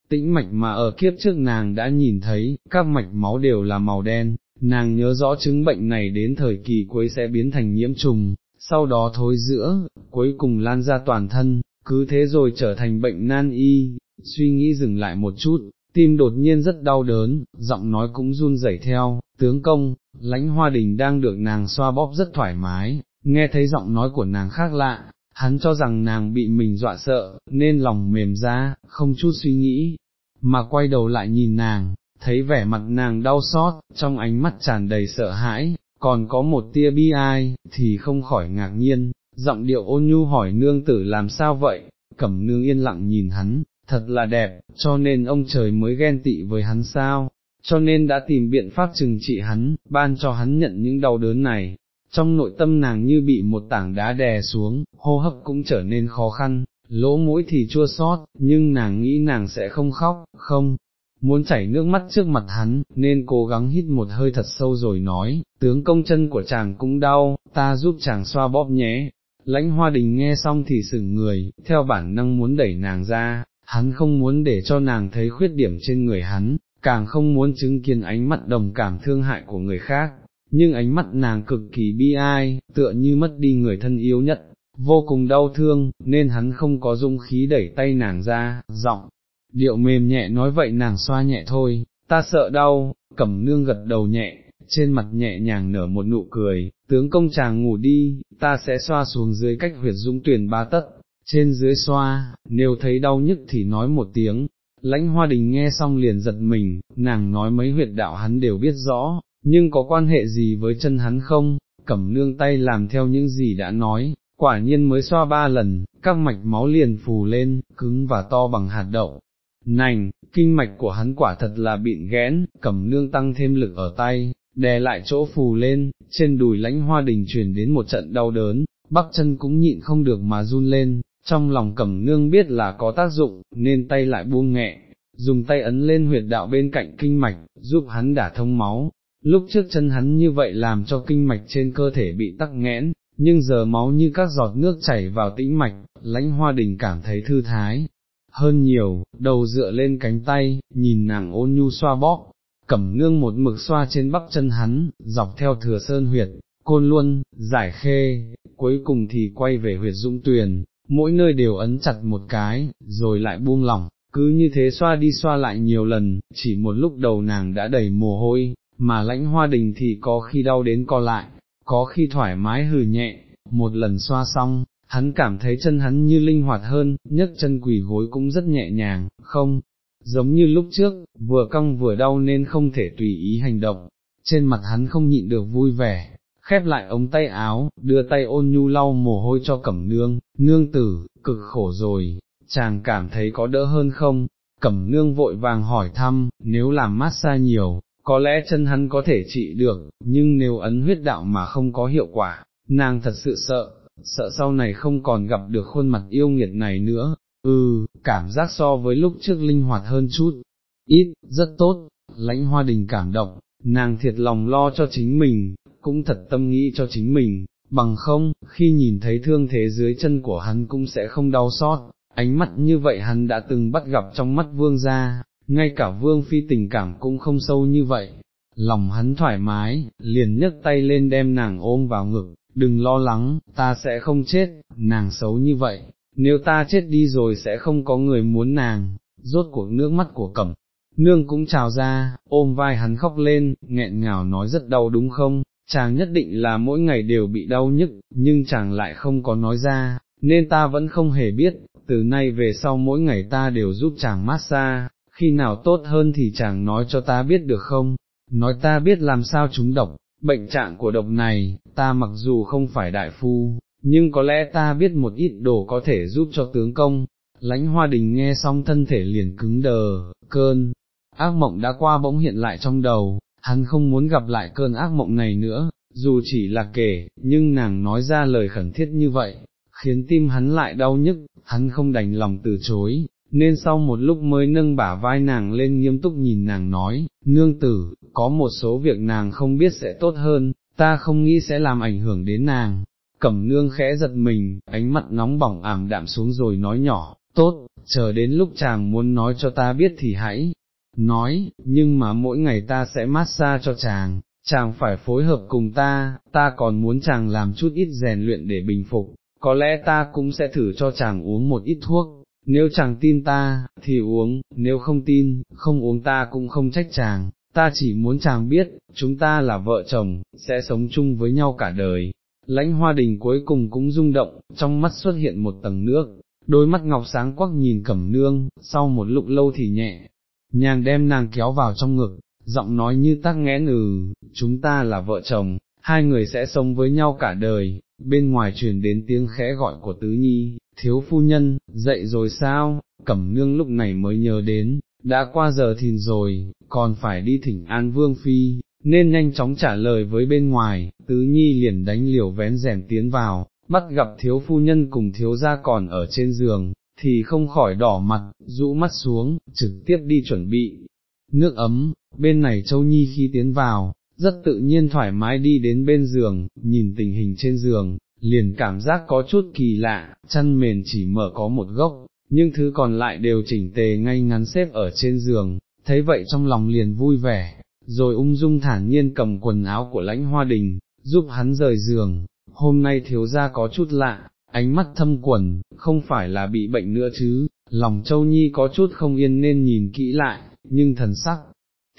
Tĩnh mạch mà ở kiếp trước nàng đã nhìn thấy, các mạch máu đều là màu đen, nàng nhớ rõ chứng bệnh này đến thời kỳ cuối sẽ biến thành nhiễm trùng, sau đó thối giữa, cuối cùng lan ra toàn thân, cứ thế rồi trở thành bệnh nan y, suy nghĩ dừng lại một chút, tim đột nhiên rất đau đớn, giọng nói cũng run rẩy theo, tướng công, lãnh hoa đình đang được nàng xoa bóp rất thoải mái, nghe thấy giọng nói của nàng khác lạ, hắn cho rằng nàng bị mình dọa sợ, nên lòng mềm ra, không chút suy nghĩ, mà quay đầu lại nhìn nàng, thấy vẻ mặt nàng đau xót, trong ánh mắt tràn đầy sợ hãi, còn có một tia bi ai, thì không khỏi ngạc nhiên, giọng điệu ôn nhu hỏi nương tử làm sao vậy, cẩm nương yên lặng nhìn hắn, thật là đẹp, cho nên ông trời mới ghen tị với hắn sao, cho nên đã tìm biện pháp trừng trị hắn, ban cho hắn nhận những đau đớn này. Trong nội tâm nàng như bị một tảng đá đè xuống, hô hấp cũng trở nên khó khăn, lỗ mũi thì chua xót, nhưng nàng nghĩ nàng sẽ không khóc, không, muốn chảy nước mắt trước mặt hắn, nên cố gắng hít một hơi thật sâu rồi nói, tướng công chân của chàng cũng đau, ta giúp chàng xoa bóp nhé. Lãnh hoa đình nghe xong thì sửng người, theo bản năng muốn đẩy nàng ra, hắn không muốn để cho nàng thấy khuyết điểm trên người hắn, càng không muốn chứng kiến ánh mắt đồng cảm thương hại của người khác, nhưng ánh mắt nàng cực kỳ bi ai, tựa như mất đi người thân yếu nhất, vô cùng đau thương, nên hắn không có dung khí đẩy tay nàng ra, giọng, điệu mềm nhẹ nói vậy nàng xoa nhẹ thôi, ta sợ đau, cẩm nương gật đầu nhẹ, trên mặt nhẹ nhàng nở một nụ cười, tướng công chàng ngủ đi, ta sẽ xoa xuống dưới cách huyệt dũng tuyển ba tất, trên dưới xoa, nếu thấy đau nhức thì nói một tiếng. Lãnh hoa đình nghe xong liền giật mình, nàng nói mấy huyệt đạo hắn đều biết rõ, nhưng có quan hệ gì với chân hắn không, cẩm nương tay làm theo những gì đã nói, quả nhiên mới xoa ba lần, các mạch máu liền phù lên, cứng và to bằng hạt đậu. Nành, kinh mạch của hắn quả thật là bịn ghén, cẩm nương tăng thêm lực ở tay, đè lại chỗ phù lên, trên đùi lãnh hoa đình truyền đến một trận đau đớn, bắp chân cũng nhịn không được mà run lên, trong lòng cẩm nương biết là có tác dụng, nên tay lại buông nhẹ, dùng tay ấn lên huyệt đạo bên cạnh kinh mạch, giúp hắn đả thông máu. Lúc trước chân hắn như vậy làm cho kinh mạch trên cơ thể bị tắc nghẽn, nhưng giờ máu như các giọt nước chảy vào tĩnh mạch, lãnh hoa đình cảm thấy thư thái. Hơn nhiều, đầu dựa lên cánh tay, nhìn nàng ôn nhu xoa bóp, cẩm nương một mực xoa trên bắp chân hắn, dọc theo thừa sơn huyệt, côn luân, giải khê, cuối cùng thì quay về huyệt dũng tuyền, mỗi nơi đều ấn chặt một cái, rồi lại buông lỏng, cứ như thế xoa đi xoa lại nhiều lần, chỉ một lúc đầu nàng đã đầy mồ hôi, mà lãnh hoa đình thì có khi đau đến co lại, có khi thoải mái hừ nhẹ, một lần xoa xong, hắn cảm thấy chân hắn như linh hoạt hơn, nhấc chân quỳ gối cũng rất nhẹ nhàng, không, giống như lúc trước, vừa cong vừa đau nên không thể tùy ý hành động, trên mặt hắn không nhịn được vui vẻ, khép lại ống tay áo, đưa tay ôn nhu lau mồ hôi cho cẩm nương, nương tử, cực khổ rồi, chàng cảm thấy có đỡ hơn không, cẩm nương vội vàng hỏi thăm, nếu làm massage nhiều, có lẽ chân hắn có thể trị được, nhưng nếu ấn huyết đạo mà không có hiệu quả, nàng thật sự sợ, sợ sau này không còn gặp được khuôn mặt yêu nghiệt này nữa, ừ, cảm giác so với lúc trước linh hoạt hơn chút, ít, rất tốt, lãnh hoa đình cảm động, nàng thiệt lòng lo cho chính mình, cũng thật tâm nghĩ cho chính mình, bằng không, khi nhìn thấy thương thế dưới chân của hắn cũng sẽ không đau xót, ánh mắt như vậy hắn đã từng bắt gặp trong mắt vương gia, ngay cả vương phi tình cảm cũng không sâu như vậy, lòng hắn thoải mái, liền nhấc tay lên đem nàng ôm vào ngực, đừng lo lắng, ta sẽ không chết, nàng xấu như vậy, nếu ta chết đi rồi sẽ không có người muốn nàng, rốt cuộc nước mắt của cẩm. Nương cũng trào ra, ôm vai hắn khóc lên, nghẹn ngào nói rất đau đúng không, chàng nhất định là mỗi ngày đều bị đau nhức, nhưng chàng lại không có nói ra, nên ta vẫn không hề biết, từ nay về sau mỗi ngày ta đều giúp chàng massage, khi nào tốt hơn thì chàng nói cho ta biết được không, nói ta biết làm sao chúng độc, bệnh trạng của độc này, ta mặc dù không phải đại phu, nhưng có lẽ ta biết một ít đồ có thể giúp cho tướng công. lãnh hoa đình nghe xong thân thể liền cứng đờ, cơn, ác mộng đã qua bỗng hiện lại trong đầu, hắn không muốn gặp lại cơn ác mộng này nữa, dù chỉ là kể, nhưng nàng nói ra lời khẩn thiết như vậy, khiến tim hắn lại đau nhức, hắn không đành lòng từ chối, nên sau một lúc mới nâng bả vai nàng lên nghiêm túc nhìn nàng nói, nương tử, có một số việc nàng không biết sẽ tốt hơn, ta không nghĩ sẽ làm ảnh hưởng đến nàng. Cẩm nương khẽ giật mình, ánh mắt nóng bỏng ảm đạm xuống rồi nói nhỏ, tốt, chờ đến lúc chàng muốn nói cho ta biết thì hãy nói, nhưng mà mỗi ngày ta sẽ massage cho chàng, chàng phải phối hợp cùng ta, ta còn muốn chàng làm chút ít rèn luyện để bình phục, có lẽ ta cũng sẽ thử cho chàng uống một ít thuốc, nếu chàng tin ta, thì uống, nếu không tin, không uống ta cũng không trách chàng, ta chỉ muốn chàng biết, chúng ta là vợ chồng, sẽ sống chung với nhau cả đời. Lãnh hoa đình cuối cùng cũng rung động, trong mắt xuất hiện một tầng nước, đôi mắt ngọc sáng quắc nhìn cẩm nương, sau một lúc lâu thì nhẹ, nhàng đem nàng kéo vào trong ngực, giọng nói như tắc nghẽn ừ, chúng ta là vợ chồng, hai người sẽ sống với nhau cả đời, bên ngoài truyền đến tiếng khẽ gọi của tứ nhi, thiếu phu nhân, dậy rồi sao, cẩm nương lúc này mới nhớ đến, đã qua giờ thìn rồi, còn phải đi thỉnh an vương phi, nên nhanh chóng trả lời với bên ngoài, tứ nhi liền đánh liều vén rèm tiến vào, bắt gặp thiếu phu nhân cùng thiếu gia còn ở trên giường, thì không khỏi đỏ mặt, rũ mắt xuống, trực tiếp đi chuẩn bị. Nước ấm, bên này Châu Nhi khi tiến vào, rất tự nhiên thoải mái đi đến bên giường, nhìn tình hình trên giường, liền cảm giác có chút kỳ lạ, chăn mền chỉ mở có một gốc, nhưng thứ còn lại đều chỉnh tề ngay ngắn xếp ở trên giường, thấy vậy trong lòng liền vui vẻ, rồi ung dung thản nhiên cầm quần áo của lãnh hoa đình, giúp hắn rời giường, hôm nay thiếu gia có chút lạ, ánh mắt thâm quần, không phải là bị bệnh nữa chứ, lòng châu nhi có chút không yên nên nhìn kỹ lại, nhưng thần sắc,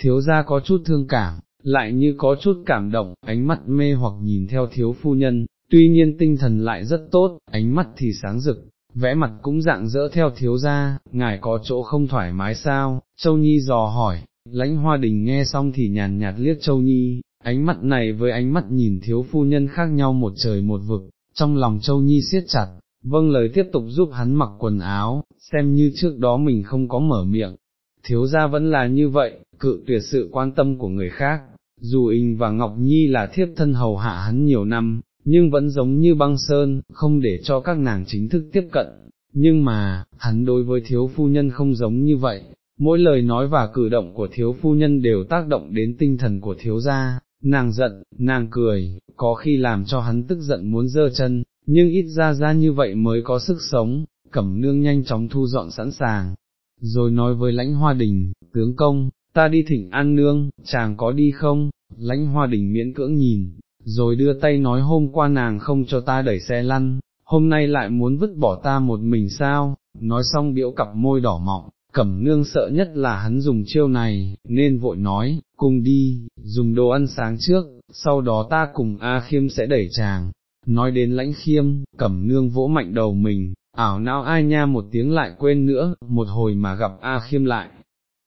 thiếu gia có chút thương cảm, lại như có chút cảm động, ánh mắt mê hoặc nhìn theo thiếu phu nhân, tuy nhiên tinh thần lại rất tốt, ánh mắt thì sáng rực, vẽ mặt cũng dạng dỡ theo thiếu gia, ngài có chỗ không thoải mái sao, châu nhi dò hỏi, lãnh hoa đình nghe xong thì nhàn nhạt liếc châu nhi, ánh mắt này với ánh mắt nhìn thiếu phu nhân khác nhau một trời một vực, trong lòng châu nhi siết chặt, vâng lời tiếp tục giúp hắn mặc quần áo, xem như trước đó mình không có mở miệng, thiếu gia vẫn là như vậy, cự tuyệt sự quan tâm của người khác, dù Inh và Ngọc Nhi là thiếp thân hầu hạ hắn nhiều năm, nhưng vẫn giống như băng sơn, không để cho các nàng chính thức tiếp cận, nhưng mà, hắn đối với thiếu phu nhân không giống như vậy, mỗi lời nói và cử động của thiếu phu nhân đều tác động đến tinh thần của thiếu gia, nàng giận, nàng cười, có khi làm cho hắn tức giận muốn dơ chân, nhưng ít ra ra như vậy mới có sức sống, cẩm nương nhanh chóng thu dọn sẵn sàng, rồi nói với lãnh hoa đình, tướng công, ta đi thỉnh an nương, chàng có đi không, lãnh hoa đình miễn cưỡng nhìn, rồi đưa tay nói hôm qua nàng không cho ta đẩy xe lăn, hôm nay lại muốn vứt bỏ ta một mình sao, nói xong biểu cặp môi đỏ mọng, cẩm nương sợ nhất là hắn dùng chiêu này, nên vội nói, cùng đi, dùng đồ ăn sáng trước, sau đó ta cùng A khiêm sẽ đẩy chàng, nói đến lãnh khiêm, cẩm nương vỗ mạnh đầu mình, ảo não ai nha một tiếng lại quên nữa, một hồi mà gặp A khiêm lại,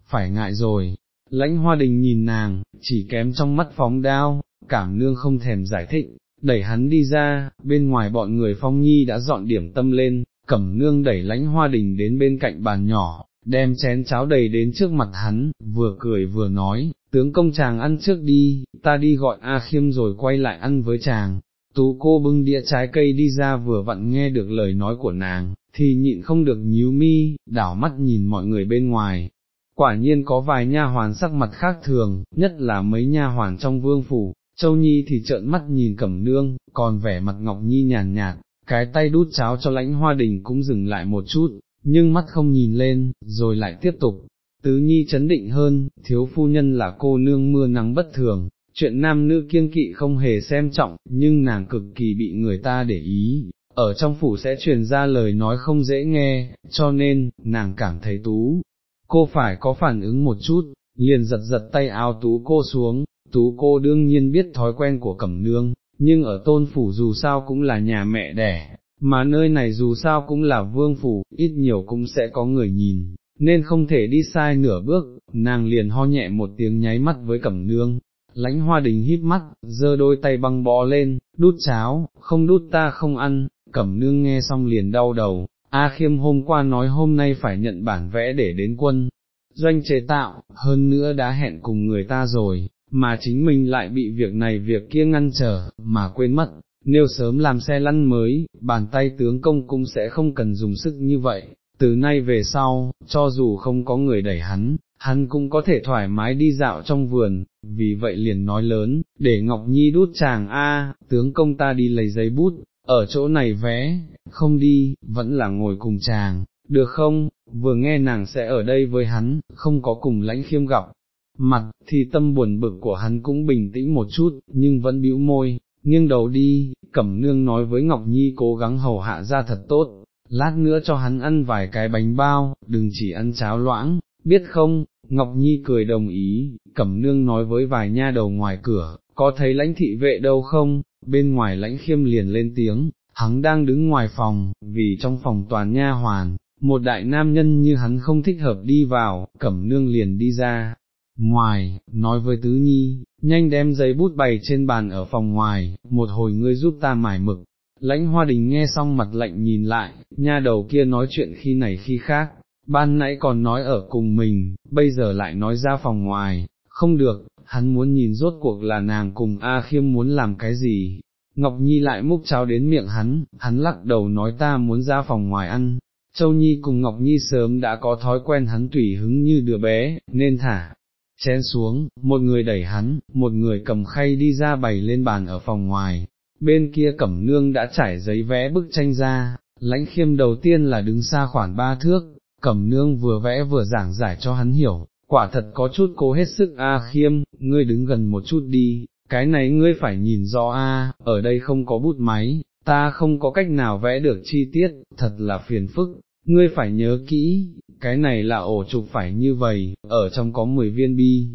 phải ngại rồi, lãnh hoa đình nhìn nàng, chỉ kém trong mắt phóng đao, cảm nương không thèm giải thích, đẩy hắn đi ra, bên ngoài bọn người phong nhi đã dọn điểm tâm lên, cẩm nương đẩy lãnh hoa đình đến bên cạnh bàn nhỏ, đem chén cháo đầy đến trước mặt hắn, vừa cười vừa nói, tướng công chàng ăn trước đi, ta đi gọi A khiêm rồi quay lại ăn với chàng. Tú cô bưng đĩa trái cây đi ra vừa vặn nghe được lời nói của nàng, thì nhịn không được nhíu mi, đảo mắt nhìn mọi người bên ngoài, quả nhiên có vài nha hoàn sắc mặt khác thường, nhất là mấy nha hoàn trong vương phủ, Châu Nhi thì trợn mắt nhìn Cẩm Nương, còn vẻ mặt Ngọc Nhi nhàn nhạt, cái tay đút cháo cho lãnh hoa đình cũng dừng lại một chút, nhưng mắt không nhìn lên, rồi lại tiếp tục. Tứ Nhi chấn định hơn, thiếu phu nhân là cô nương mưa nắng bất thường, chuyện nam nữ kiêng kỵ không hề xem trọng, nhưng nàng cực kỳ bị người ta để ý, ở trong phủ sẽ truyền ra lời nói không dễ nghe, cho nên, nàng cảm thấy tú, cô phải có phản ứng một chút, liền giật giật tay áo tú cô xuống, tú cô đương nhiên biết thói quen của cẩm nương, nhưng ở tôn phủ dù sao cũng là nhà mẹ đẻ, mà nơi này dù sao cũng là vương phủ, ít nhiều cũng sẽ có người nhìn, nên không thể đi sai nửa bước, nàng liền ho nhẹ một tiếng nháy mắt với cẩm nương. Lánh hoa đình híp mắt, giơ đôi tay băng bó lên, đút cháo, không đút ta không ăn, cẩm nương nghe xong liền đau đầu, A khiêm hôm qua nói hôm nay phải nhận bản vẽ để đến quân, doanh chế tạo, hơn nữa đã hẹn cùng người ta rồi, mà chính mình lại bị việc này việc kia ngăn trở, mà quên mất, nếu sớm làm xe lăn mới, bàn tay tướng công cũng sẽ không cần dùng sức như vậy, từ nay về sau, cho dù không có người đẩy hắn, hắn cũng có thể thoải mái đi dạo trong vườn, vì vậy liền nói lớn, để Ngọc Nhi đút chàng A, tướng công ta đi lấy giấy bút, ở chỗ này vé, không đi, vẫn là ngồi cùng chàng, được không, vừa nghe nàng sẽ ở đây với hắn, không có cùng lãnh khiêm gặp, mặt, thì tâm buồn bực của hắn cũng bình tĩnh một chút, nhưng vẫn bĩu môi, nghiêng đầu đi, cẩm nương nói với Ngọc Nhi cố gắng hầu hạ ra thật tốt, lát nữa cho hắn ăn vài cái bánh bao, đừng chỉ ăn cháo loãng, biết không, Ngọc Nhi cười đồng ý, cẩm nương nói với vài nha đầu ngoài cửa, có thấy lãnh thị vệ đâu không, bên ngoài lãnh khiêm liền lên tiếng, hắn đang đứng ngoài phòng, vì trong phòng toàn nha hoàn, một đại nam nhân như hắn không thích hợp đi vào, cẩm nương liền đi ra, ngoài, nói với tứ nhi, nhanh đem giấy bút bày trên bàn ở phòng ngoài, một hồi ngươi giúp ta mải mực, lãnh hoa đình nghe xong mặt lạnh nhìn lại, nha đầu kia nói chuyện khi này khi khác, ban nãy còn nói ở cùng mình, bây giờ lại nói ra phòng ngoài, không được, hắn muốn nhìn rốt cuộc là nàng cùng A khiêm muốn làm cái gì. Ngọc Nhi lại múc cháo đến miệng hắn, hắn lắc đầu nói ta muốn ra phòng ngoài ăn. Châu Nhi cùng Ngọc Nhi sớm đã có thói quen hắn tùy hứng như đứa bé, nên thả, chén xuống, một người đẩy hắn, một người cầm khay đi ra bày lên bàn ở phòng ngoài, bên kia cẩm nương đã trải giấy vẽ bức tranh ra, lãnh khiêm đầu tiên là đứng xa khoảng ba thước, cẩm nương vừa vẽ vừa giảng giải cho hắn hiểu, quả thật có chút cố hết sức. A khiêm, ngươi đứng gần một chút đi, cái này ngươi phải nhìn rõ a, ở đây không có bút máy, ta không có cách nào vẽ được chi tiết, thật là phiền phức, ngươi phải nhớ kỹ, cái này là ổ trục phải như vậy, ở trong có 10 viên bi,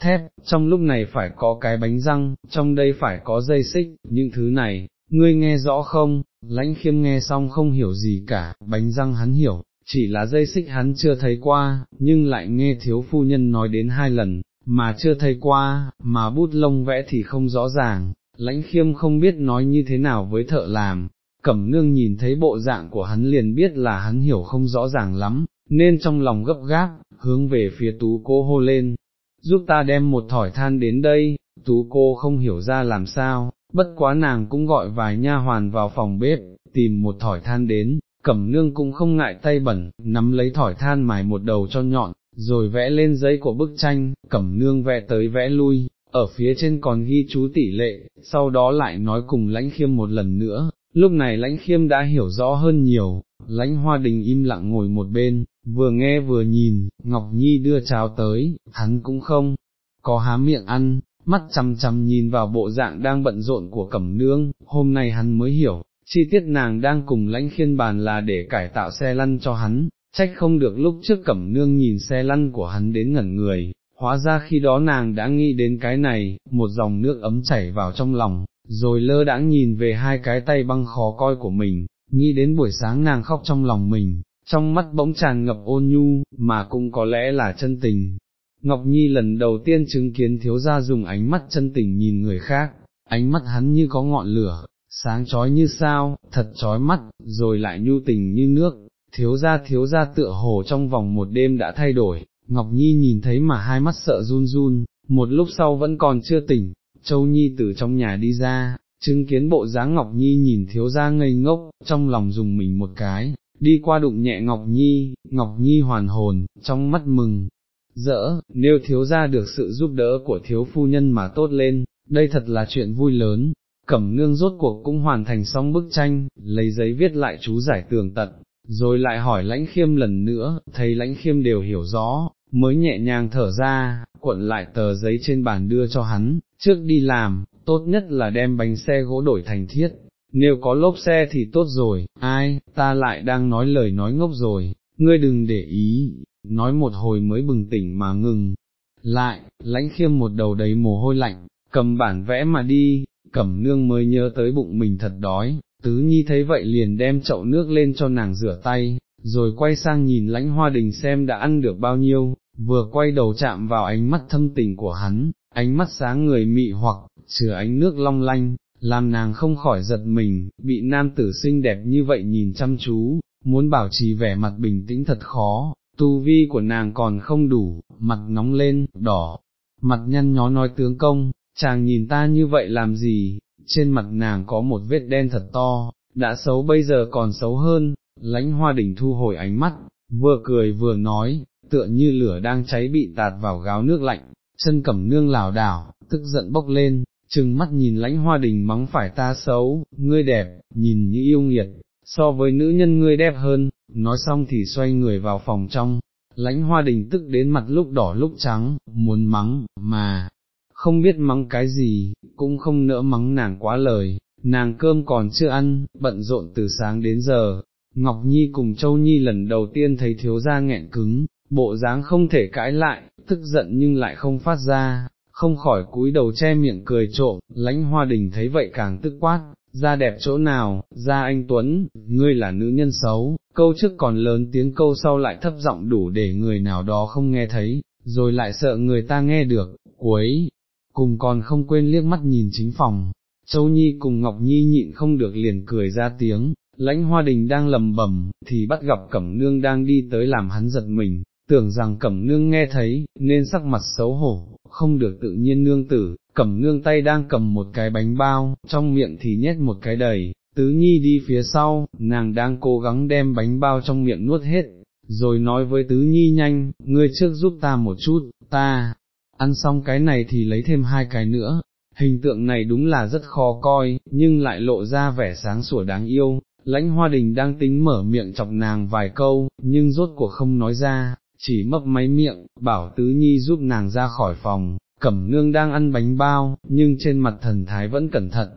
thép, trong lúc này phải có cái bánh răng, trong đây phải có dây xích, những thứ này, ngươi nghe rõ không, lãnh khiêm nghe xong không hiểu gì cả, bánh răng hắn hiểu, chỉ là dây xích hắn chưa thấy qua, nhưng lại nghe thiếu phu nhân nói đến hai lần, mà chưa thấy qua, mà bút lông vẽ thì không rõ ràng, lãnh khiêm không biết nói như thế nào với thợ làm, cẩm nương nhìn thấy bộ dạng của hắn liền biết là hắn hiểu không rõ ràng lắm, nên trong lòng gấp gáp, hướng về phía tú cô hô lên, giúp ta đem một thỏi than đến đây, tú cô không hiểu ra làm sao, bất quá nàng cũng gọi vài nha hoàn vào phòng bếp, tìm một thỏi than đến, cẩm nương cũng không ngại tay bẩn, nắm lấy thỏi than mài một đầu cho nhọn, rồi vẽ lên giấy của bức tranh, cẩm nương vẽ tới vẽ lui, ở phía trên còn ghi chú tỷ lệ, sau đó lại nói cùng lãnh khiêm một lần nữa, lúc này lãnh khiêm đã hiểu rõ hơn nhiều, lãnh hoa đình im lặng ngồi một bên, vừa nghe vừa nhìn, Ngọc Nhi đưa cháo tới, hắn cũng không, có há miệng ăn, mắt chăm chăm nhìn vào bộ dạng đang bận rộn của cẩm nương, hôm nay hắn mới hiểu, chi tiết nàng đang cùng lãnh khiên bàn là để cải tạo xe lăn cho hắn, trách không được lúc trước cẩm nương nhìn xe lăn của hắn đến ngẩn người, hóa ra khi đó nàng đã nghĩ đến cái này, một dòng nước ấm chảy vào trong lòng, rồi lơ đãng nhìn về hai cái tay băng khó coi của mình, nghĩ đến buổi sáng nàng khóc trong lòng mình, trong mắt bỗng tràn ngập ôn nhu, mà cũng có lẽ là chân tình. Ngọc Nhi lần đầu tiên chứng kiến thiếu gia dùng ánh mắt chân tình nhìn người khác, ánh mắt hắn như có ngọn lửa, sáng chói như sao, thật chói mắt, rồi lại nhu tình như nước, thiếu gia thiếu gia tựa hồ trong vòng một đêm đã thay đổi, Ngọc Nhi nhìn thấy mà hai mắt sợ run run, một lúc sau vẫn còn chưa tỉnh, Châu Nhi từ trong nhà đi ra, chứng kiến bộ dáng Ngọc Nhi nhìn thiếu gia ngây ngốc, trong lòng dùng mình một cái, đi qua đụng nhẹ Ngọc Nhi, Ngọc Nhi hoàn hồn, trong mắt mừng, dỡ, nếu thiếu gia được sự giúp đỡ của thiếu phu nhân mà tốt lên, đây thật là chuyện vui lớn, cẩm nương rốt cuộc cũng hoàn thành xong bức tranh, lấy giấy viết lại chú giải tường tận, rồi lại hỏi lãnh khiêm lần nữa, thấy lãnh khiêm đều hiểu rõ, mới nhẹ nhàng thở ra, cuộn lại tờ giấy trên bàn đưa cho hắn, trước đi làm, tốt nhất là đem bánh xe gỗ đổi thành thiết, nếu có lốp xe thì tốt rồi, ai, ta lại đang nói lời nói ngốc rồi, ngươi đừng để ý, nói một hồi mới bừng tỉnh mà ngừng. Lại, lãnh khiêm một đầu đầy mồ hôi lạnh, cầm bản vẽ mà đi, cẩm nương mới nhớ tới bụng mình thật đói, tứ nhi thấy vậy liền đem chậu nước lên cho nàng rửa tay, rồi quay sang nhìn lãnh hoa đình xem đã ăn được bao nhiêu, vừa quay đầu chạm vào ánh mắt thâm tình của hắn, ánh mắt sáng người mị hoặc, chứa ánh nước long lanh, làm nàng không khỏi giật mình, bị nam tử xinh đẹp như vậy nhìn chăm chú, muốn bảo trì vẻ mặt bình tĩnh thật khó, tu vi của nàng còn không đủ, mặt nóng lên, đỏ, mặt nhăn nhó nói tướng công, chàng nhìn ta như vậy làm gì, trên mặt nàng có một vết đen thật to, đã xấu bây giờ còn xấu hơn, lãnh hoa đỉnh thu hồi ánh mắt, vừa cười vừa nói, tựa như lửa đang cháy bị tạt vào gáo nước lạnh, chân cẩm nương lảo đảo, tức giận bốc lên, trừng mắt nhìn lãnh hoa đình mắng phải ta xấu, ngươi đẹp, nhìn như yêu nghiệt, so với nữ nhân ngươi đẹp hơn, nói xong thì xoay người vào phòng trong, lãnh hoa đình tức đến mặt lúc đỏ lúc trắng, muốn mắng, mà, không biết mắng cái gì, cũng không nỡ mắng nàng quá lời, nàng cơm còn chưa ăn, bận rộn từ sáng đến giờ, Ngọc Nhi cùng Châu Nhi lần đầu tiên thấy thiếu gia nghẹn cứng, bộ dáng không thể cãi lại, tức giận nhưng lại không phát ra, không khỏi cúi đầu che miệng cười trộm, lãnh hoa đình thấy vậy càng tức quát, ra đẹp chỗ nào, ra anh Tuấn, ngươi là nữ nhân xấu, câu trước còn lớn tiếng câu sau lại thấp giọng đủ để người nào đó không nghe thấy, rồi lại sợ người ta nghe được, cuối, cùng còn không quên liếc mắt nhìn chính phòng, Châu Nhi cùng Ngọc Nhi nhịn không được liền cười ra tiếng, lãnh hoa đình đang lầm bầm, thì bắt gặp Cẩm Nương đang đi tới làm hắn giật mình, tưởng rằng Cẩm Nương nghe thấy, nên sắc mặt xấu hổ, không được tự nhiên nương tử, Cẩm Nương tay đang cầm một cái bánh bao, trong miệng thì nhét một cái đầy, Tứ Nhi đi phía sau, nàng đang cố gắng đem bánh bao trong miệng nuốt hết, rồi nói với Tứ Nhi nhanh, ngươi trước giúp ta một chút, ta, ăn xong cái này thì lấy thêm hai cái nữa, hình tượng này đúng là rất khó coi, nhưng lại lộ ra vẻ sáng sủa đáng yêu, lãnh hoa đình đang tính mở miệng chọc nàng vài câu, nhưng rốt cuộc không nói ra, chỉ mấp máy miệng, bảo tứ nhi giúp nàng ra khỏi phòng, cẩm nương đang ăn bánh bao, nhưng trên mặt thần thái vẫn cẩn thận.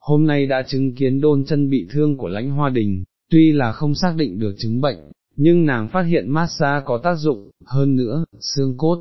Hôm nay đã chứng kiến đôn chân bị thương của lãnh hoa đình, tuy là không xác định được chứng bệnh, nhưng nàng phát hiện massage có tác dụng, hơn nữa, xương cốt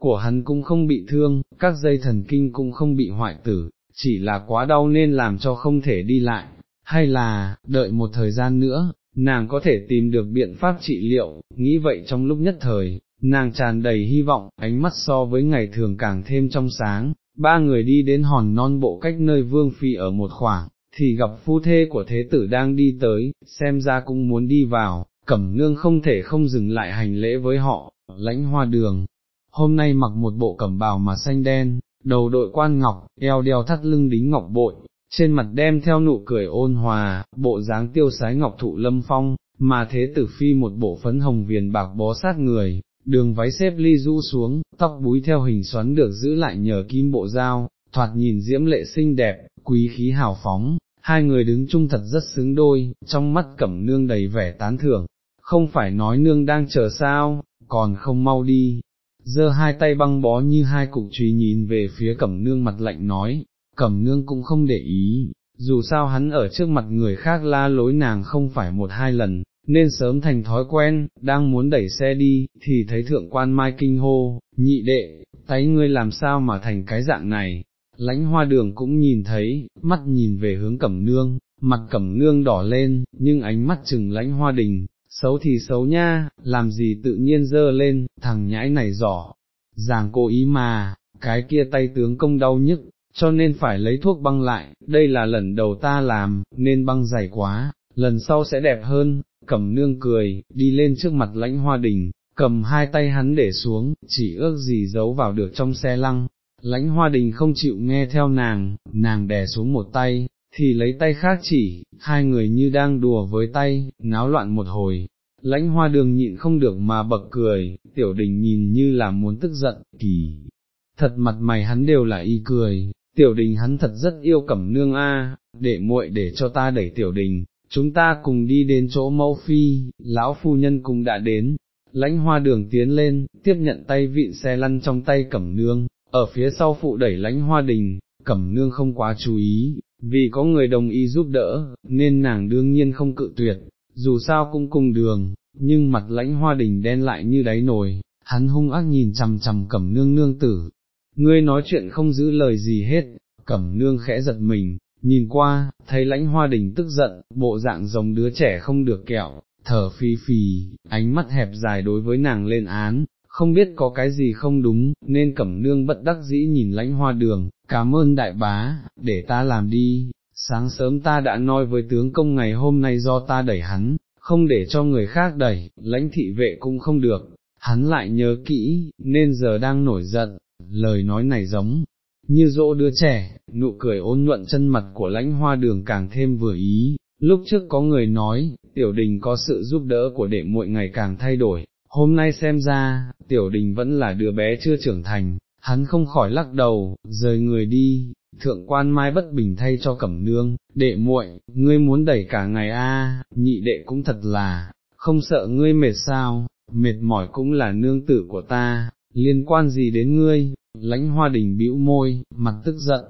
của hắn cũng không bị thương, các dây thần kinh cũng không bị hoại tử, chỉ là quá đau nên làm cho không thể đi lại, hay là, đợi một thời gian nữa, nàng có thể tìm được biện pháp trị liệu, nghĩ vậy trong lúc nhất thời, nàng tràn đầy hy vọng, ánh mắt so với ngày thường càng thêm trong sáng, ba người đi đến hòn non bộ cách nơi vương phi ở một khoảng, thì gặp phu thê của thế tử đang đi tới, xem ra cũng muốn đi vào, cẩm nương không thể không dừng lại hành lễ với họ, lãnh hoa đường, hôm nay mặc một bộ cẩm bào mà xanh đen, đầu đội quan ngọc, eo đeo thắt lưng đính ngọc bội, trên mặt đem theo nụ cười ôn hòa, bộ dáng tiêu sái ngọc thụ lâm phong, mà thế tử phi một bộ phấn hồng viền bạc bó sát người, đường váy xếp ly du xuống, tóc búi theo hình xoắn được giữ lại nhờ kim bộ dao, thoạt nhìn diễm lệ xinh đẹp, quý khí hào phóng, hai người đứng chung thật rất xứng đôi, trong mắt cẩm nương đầy vẻ tán thưởng, không phải nói nương đang chờ sao, còn không mau đi, giơ hai tay băng bó như hai cục trùy nhìn về phía cẩm nương mặt lạnh nói, cẩm nương cũng không để ý, dù sao hắn ở trước mặt người khác la lối nàng không phải một hai lần, nên sớm thành thói quen, đang muốn đẩy xe đi, thì thấy thượng quan mai kinh hô, nhị đệ, tay ngươi làm sao mà thành cái dạng này, lãnh hoa đường cũng nhìn thấy, mắt nhìn về hướng cẩm nương, mặt cẩm nương đỏ lên, nhưng ánh mắt chừng lãnh hoa đình, xấu thì xấu nha, làm gì tự nhiên dơ lên, thằng nhãi này giỏ, ràng cố ý mà, cái kia tay tướng công đau nhức, cho nên phải lấy thuốc băng lại, đây là lần đầu ta làm, nên băng dày quá, lần sau sẽ đẹp hơn, cầm nương cười, đi lên trước mặt lãnh hoa đình, cầm hai tay hắn để xuống, chỉ ước gì giấu vào được trong xe lăng. Lãnh hoa đình không chịu nghe theo nàng, nàng đè xuống một tay, thì lấy tay khác chỉ, hai người như đang đùa với tay, náo loạn một hồi, lãnh hoa đường nhịn không được mà bật cười, tiểu đình nhìn như là muốn tức giận, kỳ, thật mặt mày hắn đều là y cười, tiểu đình hắn thật rất yêu cẩm nương a, để muội để cho ta đẩy tiểu đình, chúng ta cùng đi đến chỗ mẫu phi, lão phu nhân cũng đã đến, lãnh hoa đường tiến lên, tiếp nhận tay vịn xe lăn trong tay cẩm nương, ở phía sau phụ đẩy lãnh hoa đình, cẩm nương không quá chú ý, vì có người đồng ý giúp đỡ, nên nàng đương nhiên không cự tuyệt, dù sao cũng cùng đường, nhưng mặt lãnh hoa đình đen lại như đáy nồi, hắn hung ác nhìn chằm chằm cẩm nương nương tử, ngươi nói chuyện không giữ lời gì hết, cẩm nương khẽ giật mình, nhìn qua, thấy lãnh hoa đình tức giận, bộ dạng giống đứa trẻ không được kẹo, thở phì phì, ánh mắt hẹp dài đối với nàng lên án, không biết có cái gì không đúng, nên cẩm nương bất đắc dĩ nhìn lãnh hoa đường, cảm ơn đại bá, để ta làm đi, sáng sớm ta đã nói với tướng công ngày hôm nay do ta đẩy hắn, không để cho người khác đẩy, lãnh thị vệ cũng không được, hắn lại nhớ kỹ, nên giờ đang nổi giận, lời nói này giống như dỗ đứa trẻ, nụ cười ôn nhuận chân mặt của lãnh hoa đường càng thêm vừa ý, lúc trước có người nói, tiểu đình có sự giúp đỡ của đệ muội ngày càng thay đổi, hôm nay xem ra, tiểu đình vẫn là đứa bé chưa trưởng thành, hắn không khỏi lắc đầu, rời người đi, thượng quan mai bất bình thay cho cẩm nương, đệ muội, ngươi muốn đẩy cả ngày a, nhị đệ cũng thật là, không sợ ngươi mệt sao, mệt mỏi cũng là nương tử của ta, liên quan gì đến ngươi, lãnh hoa đình bĩu môi, mặt tức giận,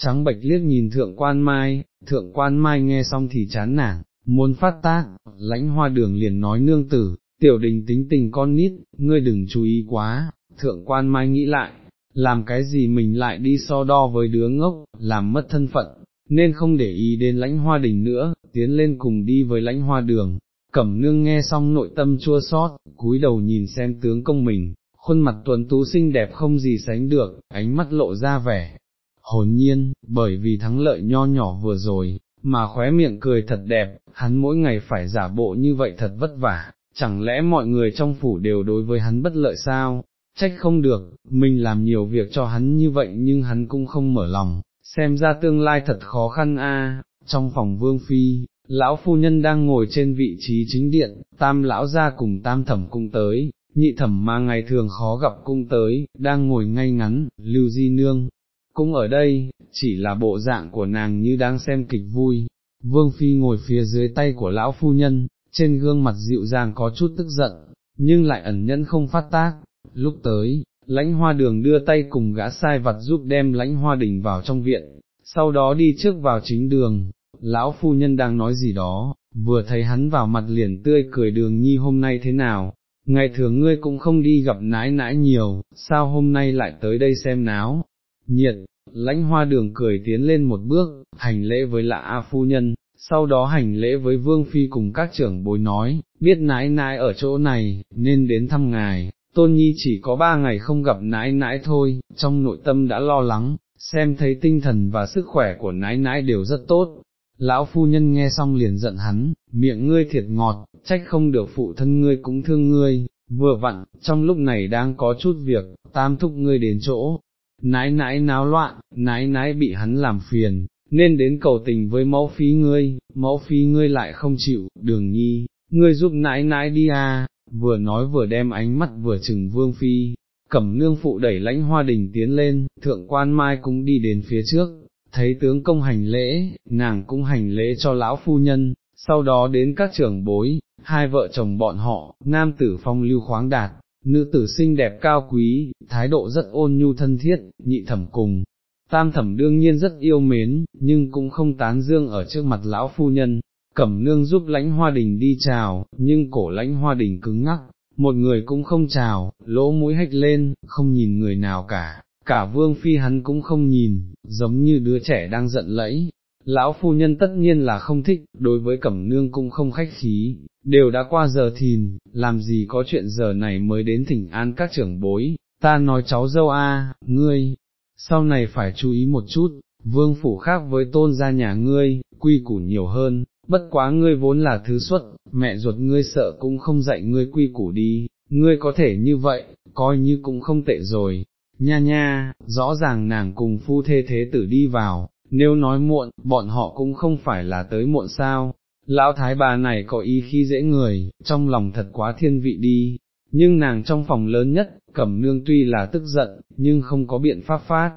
trắng bệch liếc nhìn thượng quan mai, thượng quan mai nghe xong thì chán nản, muốn phát tác, lãnh hoa đường liền nói nương tử, tiểu đình tính tình con nít, ngươi đừng chú ý quá, thượng quan mai nghĩ lại, làm cái gì mình lại đi so đo với đứa ngốc, làm mất thân phận, nên không để ý đến lãnh hoa đình nữa, tiến lên cùng đi với lãnh hoa đường. Cẩm nương nghe xong nội tâm chua xót, cúi đầu nhìn xem tướng công mình, khuôn mặt tuấn tú xinh đẹp không gì sánh được, ánh mắt lộ ra vẻ, hồn nhiên, bởi vì thắng lợi nho nhỏ vừa rồi, mà khóe miệng cười thật đẹp, hắn mỗi ngày phải giả bộ như vậy thật vất vả, chẳng lẽ mọi người trong phủ đều đối với hắn bất lợi sao, trách không được, mình làm nhiều việc cho hắn như vậy nhưng hắn cũng không mở lòng, xem ra tương lai thật khó khăn a. trong phòng vương phi, lão phu nhân đang ngồi trên vị trí chính điện, tam lão ra cùng tam thẩm cung tới, nhị thẩm mà ngày thường khó gặp cung tới, đang ngồi ngay ngắn, lưu di nương, cũng ở đây, chỉ là bộ dạng của nàng như đang xem kịch vui, vương phi ngồi phía dưới tay của lão phu nhân, trên gương mặt dịu dàng có chút tức giận, nhưng lại ẩn nhẫn không phát tác, lúc tới, lãnh hoa đường đưa tay cùng gã sai vặt giúp đem lãnh hoa đình vào trong viện, sau đó đi trước vào chính đường, lão phu nhân đang nói gì đó, vừa thấy hắn vào mặt liền tươi cười đường nhi hôm nay thế nào, ngày thường ngươi cũng không đi gặp nãi nãi nhiều, sao hôm nay lại tới đây xem náo, nhiệt, lãnh hoa đường cười tiến lên một bước, hành lễ với lạ A phu nhân, sau đó hành lễ với vương phi cùng các trưởng bối nói, biết nãi nãi ở chỗ này, nên đến thăm ngài, tôn nhi chỉ có ba ngày không gặp nãi nãi thôi, trong nội tâm đã lo lắng, xem thấy tinh thần và sức khỏe của nãi nãi đều rất tốt. Lão phu nhân nghe xong liền giận hắn, miệng ngươi thiệt ngọt, trách không được phụ thân ngươi cũng thương ngươi, vừa vặn, trong lúc này đang có chút việc, tam thúc ngươi đến chỗ, nãi nãi náo loạn, nãi nãi bị hắn làm phiền, nên đến cầu tình với mẫu phí ngươi, mẫu phí ngươi lại không chịu, đường nhi, ngươi giúp nãi nãi đi à, vừa nói vừa đem ánh mắt vừa chừng vương phi, cẩm nương phụ đẩy lãnh hoa đình tiến lên, thượng quan mai cũng đi đến phía trước, thấy tướng công hành lễ, nàng cũng hành lễ cho lão phu nhân, sau đó đến các trưởng bối, hai vợ chồng bọn họ, nam tử phong lưu khoáng đạt, nữ tử xinh đẹp cao quý, thái độ rất ôn nhu thân thiết, nhị thẩm cùng. Tam thẩm đương nhiên rất yêu mến, nhưng cũng không tán dương ở trước mặt lão phu nhân, cẩm nương giúp lãnh hoa đình đi chào, nhưng cổ lãnh hoa đình cứng ngắc, một người cũng không chào, lỗ mũi hạch lên, không nhìn người nào cả, cả vương phi hắn cũng không nhìn, giống như đứa trẻ đang giận lẫy. Lão phu nhân tất nhiên là không thích, đối với cẩm nương cũng không khách khí, đều đã qua giờ thìn, làm gì có chuyện giờ này mới đến thỉnh an các trưởng bối, ta nói cháu dâu a, ngươi, sau này phải chú ý một chút, vương phủ khác với tôn gia nhà ngươi, quy củ nhiều hơn, bất quá ngươi vốn là thứ xuất, mẹ ruột ngươi sợ cũng không dạy ngươi quy củ đi, ngươi có thể như vậy, coi như cũng không tệ rồi, nha nha, rõ ràng nàng cùng phu thê thế tử đi vào, nếu nói muộn, bọn họ cũng không phải là tới muộn sao, lão thái bà này có ý khi dễ người, trong lòng thật quá thiên vị đi, nhưng nàng trong phòng lớn nhất, cẩm nương tuy là tức giận, nhưng không có biện pháp phát.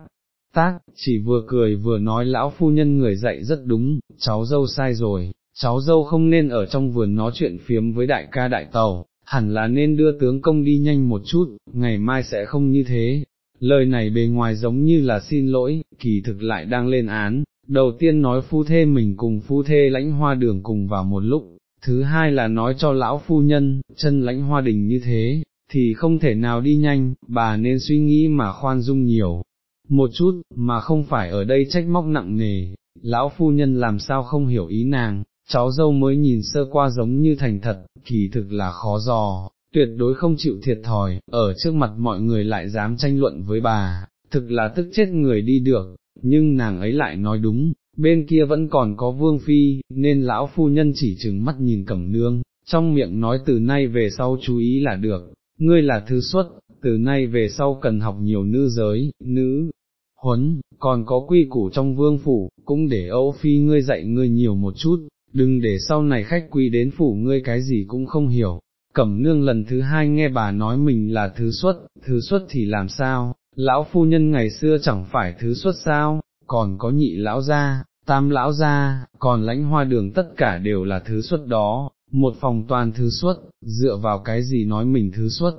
Tác, chỉ vừa cười vừa nói lão phu nhân người dạy rất đúng, cháu dâu sai rồi, cháu dâu không nên ở trong vườn nói chuyện phiếm với đại ca đại tàu, hẳn là nên đưa tướng công đi nhanh một chút, ngày mai sẽ không như thế. Lời này bề ngoài giống như là xin lỗi, kỳ thực lại đang lên án, đầu tiên nói phu thê mình cùng phu thê lãnh hoa đường cùng vào một lúc, thứ hai là nói cho lão phu nhân, chân lãnh hoa đình như thế, thì không thể nào đi nhanh, bà nên suy nghĩ mà khoan dung nhiều, một chút, mà không phải ở đây trách móc nặng nề, lão phu nhân làm sao không hiểu ý nàng, cháu dâu mới nhìn sơ qua giống như thành thật, kỳ thực là khó dò, tuyệt đối không chịu thiệt thòi, ở trước mặt mọi người lại dám tranh luận với bà, thực là tức chết người đi được, nhưng nàng ấy lại nói đúng, bên kia vẫn còn có vương phi, nên lão phu nhân chỉ chừng mắt nhìn cẩm nương, trong miệng nói từ nay về sau chú ý là được, ngươi là thứ xuất, từ nay về sau cần học nhiều nữ giới, nữ, huấn, còn có quy củ trong vương phủ, cũng để Âu Phi ngươi dạy ngươi nhiều một chút, đừng để sau này khách quý đến phủ ngươi cái gì cũng không hiểu. Cẩm nương lần thứ hai nghe bà nói mình là thứ xuất, thứ xuất thì làm sao, lão phu nhân ngày xưa chẳng phải thứ xuất sao, còn có nhị lão gia, tam lão gia, còn lãnh hoa đường tất cả đều là thứ xuất đó, một phòng toàn thứ xuất, dựa vào cái gì nói mình thứ xuất,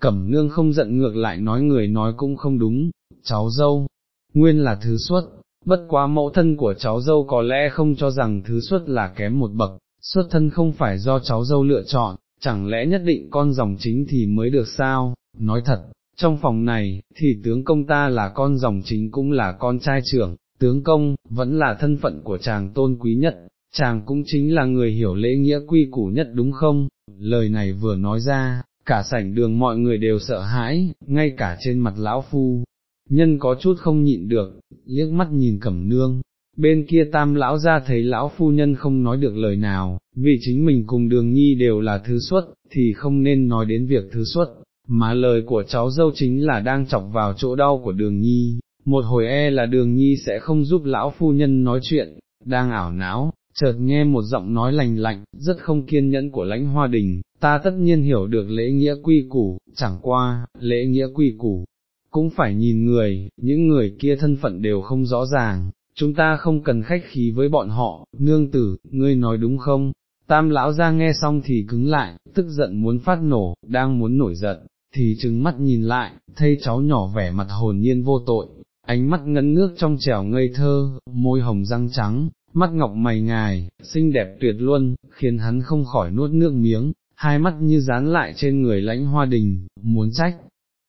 cẩm nương không giận ngược lại nói người nói cũng không đúng, cháu dâu, nguyên là thứ xuất, bất quá mẫu thân của cháu dâu có lẽ không cho rằng thứ xuất là kém một bậc, xuất thân không phải do cháu dâu lựa chọn, chẳng lẽ nhất định con dòng chính thì mới được sao, nói thật, trong phòng này, thì tướng công ta là con dòng chính cũng là con trai trưởng, tướng công, vẫn là thân phận của chàng tôn quý nhất, chàng cũng chính là người hiểu lễ nghĩa quy củ nhất đúng không, lời này vừa nói ra, cả sảnh đường mọi người đều sợ hãi, ngay cả trên mặt lão phu, nhân có chút không nhịn được, liếc mắt nhìn cẩm nương, bên kia tam lão ra thấy lão phu nhân không nói được lời nào, vì chính mình cùng đường nhi đều là thứ xuất, thì không nên nói đến việc thứ xuất, mà lời của cháu dâu chính là đang chọc vào chỗ đau của đường nhi, một hồi e là đường nhi sẽ không giúp lão phu nhân nói chuyện, đang ảo não, chợt nghe một giọng nói lành lạnh, rất không kiên nhẫn của lãnh hoa đình, ta tất nhiên hiểu được lễ nghĩa quy củ, chẳng qua, lễ nghĩa quy củ, cũng phải nhìn người, những người kia thân phận đều không rõ ràng, chúng ta không cần khách khí với bọn họ, nương tử, ngươi nói đúng không? Tam lão ra nghe xong thì cứng lại, tức giận muốn phát nổ, đang muốn nổi giận, thì trừng mắt nhìn lại, thấy cháu nhỏ vẻ mặt hồn nhiên vô tội, ánh mắt ngấn nước trong trẻo ngây thơ, môi hồng răng trắng, mắt ngọc mày ngài, xinh đẹp tuyệt luôn, khiến hắn không khỏi nuốt nước miếng, hai mắt như dán lại trên người lãnh hoa đình, muốn trách,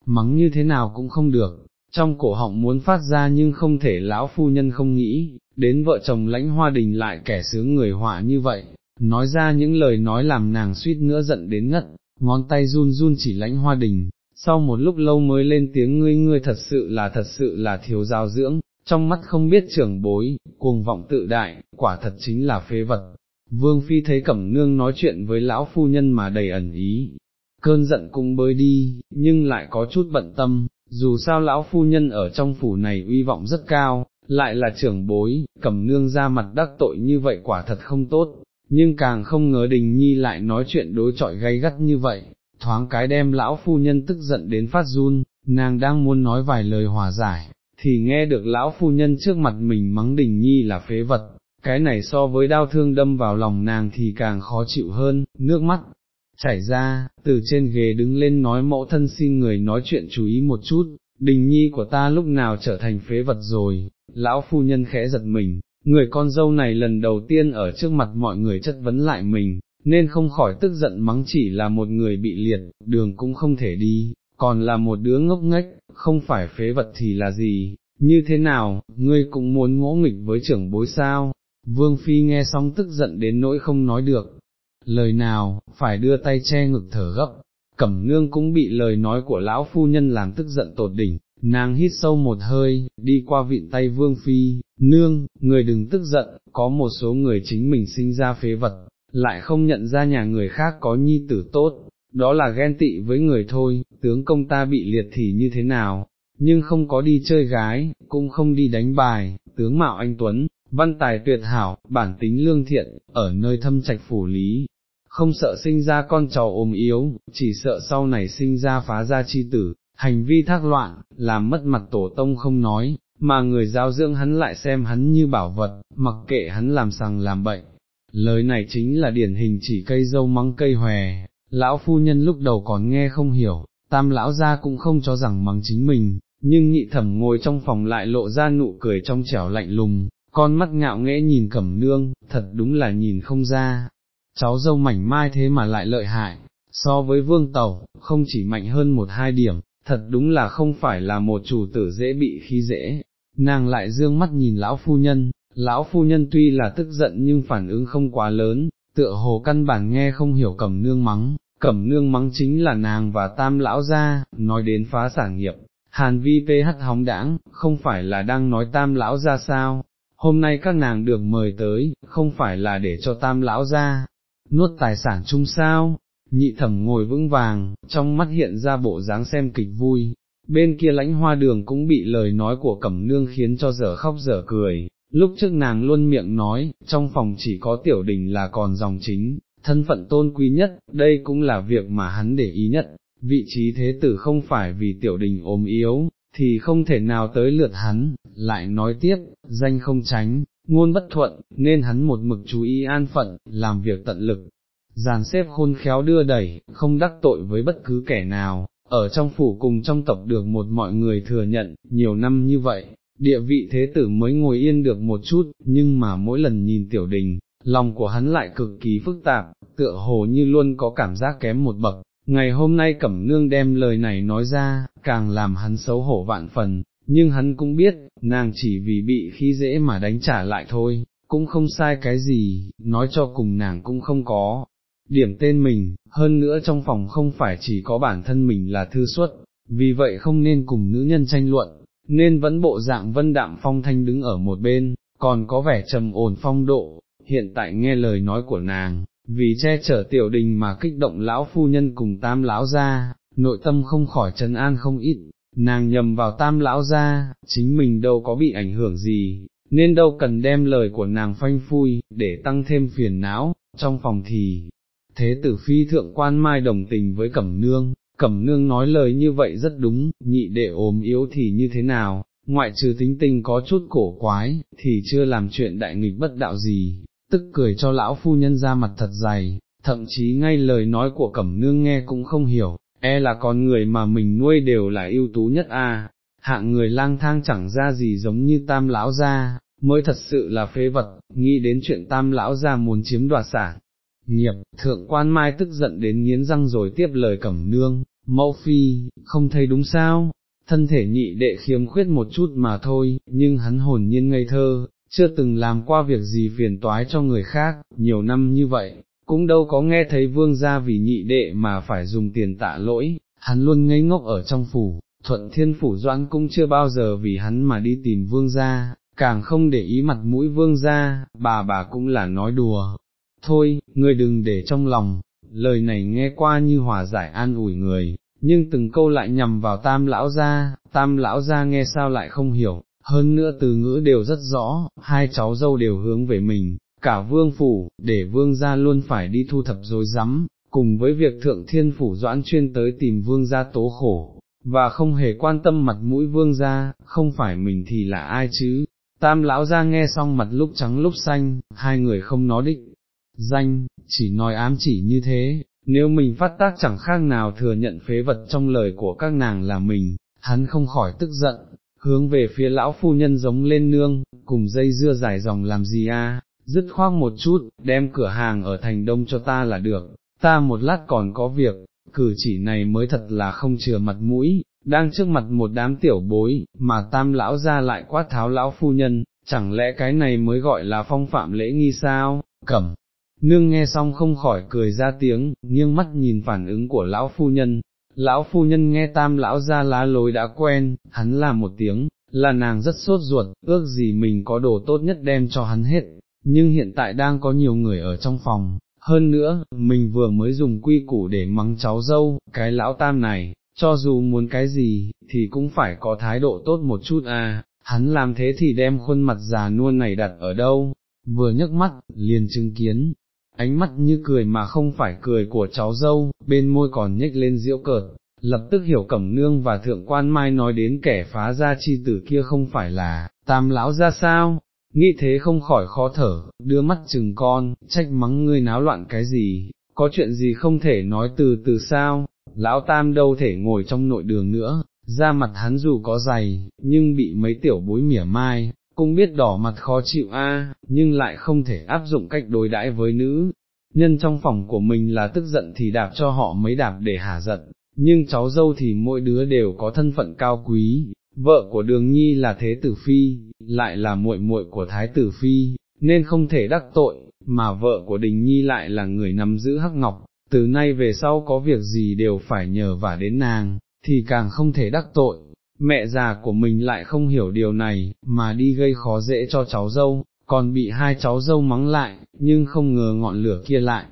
mắng như thế nào cũng không được, trong cổ họng muốn phát ra nhưng không thể lão phu nhân không nghĩ, đến vợ chồng lãnh hoa đình lại kẻ sướng người họa như vậy, nói ra những lời nói làm nàng suýt nữa giận đến ngất, ngón tay run run chỉ lãnh hoa đình, sau một lúc lâu mới lên tiếng ngươi ngươi thật sự là thật sự là thiếu giao dưỡng, trong mắt không biết trưởng bối, cuồng vọng tự đại, quả thật chính là phế vật. Vương Phi thấy Cẩm Nương nói chuyện với lão phu nhân mà đầy ẩn ý, cơn giận cũng bơi đi, nhưng lại có chút bận tâm, dù sao lão phu nhân ở trong phủ này uy vọng rất cao, lại là trưởng bối, cầm Nương ra mặt đắc tội như vậy quả thật không tốt, nhưng càng không ngờ Đình Nhi lại nói chuyện đối chọi gay gắt như vậy, thoáng cái đem lão phu nhân tức giận đến phát run, nàng đang muốn nói vài lời hòa giải, thì nghe được lão phu nhân trước mặt mình mắng đình nhi là phế vật, cái này so với đau thương đâm vào lòng nàng thì càng khó chịu hơn, nước mắt chảy ra, từ trên ghế đứng lên nói mẫu thân xin người nói chuyện chú ý một chút, đình nhi của ta lúc nào trở thành phế vật rồi, lão phu nhân khẽ giật mình, người con dâu này lần đầu tiên ở trước mặt mọi người chất vấn lại mình, nên không khỏi tức giận mắng chỉ là một người bị liệt, đường cũng không thể đi, còn là một đứa ngốc nghếch, không phải phế vật thì là gì, như thế nào, ngươi cũng muốn ngỗ nghịch với trưởng bối sao, vương phi nghe xong tức giận đến nỗi không nói được, lời nào, phải đưa tay che ngực thở gấp, cẩm nương cũng bị lời nói của lão phu nhân làm tức giận tột đỉnh, nàng hít sâu một hơi, đi qua vịn tay vương phi, nương, người đừng tức giận, có một số người chính mình sinh ra phế vật, lại không nhận ra nhà người khác có nhi tử tốt, đó là ghen tị với người thôi, tướng công ta bị liệt thì như thế nào, nhưng không có đi chơi gái, cũng không đi đánh bài, tướng mạo anh Tuấn, văn tài tuyệt hảo, bản tính lương thiện, ở nơi thâm trạch phủ lý, không sợ sinh ra con cháu ốm yếu, chỉ sợ sau này sinh ra phá gia chi tử, hành vi thác loạn, làm mất mặt tổ tông không nói, mà người giáo dưỡng hắn lại xem hắn như bảo vật, mặc kệ hắn làm sằng làm bệnh. Lời này chính là điển hình chỉ cây dâu mắng cây hòe, lão phu nhân lúc đầu còn nghe không hiểu, tam lão gia cũng không cho rằng mắng chính mình, nhưng nhị thẩm ngồi trong phòng lại lộ ra nụ cười trong trẻo lạnh lùng, con mắt ngạo nghễ nhìn cẩm nương, thật đúng là nhìn không ra, cháu dâu mảnh mai thế mà lại lợi hại, so với vương tẩu, không chỉ mạnh hơn một hai điểm, thật đúng là không phải là một chủ tử dễ bị khi dễ, nàng lại dương mắt nhìn lão phu nhân, lão phu nhân tuy là tức giận nhưng phản ứng không quá lớn, tựa hồ căn bản nghe không hiểu cẩm nương mắng, cẩm nương mắng chính là nàng và tam lão gia, nói đến phá sản nghiệp, hàn vi ph hóng đãng, không phải là đang nói tam lão gia sao, hôm nay các nàng được mời tới, không phải là để cho tam lão gia nuốt tài sản chung sao, nhị thẩm ngồi vững vàng, trong mắt hiện ra bộ dáng xem kịch vui, bên kia lãnh hoa đường cũng bị lời nói của cẩm nương khiến cho dở khóc dở cười, lúc trước nàng luôn miệng nói, trong phòng chỉ có tiểu đình là còn dòng chính, thân phận tôn quý nhất, đây cũng là việc mà hắn để ý nhất, vị trí thế tử không phải vì tiểu đình ốm yếu, thì không thể nào tới lượt hắn, lại nói tiếp, danh không tránh, ngôn bất thuận, nên hắn một mực chú ý an phận, làm việc tận lực, dàn xếp khôn khéo đưa đẩy, không đắc tội với bất cứ kẻ nào, ở trong phủ cùng trong tộc được một mọi người thừa nhận, nhiều năm như vậy, địa vị thế tử mới ngồi yên được một chút, nhưng mà mỗi lần nhìn tiểu đình, lòng của hắn lại cực kỳ phức tạp, tựa hồ như luôn có cảm giác kém một bậc. Ngày hôm nay Cẩm Nương đem lời này nói ra, càng làm hắn xấu hổ vạn phần, nhưng hắn cũng biết, nàng chỉ vì bị khi dễ mà đánh trả lại thôi, cũng không sai cái gì, nói cho cùng nàng cũng không có. Điểm tên mình, hơn nữa trong phòng không phải chỉ có bản thân mình là thư xuất, vì vậy không nên cùng nữ nhân tranh luận, nên vẫn bộ dạng vân đạm phong thanh đứng ở một bên, còn có vẻ trầm ổn phong độ, hiện tại nghe lời nói của nàng, vì che chở tiểu đình mà kích động lão phu nhân cùng tam lão ra, nội tâm không khỏi trấn an không ít, nàng nhầm vào tam lão ra, chính mình đâu có bị ảnh hưởng gì, nên đâu cần đem lời của nàng phanh phui, để tăng thêm phiền não, trong phòng thì, thế tử phi thượng quan mai đồng tình với cẩm nương, cẩm nương nói lời như vậy rất đúng, nhị đệ ốm yếu thì như thế nào, ngoại trừ tính tình có chút cổ quái, thì chưa làm chuyện đại nghịch bất đạo gì, tức cười cho lão phu nhân ra mặt thật dày, thậm chí ngay lời nói của cẩm nương nghe cũng không hiểu, e là con người mà mình nuôi đều là ưu tú nhất a. hạng người lang thang chẳng ra gì giống như tam lão gia, mới thật sự là phế vật, nghĩ đến chuyện tam lão gia muốn chiếm đoạt sản. Nghiệp, thượng quan mai tức giận đến nghiến răng rồi tiếp lời cẩm nương, mẫu phi, không thấy đúng sao, thân thể nhị đệ khiếm khuyết một chút mà thôi, nhưng hắn hồn nhiên ngây thơ, chưa từng làm qua việc gì phiền toái cho người khác, nhiều năm như vậy, cũng đâu có nghe thấy vương gia vì nhị đệ mà phải dùng tiền tạ lỗi, hắn luôn ngây ngốc ở trong phủ, thuận thiên phủ doãn cũng chưa bao giờ vì hắn mà đi tìm vương gia, càng không để ý mặt mũi vương gia, bà bà cũng là nói đùa. Thôi, người đừng để trong lòng, lời này nghe qua như hòa giải an ủi người, nhưng từng câu lại nhằm vào tam lão gia, tam lão gia nghe sao lại không hiểu, hơn nữa từ ngữ đều rất rõ, hai cháu dâu đều hướng về mình, cả vương phủ, để vương gia luôn phải đi thu thập dối rắm cùng với việc thượng thiên phủ doãn chuyên tới tìm vương gia tố khổ, và không hề quan tâm mặt mũi vương gia, không phải mình thì là ai chứ. Tam lão gia nghe xong mặt lúc trắng lúc xanh, hai người không nói định, danh, chỉ nói ám chỉ như thế, nếu mình phát tác chẳng khác nào thừa nhận phế vật trong lời của các nàng là mình, hắn không khỏi tức giận, hướng về phía lão phu nhân giống lên nương, cùng dây dưa dài dòng làm gì a? dứt khoác một chút, đem cửa hàng ở thành đông cho ta là được, ta một lát còn có việc, cử chỉ này mới thật là không chừa mặt mũi, đang trước mặt một đám tiểu bối, mà tam lão ra lại quát tháo lão phu nhân, chẳng lẽ cái này mới gọi là phong phạm lễ nghi sao, cẩm. Nương nghe xong không khỏi cười ra tiếng, nghiêng mắt nhìn phản ứng của lão phu nhân, lão phu nhân nghe tam lão ra lá lối đã quen, hắn làm một tiếng, là nàng rất sốt ruột, ước gì mình có đồ tốt nhất đem cho hắn hết, nhưng hiện tại đang có nhiều người ở trong phòng, hơn nữa, mình vừa mới dùng quy củ để mắng cháu dâu, cái lão tam này, cho dù muốn cái gì, thì cũng phải có thái độ tốt một chút à, hắn làm thế thì đem khuôn mặt già nuôn này đặt ở đâu, vừa nhấc mắt, liền chứng kiến, ánh mắt như cười mà không phải cười của cháu dâu, bên môi còn nhếch lên diễu cợt, lập tức hiểu cẩm nương và thượng quan mai nói đến kẻ phá ra chi tử kia không phải là, tam lão ra sao, nghĩ thế không khỏi khó thở, đưa mắt chừng con, trách mắng ngươi náo loạn cái gì, có chuyện gì không thể nói từ từ sao, lão tam đâu thể ngồi trong nội đường nữa, ra mặt hắn dù có dày, nhưng bị mấy tiểu bối mỉa mai, cũng biết đỏ mặt khó chịu a, nhưng lại không thể áp dụng cách đối đãi với nữ. Nhân trong phòng của mình là tức giận thì đạp cho họ mấy đạp để hả giận, nhưng cháu dâu thì mỗi đứa đều có thân phận cao quý, vợ của đường nhi là thế tử phi, lại là muội muội của thái tử phi, nên không thể đắc tội, mà vợ của đình nhi lại là người nắm giữ hắc ngọc, từ nay về sau có việc gì đều phải nhờ vả đến nàng, thì càng không thể đắc tội, mẹ già của mình lại không hiểu điều này, mà đi gây khó dễ cho cháu dâu, còn bị hai cháu dâu mắng lại, nhưng không ngờ ngọn lửa kia lại.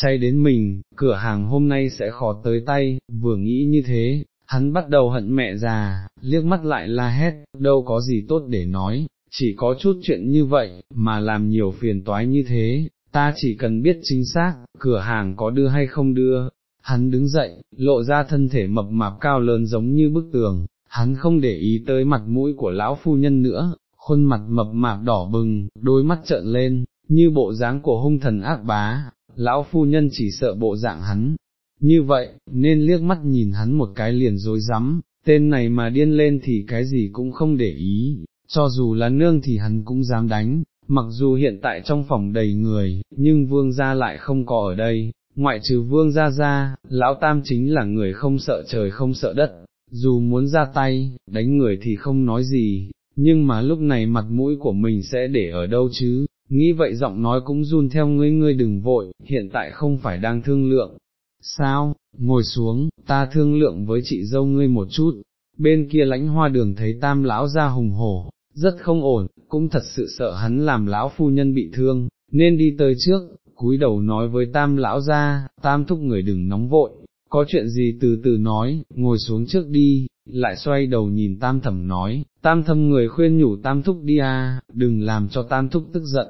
Cháy đến mình, cửa hàng hôm nay sẽ khó tới tay, vừa nghĩ như thế, hắn bắt đầu hận mẹ già, liếc mắt lại la hét, đâu có gì tốt để nói, chỉ có chút chuyện như vậy, mà làm nhiều phiền toái như thế, ta chỉ cần biết chính xác, cửa hàng có đưa hay không đưa. Hắn đứng dậy, lộ ra thân thể mập mạp cao lớn giống như bức tường, hắn không để ý tới mặt mũi của lão phu nhân nữa, khuôn mặt mập mạp đỏ bừng, đôi mắt trợn lên, như bộ dáng của hung thần ác bá, lão phu nhân chỉ sợ bộ dạng hắn, như vậy, nên liếc mắt nhìn hắn một cái liền dối rắm. Tên này mà điên lên thì cái gì cũng không để ý, cho dù là nương thì hắn cũng dám đánh, mặc dù hiện tại trong phòng đầy người, nhưng vương gia lại không có ở đây, ngoại trừ vương gia gia, lão tam chính là người không sợ trời không sợ đất, dù muốn ra tay, đánh người thì không nói gì, nhưng mà lúc này mặt mũi của mình sẽ để ở đâu chứ, nghĩ vậy giọng nói cũng run theo ngươi ngươi đừng vội, hiện tại không phải đang thương lượng, sao, ngồi xuống, ta thương lượng với chị dâu ngươi một chút, bên kia lãnh hoa đường thấy tam lão ra hùng hổ, rất không ổn, cũng thật sự sợ hắn làm lão phu nhân bị thương, nên đi tới trước, cúi đầu nói với tam lão ra, tam thúc người đừng nóng vội, có chuyện gì từ từ nói, ngồi xuống trước đi, lại xoay đầu nhìn tam thẩm nói, tam Thẩm người khuyên nhủ tam thúc đi à, đừng làm cho tam thúc tức giận.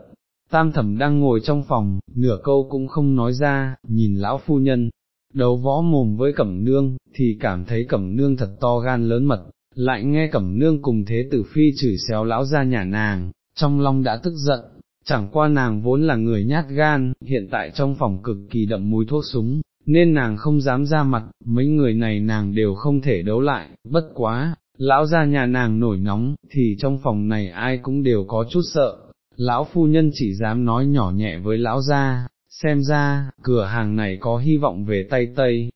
Tam thẩm đang ngồi trong phòng, nửa câu cũng không nói ra, nhìn lão phu nhân, đấu võ mồm với cẩm nương, thì cảm thấy cẩm nương thật to gan lớn mật, lại nghe cẩm nương cùng thế tử phi chửi xéo lão ra nhà nàng, trong lòng đã tức giận, chẳng qua nàng vốn là người nhát gan, hiện tại trong phòng cực kỳ đậm mùi thuốc súng, nên nàng không dám ra mặt, mấy người này nàng đều không thể đấu lại, bất quá, lão ra nhà nàng nổi nóng, thì trong phòng này ai cũng đều có chút sợ, lão phu nhân chỉ dám nói nhỏ nhẹ với lão gia, xem ra, cửa hàng này có hy vọng về tay Tây.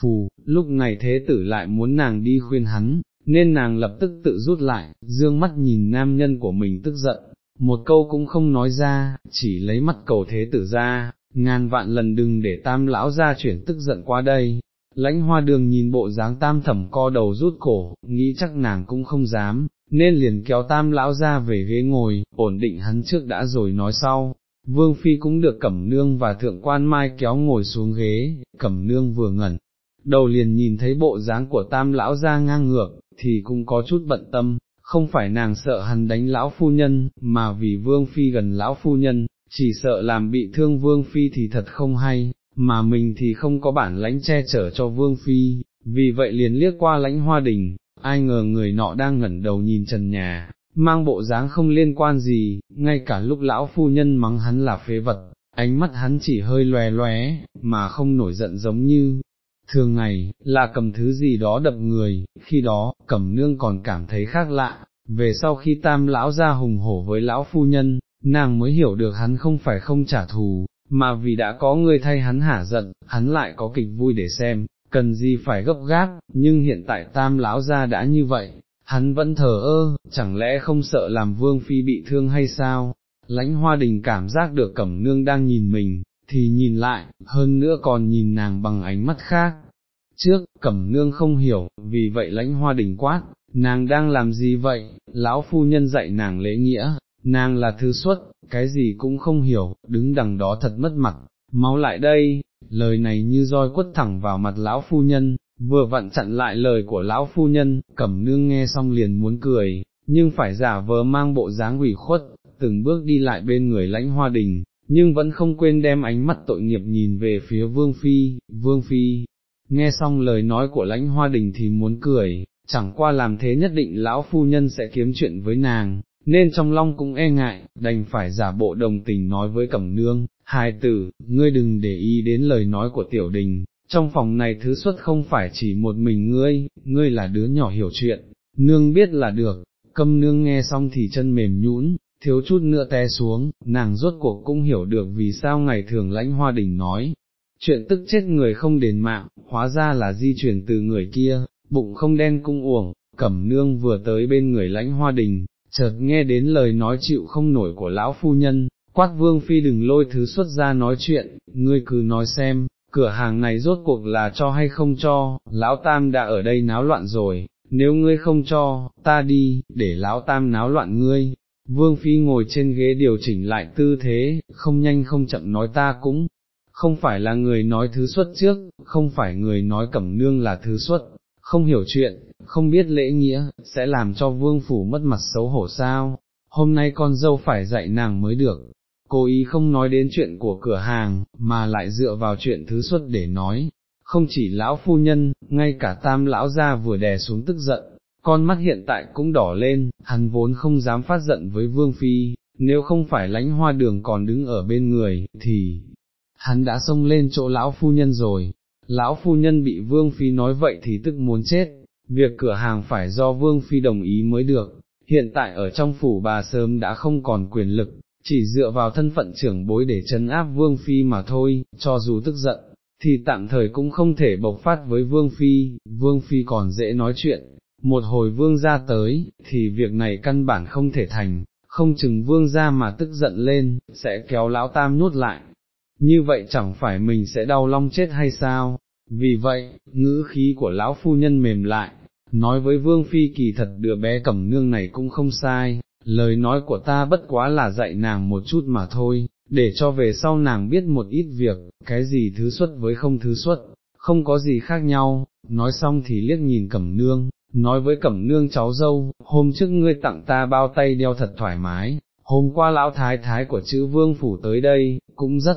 Phù, lúc này thế tử lại muốn nàng đi khuyên hắn, nên nàng lập tức tự rút lại, dương mắt nhìn nam nhân của mình tức giận, một câu cũng không nói ra, chỉ lấy mắt cầu thế tử ra, ngàn vạn lần đừng để tam lão ra chuyển tức giận qua đây. Lãnh hoa đường nhìn bộ dáng tam thẩm co đầu rút cổ, nghĩ chắc nàng cũng không dám, nên liền kéo tam lão ra về ghế ngồi, ổn định hắn trước đã rồi nói sau. Vương Phi cũng được Cẩm Nương và Thượng Quan Mai kéo ngồi xuống ghế, Cẩm Nương vừa ngẩn, đầu liền nhìn thấy bộ dáng của tam lão ra ngang ngược, thì cũng có chút bận tâm, không phải nàng sợ hắn đánh lão phu nhân, mà vì Vương Phi gần lão phu nhân, chỉ sợ làm bị thương Vương Phi thì thật không hay, mà mình thì không có bản lãnh che chở cho Vương Phi, vì vậy liền liếc qua lãnh hoa đình, ai ngờ người nọ đang ngẩn đầu nhìn trần nhà, mang bộ dáng không liên quan gì, ngay cả lúc lão phu nhân mắng hắn là phế vật, ánh mắt hắn chỉ hơi lòe lóe, mà không nổi giận giống như, thường ngày, là cầm thứ gì đó đập người, khi đó, cẩm nương còn cảm thấy khác lạ, về sau khi tam lão ra hùng hổ với lão phu nhân, nàng mới hiểu được hắn không phải không trả thù, mà vì đã có người thay hắn hả giận, hắn lại có kịch vui để xem, cần gì phải gấp gáp, nhưng hiện tại tam lão ra đã như vậy, hắn vẫn thờ ơ, chẳng lẽ không sợ làm vương phi bị thương hay sao, lãnh hoa đình cảm giác được cẩm nương đang nhìn mình, thì nhìn lại, hơn nữa còn nhìn nàng bằng ánh mắt khác. Trước, cẩm nương không hiểu, vì vậy lãnh hoa đình quát, nàng đang làm gì vậy, lão phu nhân dạy nàng lễ nghĩa, nàng là thứ xuất, cái gì cũng không hiểu, đứng đằng đó thật mất mặt, mau lại đây, lời này như roi quất thẳng vào mặt lão phu nhân, vừa vặn chặn lại lời của lão phu nhân, cẩm nương nghe xong liền muốn cười, nhưng phải giả vờ mang bộ dáng ủy khuất, từng bước đi lại bên người lãnh hoa đình, nhưng vẫn không quên đem ánh mắt tội nghiệp nhìn về phía vương phi, vương phi, nghe xong lời nói của lãnh hoa đình thì muốn cười, chẳng qua làm thế nhất định lão phu nhân sẽ kiếm chuyện với nàng, nên trong long cũng e ngại, đành phải giả bộ đồng tình nói với cẩm nương, hài tử, ngươi đừng để ý đến lời nói của tiểu đình, trong phòng này thứ xuất không phải chỉ một mình ngươi, ngươi là đứa nhỏ hiểu chuyện, nương biết là được, câm nương nghe xong thì chân mềm nhũn, thiếu chút nữa té xuống, nàng rốt cuộc cũng hiểu được vì sao ngày thường lãnh hoa đình nói, chuyện tức chết người không đền mạng, hóa ra là di chuyển từ người kia, bụng không đen cung uổng, cẩm nương vừa tới bên người lãnh hoa đình, chợt nghe đến lời nói chịu không nổi của lão phu nhân, quát vương phi đừng lôi thứ xuất ra nói chuyện, ngươi cứ nói xem, cửa hàng này rốt cuộc là cho hay không cho, lão tam đã ở đây náo loạn rồi, nếu ngươi không cho, ta đi, để lão tam náo loạn ngươi. Vương Phi ngồi trên ghế điều chỉnh lại tư thế, không nhanh không chậm nói ta cũng, không phải là người nói thứ xuất trước, không phải người nói cẩm nương là thứ xuất, không hiểu chuyện, không biết lễ nghĩa, sẽ làm cho vương phủ mất mặt xấu hổ sao, hôm nay con dâu phải dạy nàng mới được, cố ý không nói đến chuyện của cửa hàng, mà lại dựa vào chuyện thứ xuất để nói, không chỉ lão phu nhân, ngay cả tam lão gia vừa đè xuống tức giận, con mắt hiện tại cũng đỏ lên, hắn vốn không dám phát giận với vương phi, nếu không phải lánh hoa đường còn đứng ở bên người, thì, hắn đã xông lên chỗ lão phu nhân rồi, lão phu nhân bị vương phi nói vậy thì tức muốn chết, việc cửa hàng phải do vương phi đồng ý mới được, hiện tại ở trong phủ bà sớm đã không còn quyền lực, chỉ dựa vào thân phận trưởng bối để chấn áp vương phi mà thôi, cho dù tức giận, thì tạm thời cũng không thể bộc phát với vương phi, vương phi còn dễ nói chuyện, một hồi vương ra tới, thì việc này căn bản không thể thành, không chừng vương ra mà tức giận lên, sẽ kéo lão tam nhốt lại, như vậy chẳng phải mình sẽ đau long chết hay sao, vì vậy, ngữ khí của lão phu nhân mềm lại, nói với vương phi kỳ thật đứa bé cẩm nương này cũng không sai, lời nói của ta bất quá là dạy nàng một chút mà thôi, để cho về sau nàng biết một ít việc, cái gì thứ xuất với không thứ xuất, không có gì khác nhau, nói xong thì liếc nhìn cẩm nương, nói với cẩm nương cháu dâu, hôm trước ngươi tặng ta bao tay đeo thật thoải mái, hôm qua lão thái thái của chữ vương phủ tới đây, cũng rất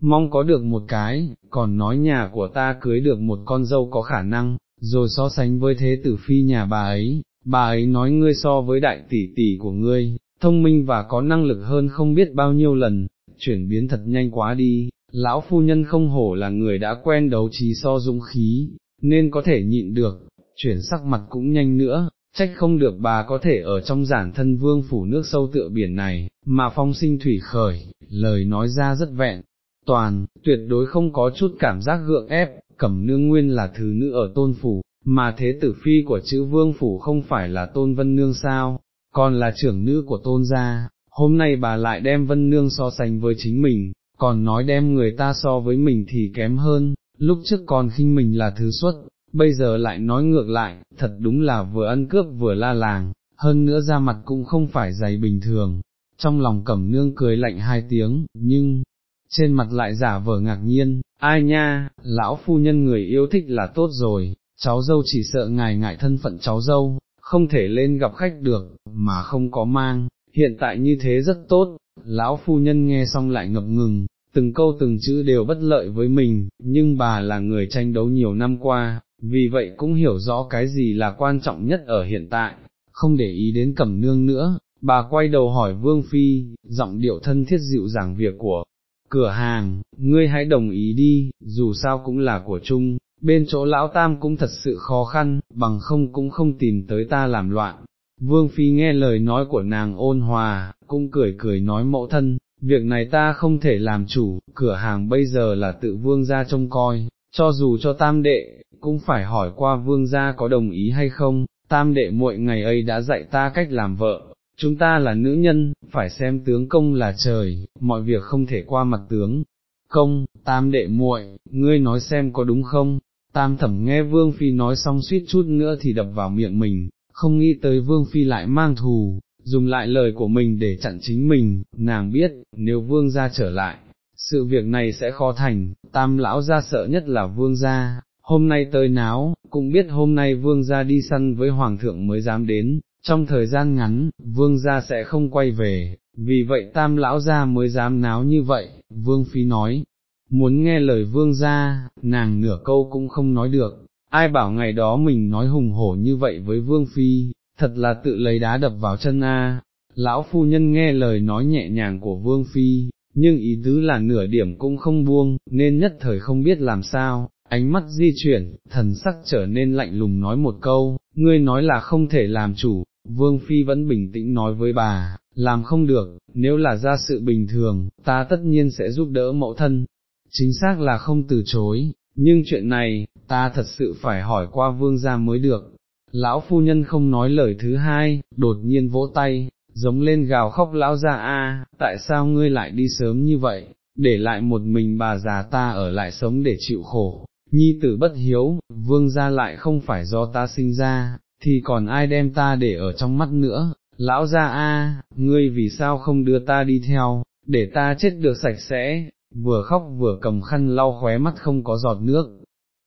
mong có được một cái, còn nói nhà của ta cưới được một con dâu có khả năng, rồi so sánh với thế tử phi nhà bà ấy, bà ấy nói ngươi so với đại tỷ tỷ của ngươi, thông minh và có năng lực hơn không biết bao nhiêu lần, chuyển biến thật nhanh quá đi, lão phu nhân không hổ là người đã quen đấu trí so dũng khí, nên có thể nhịn được, chuyển sắc mặt cũng nhanh nữa, trách không được bà có thể ở trong giản thân vương phủ nước sâu tựa biển này, mà phong sinh thủy khởi, lời nói ra rất vẹn, toàn, tuyệt đối không có chút cảm giác gượng ép, cẩm nương nguyên là thứ nữ ở tôn phủ, mà thế tử phi của chữ vương phủ không phải là tôn vân nương sao, còn là trưởng nữ của tôn gia, hôm nay bà lại đem vân nương so sánh với chính mình, còn nói đem người ta so với mình thì kém hơn, lúc trước còn khinh mình là thứ xuất, bây giờ lại nói ngược lại, thật đúng là vừa ăn cướp vừa la làng, hơn nữa ra mặt cũng không phải dày bình thường. Trong lòng cẩm nương cười lạnh hai tiếng, nhưng, trên mặt lại giả vờ ngạc nhiên, ai nha, lão phu nhân người yêu thích là tốt rồi, cháu dâu chỉ sợ ngài ngại thân phận cháu dâu, không thể lên gặp khách được, mà không có mang, hiện tại như thế rất tốt, lão phu nhân nghe xong lại ngập ngừng, từng câu từng chữ đều bất lợi với mình, nhưng bà là người tranh đấu nhiều năm qua, vì vậy cũng hiểu rõ cái gì là quan trọng nhất ở hiện tại, không để ý đến cẩm nương nữa, bà quay đầu hỏi Vương Phi, giọng điệu thân thiết dịu dàng việc của cửa hàng, ngươi hãy đồng ý đi, dù sao cũng là của chung, bên chỗ lão tam cũng thật sự khó khăn, bằng không cũng không tìm tới ta làm loạn. Vương Phi nghe lời nói của nàng ôn hòa, cũng cười cười nói mẫu thân, việc này ta không thể làm chủ, cửa hàng bây giờ là tự vương gia trông coi, cho dù cho tam đệ, cũng phải hỏi qua vương gia có đồng ý hay không, tam đệ muội ngày ấy đã dạy ta cách làm vợ, chúng ta là nữ nhân, phải xem tướng công là trời, mọi việc không thể qua mặt tướng. Công, tam đệ muội, ngươi nói xem có đúng không? Tam thẩm nghe Vương Phi nói xong suýt chút nữa thì đập vào miệng mình, không nghĩ tới Vương Phi lại mang thù, dùng lại lời của mình để chặn chính mình, nàng biết, nếu Vương ra trở lại, sự việc này sẽ khó thành, tam lão ra sợ nhất là Vương ra, hôm nay tới náo, cũng biết hôm nay Vương ra đi săn với Hoàng thượng mới dám đến, trong thời gian ngắn, vương gia sẽ không quay về, vì vậy tam lão gia mới dám náo như vậy, vương phi nói, muốn nghe lời vương gia, nàng nửa câu cũng không nói được, ai bảo ngày đó mình nói hùng hổ như vậy với vương phi, thật là tự lấy đá đập vào chân a. Lão phu nhân nghe lời nói nhẹ nhàng của vương phi, nhưng ý tứ là nửa điểm cũng không buông, nên nhất thời không biết làm sao, ánh mắt di chuyển, thần sắc trở nên lạnh lùng nói một câu, ngươi nói là không thể làm chủ, Vương Phi vẫn bình tĩnh nói với bà, làm không được, nếu là ra sự bình thường, ta tất nhiên sẽ giúp đỡ mẫu thân, chính xác là không từ chối, nhưng chuyện này, ta thật sự phải hỏi qua vương gia mới được. Lão phu nhân không nói lời thứ hai, đột nhiên vỗ tay, giống lên gào khóc lão gia a, tại sao ngươi lại đi sớm như vậy, để lại một mình bà già ta ở lại sống để chịu khổ, nhi tử bất hiếu, vương gia lại không phải do ta sinh ra, thì còn ai đem ta để ở trong mắt nữa, lão gia a, ngươi vì sao không đưa ta đi theo, để ta chết được sạch sẽ, vừa khóc vừa cầm khăn lau khóe mắt không có giọt nước.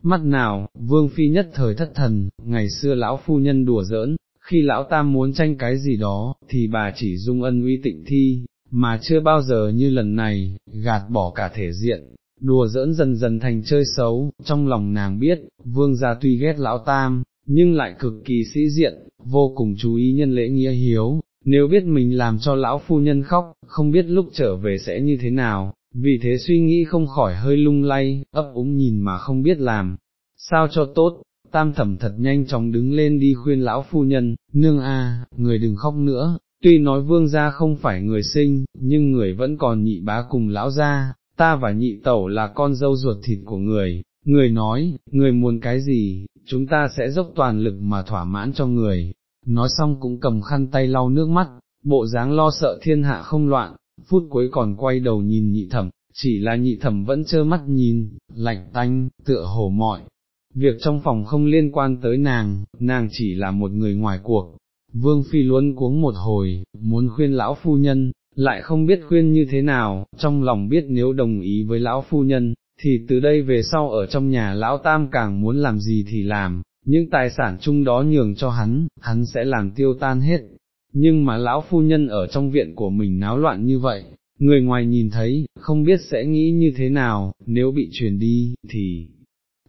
Mắt nào, vương phi nhất thời thất thần, ngày xưa lão phu nhân đùa giỡn, khi lão tam muốn tranh cái gì đó, thì bà chỉ dung ân uy tịnh thi, mà chưa bao giờ như lần này, gạt bỏ cả thể diện, đùa giỡn dần dần thành chơi xấu, trong lòng nàng biết, vương gia tuy ghét lão tam, nhưng lại cực kỳ sĩ diện, vô cùng chú ý nhân lễ nghĩa hiếu, nếu biết mình làm cho lão phu nhân khóc, không biết lúc trở về sẽ như thế nào, vì thế suy nghĩ không khỏi hơi lung lay, ấp úng nhìn mà không biết làm, sao cho tốt, tam thẩm thật nhanh chóng đứng lên đi khuyên lão phu nhân, nương a, người đừng khóc nữa, tuy nói vương gia không phải người sinh, nhưng người vẫn còn nhị bá cùng lão gia, ta và nhị tẩu là con dâu ruột thịt của người, người nói, người muốn cái gì, chúng ta sẽ dốc toàn lực mà thỏa mãn cho người, nói xong cũng cầm khăn tay lau nước mắt, bộ dáng lo sợ thiên hạ không loạn, phút cuối còn quay đầu nhìn nhị thẩm, chỉ là nhị thẩm vẫn trơ mắt nhìn, lạnh tanh, tựa hồ mọi. việc trong phòng không liên quan tới nàng, nàng chỉ là một người ngoài cuộc. Vương Phi luôn cuống một hồi, muốn khuyên lão phu nhân, lại không biết khuyên như thế nào, trong lòng biết nếu đồng ý với lão phu nhân, thì từ đây về sau ở trong nhà lão tam càng muốn làm gì thì làm, những tài sản chung đó nhường cho hắn, hắn sẽ làm tiêu tan hết. Nhưng mà lão phu nhân ở trong viện của mình náo loạn như vậy, người ngoài nhìn thấy, không biết sẽ nghĩ như thế nào, nếu bị truyền đi, thì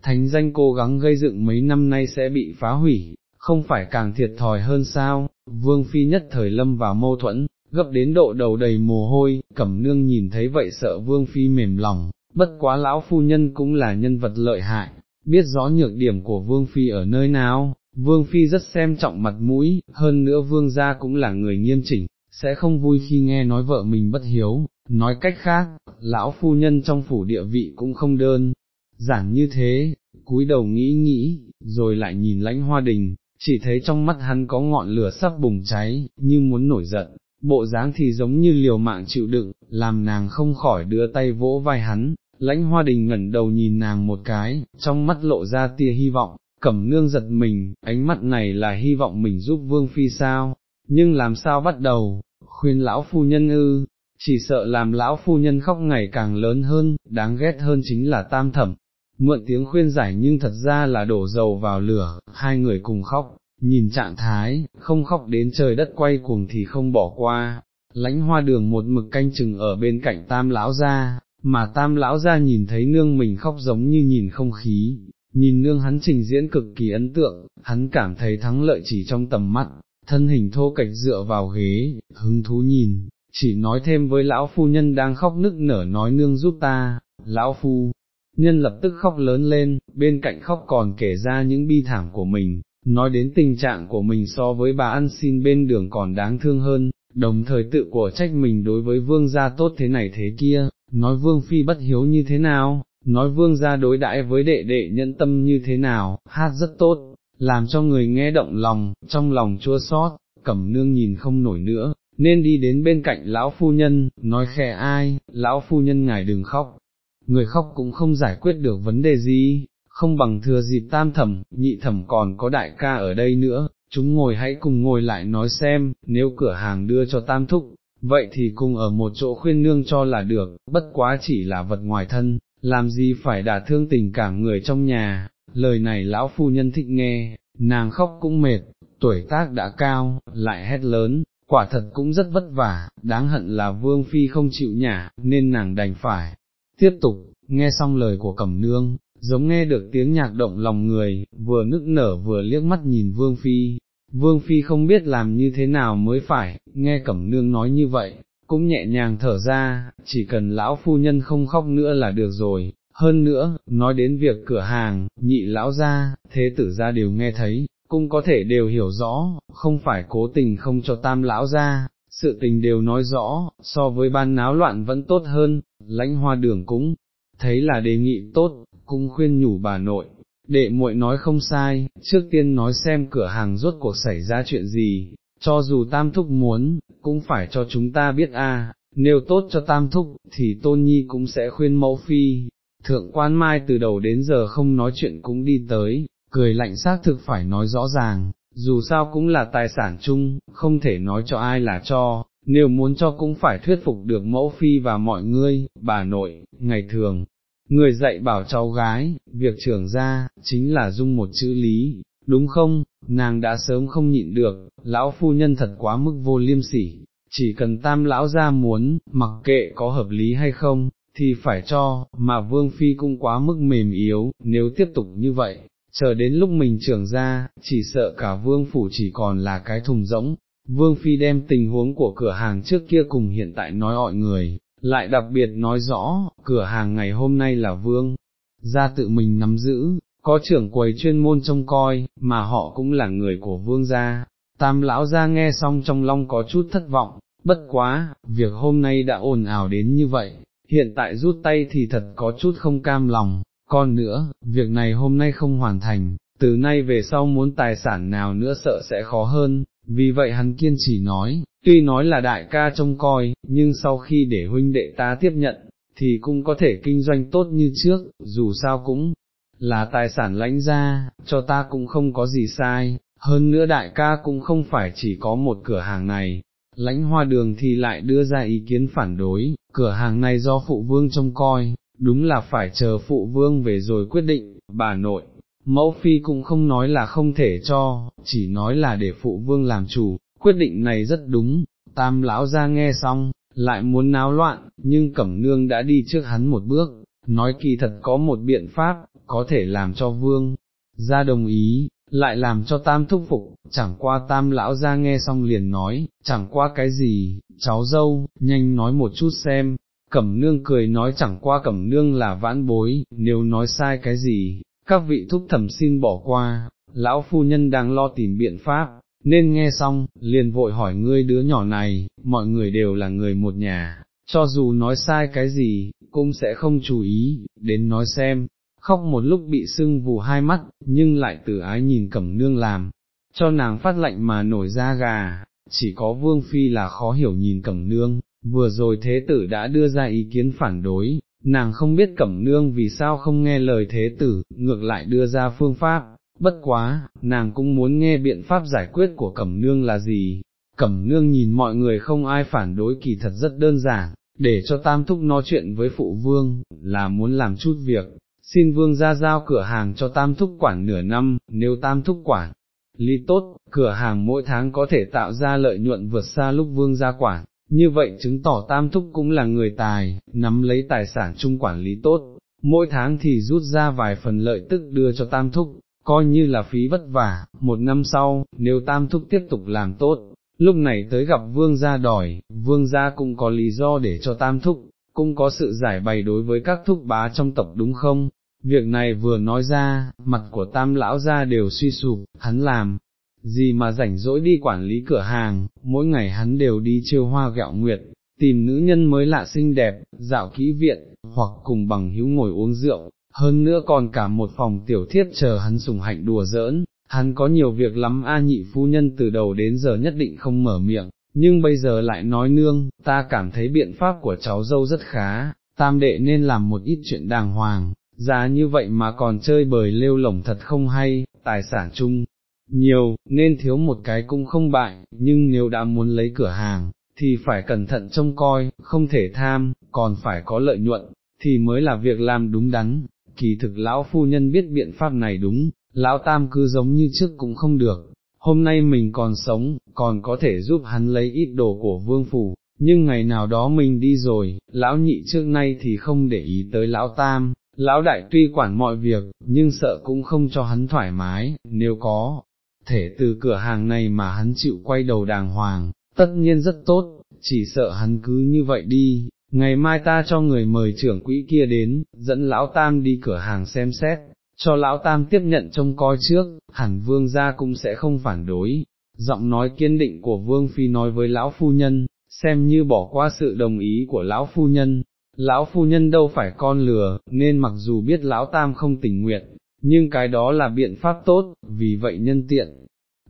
thánh danh cố gắng gây dựng mấy năm nay sẽ bị phá hủy, không phải càng thiệt thòi hơn sao, vương phi nhất thời lâm vào mâu thuẫn, gấp đến độ đầu đầy mồ hôi, cẩm nương nhìn thấy vậy sợ vương phi mềm lòng, bất quá lão phu nhân cũng là nhân vật lợi hại, biết rõ nhược điểm của vương phi ở nơi nào, vương phi rất xem trọng mặt mũi, hơn nữa vương gia cũng là người nghiêm chỉnh, sẽ không vui khi nghe nói vợ mình bất hiếu, nói cách khác, lão phu nhân trong phủ địa vị cũng không đơn, giản như thế, cúi đầu nghĩ nghĩ, rồi lại nhìn lãnh hoa đình, chỉ thấy trong mắt hắn có ngọn lửa sắp bùng cháy, như muốn nổi giận, bộ dáng thì giống như liều mạng chịu đựng, làm nàng không khỏi đưa tay vỗ vai hắn, lãnh hoa đình ngẩn đầu nhìn nàng một cái, trong mắt lộ ra tia hy vọng, cẩm nương giật mình, ánh mắt này là hy vọng mình giúp vương phi sao, nhưng làm sao bắt đầu, khuyên lão phu nhân ư, chỉ sợ làm lão phu nhân khóc ngày càng lớn hơn, đáng ghét hơn chính là tam thẩm. Mượn tiếng khuyên giải nhưng thật ra là đổ dầu vào lửa, hai người cùng khóc, nhìn trạng thái, không khóc đến trời đất quay cuồng thì không bỏ qua, lãnh hoa đường một mực canh chừng ở bên cạnh tam lão ra, mà tam lão ra nhìn thấy nương mình khóc giống như nhìn không khí, nhìn nương hắn trình diễn cực kỳ ấn tượng, hắn cảm thấy thắng lợi chỉ trong tầm mắt, thân hình thô cạch dựa vào ghế, hứng thú nhìn, chỉ nói thêm với lão phu nhân đang khóc nức nở nói nương giúp ta, lão phu. Nhân lập tức khóc lớn lên, bên cạnh khóc còn kể ra những bi thảm của mình, nói đến tình trạng của mình so với bà ăn xin bên đường còn đáng thương hơn, đồng thời tự của trách mình đối với vương gia tốt thế này thế kia, nói vương phi bất hiếu như thế nào, nói vương gia đối đãi với đệ đệ nhân tâm như thế nào, hát rất tốt, làm cho người nghe động lòng, trong lòng chua xót, cẩm nương nhìn không nổi nữa, nên đi đến bên cạnh lão phu nhân, nói khẽ ai, lão phu nhân ngài đừng khóc, người khóc cũng không giải quyết được vấn đề gì, không bằng thừa dịp tam thẩm, nhị thẩm còn có đại ca ở đây nữa, chúng ngồi hãy cùng ngồi lại nói xem, nếu cửa hàng đưa cho tam thúc, vậy thì cùng ở một chỗ khuyên nương cho là được, bất quá chỉ là vật ngoài thân, làm gì phải đả thương tình cảm người trong nhà, lời này lão phu nhân thích nghe, nàng khóc cũng mệt, tuổi tác đã cao, lại hét lớn, quả thật cũng rất vất vả, đáng hận là vương phi không chịu nhả, nên nàng đành phải. Tiếp tục, nghe xong lời của cẩm nương, giống nghe được tiếng nhạc động lòng người, vừa nức nở vừa liếc mắt nhìn vương phi, vương phi không biết làm như thế nào mới phải, nghe cẩm nương nói như vậy, cũng nhẹ nhàng thở ra, chỉ cần lão phu nhân không khóc nữa là được rồi, hơn nữa, nói đến việc cửa hàng, nhị lão ra, thế tử ra đều nghe thấy, cũng có thể đều hiểu rõ, không phải cố tình không cho tam lão ra, sự tình đều nói rõ, so với ban náo loạn vẫn tốt hơn, lãnh hoa đường cũng, thấy là đề nghị tốt, cũng khuyên nhủ bà nội, đệ muội nói không sai, trước tiên nói xem cửa hàng rốt cuộc xảy ra chuyện gì, cho dù tam thúc muốn, cũng phải cho chúng ta biết a. nếu tốt cho tam thúc, thì tôn nhi cũng sẽ khuyên mẫu phi, thượng quan mai từ đầu đến giờ không nói chuyện cũng đi tới, cười lạnh xác thực phải nói rõ ràng, dù sao cũng là tài sản chung, không thể nói cho ai là cho, nếu muốn cho cũng phải thuyết phục được mẫu phi và mọi người, bà nội, ngày thường, người dạy bảo cháu gái, việc trưởng ra, chính là dung một chữ lý, đúng không, nàng đã sớm không nhịn được, lão phu nhân thật quá mức vô liêm sỉ, chỉ cần tam lão ra muốn, mặc kệ có hợp lý hay không, thì phải cho, mà vương phi cũng quá mức mềm yếu, nếu tiếp tục như vậy, chờ đến lúc mình trưởng ra, chỉ sợ cả vương phủ chỉ còn là cái thùng rỗng. Vương Phi đem tình huống của cửa hàng trước kia cùng hiện tại nói mọi người, lại đặc biệt nói rõ, cửa hàng ngày hôm nay là vương, ra tự mình nắm giữ, có trưởng quầy chuyên môn trông coi, mà họ cũng là người của vương gia. Tam lão ra nghe xong trong lòng có chút thất vọng, bất quá, việc hôm nay đã ồn ào đến như vậy, hiện tại rút tay thì thật có chút không cam lòng, còn nữa, việc này hôm nay không hoàn thành, từ nay về sau muốn tài sản nào nữa sợ sẽ khó hơn, vì vậy hắn kiên trì nói, tuy nói là đại ca trông coi, nhưng sau khi để huynh đệ ta tiếp nhận, thì cũng có thể kinh doanh tốt như trước, dù sao cũng là tài sản lãnh ra, cho ta cũng không có gì sai, hơn nữa đại ca cũng không phải chỉ có một cửa hàng này. Lãnh hoa đường thì lại đưa ra ý kiến phản đối, cửa hàng này do phụ vương trông coi, đúng là phải chờ phụ vương về rồi quyết định, bà nội, mẫu phi cũng không nói là không thể cho, chỉ nói là để phụ vương làm chủ, quyết định này rất đúng, tam lão ra nghe xong, lại muốn náo loạn, nhưng cẩm nương đã đi trước hắn một bước, nói kỳ thật có một biện pháp, có thể làm cho vương, ra đồng ý, lại làm cho tam thúc phục, chẳng qua tam lão ra nghe xong liền nói, chẳng qua cái gì, cháu dâu, nhanh nói một chút xem, cẩm nương cười nói chẳng qua cẩm nương là vãn bối, nếu nói sai cái gì, các vị thúc thẩm xin bỏ qua, lão phu nhân đang lo tìm biện pháp, nên nghe xong, liền vội hỏi ngươi đứa nhỏ này, mọi người đều là người một nhà, cho dù nói sai cái gì, cũng sẽ không chú ý, đến nói xem, khóc một lúc bị sưng vù hai mắt, nhưng lại từ ái nhìn cẩm nương làm, cho nàng phát lạnh mà nổi da gà, chỉ có vương phi là khó hiểu nhìn cẩm nương, vừa rồi thế tử đã đưa ra ý kiến phản đối, nàng không biết cẩm nương vì sao không nghe lời thế tử, ngược lại đưa ra phương pháp, bất quá, nàng cũng muốn nghe biện pháp giải quyết của cẩm nương là gì. Cẩm nương nhìn mọi người không ai phản đối kỳ thật rất đơn giản, để cho tam thúc nói chuyện với phụ vương, là muốn làm chút việc, xin vương ra giao cửa hàng cho tam thúc quản nửa năm, nếu tam thúc quản, lý tốt, cửa hàng mỗi tháng có thể tạo ra lợi nhuận vượt xa lúc vương ra quản, như vậy chứng tỏ tam thúc cũng là người tài, nắm lấy tài sản chung quản lý tốt, mỗi tháng thì rút ra vài phần lợi tức đưa cho tam thúc, coi như là phí vất vả, một năm sau, nếu tam thúc tiếp tục làm tốt, lúc này tới gặp vương gia đòi, vương gia cũng có lý do để cho tam thúc, cũng có sự giải bày đối với các thúc bá trong tộc đúng không? Việc này vừa nói ra, mặt của tam lão gia đều suy sụp, hắn làm, gì mà rảnh rỗi đi quản lý cửa hàng, mỗi ngày hắn đều đi trêu hoa gạo nguyệt, tìm nữ nhân mới lạ xinh đẹp, dạo kỹ viện, hoặc cùng bằng hữu ngồi uống rượu, hơn nữa còn cả một phòng tiểu thiết chờ hắn sùng hạnh đùa giỡn, hắn có nhiều việc lắm a nhị phu nhân từ đầu đến giờ nhất định không mở miệng, nhưng bây giờ lại nói nương, ta cảm thấy biện pháp của cháu dâu rất khá, tam đệ nên làm một ít chuyện đàng hoàng, giá như vậy mà còn chơi bời lêu lỏng thật không hay, tài sản chung, nhiều, nên thiếu một cái cũng không bại, nhưng nếu đã muốn lấy cửa hàng, thì phải cẩn thận trông coi, không thể tham, còn phải có lợi nhuận, thì mới là việc làm đúng đắn, kỳ thực lão phu nhân biết biện pháp này đúng, lão tam cứ giống như trước cũng không được, hôm nay mình còn sống, còn có thể giúp hắn lấy ít đồ của vương phủ, nhưng ngày nào đó mình đi rồi, lão nhị trước nay thì không để ý tới lão tam, lão đại tuy quản mọi việc, nhưng sợ cũng không cho hắn thoải mái, nếu có, thể từ cửa hàng này mà hắn chịu quay đầu đàng hoàng, tất nhiên rất tốt, chỉ sợ hắn cứ như vậy đi, ngày mai ta cho người mời trưởng quỹ kia đến, dẫn lão tam đi cửa hàng xem xét, cho lão tam tiếp nhận trông coi trước, hẳn vương gia cũng sẽ không phản đối. Giọng nói kiên định của vương phi nói với lão phu nhân, xem như bỏ qua sự đồng ý của lão phu nhân, lão phu nhân đâu phải con lừa, nên mặc dù biết lão tam không tình nguyện, nhưng cái đó là biện pháp tốt, vì vậy nhân tiện.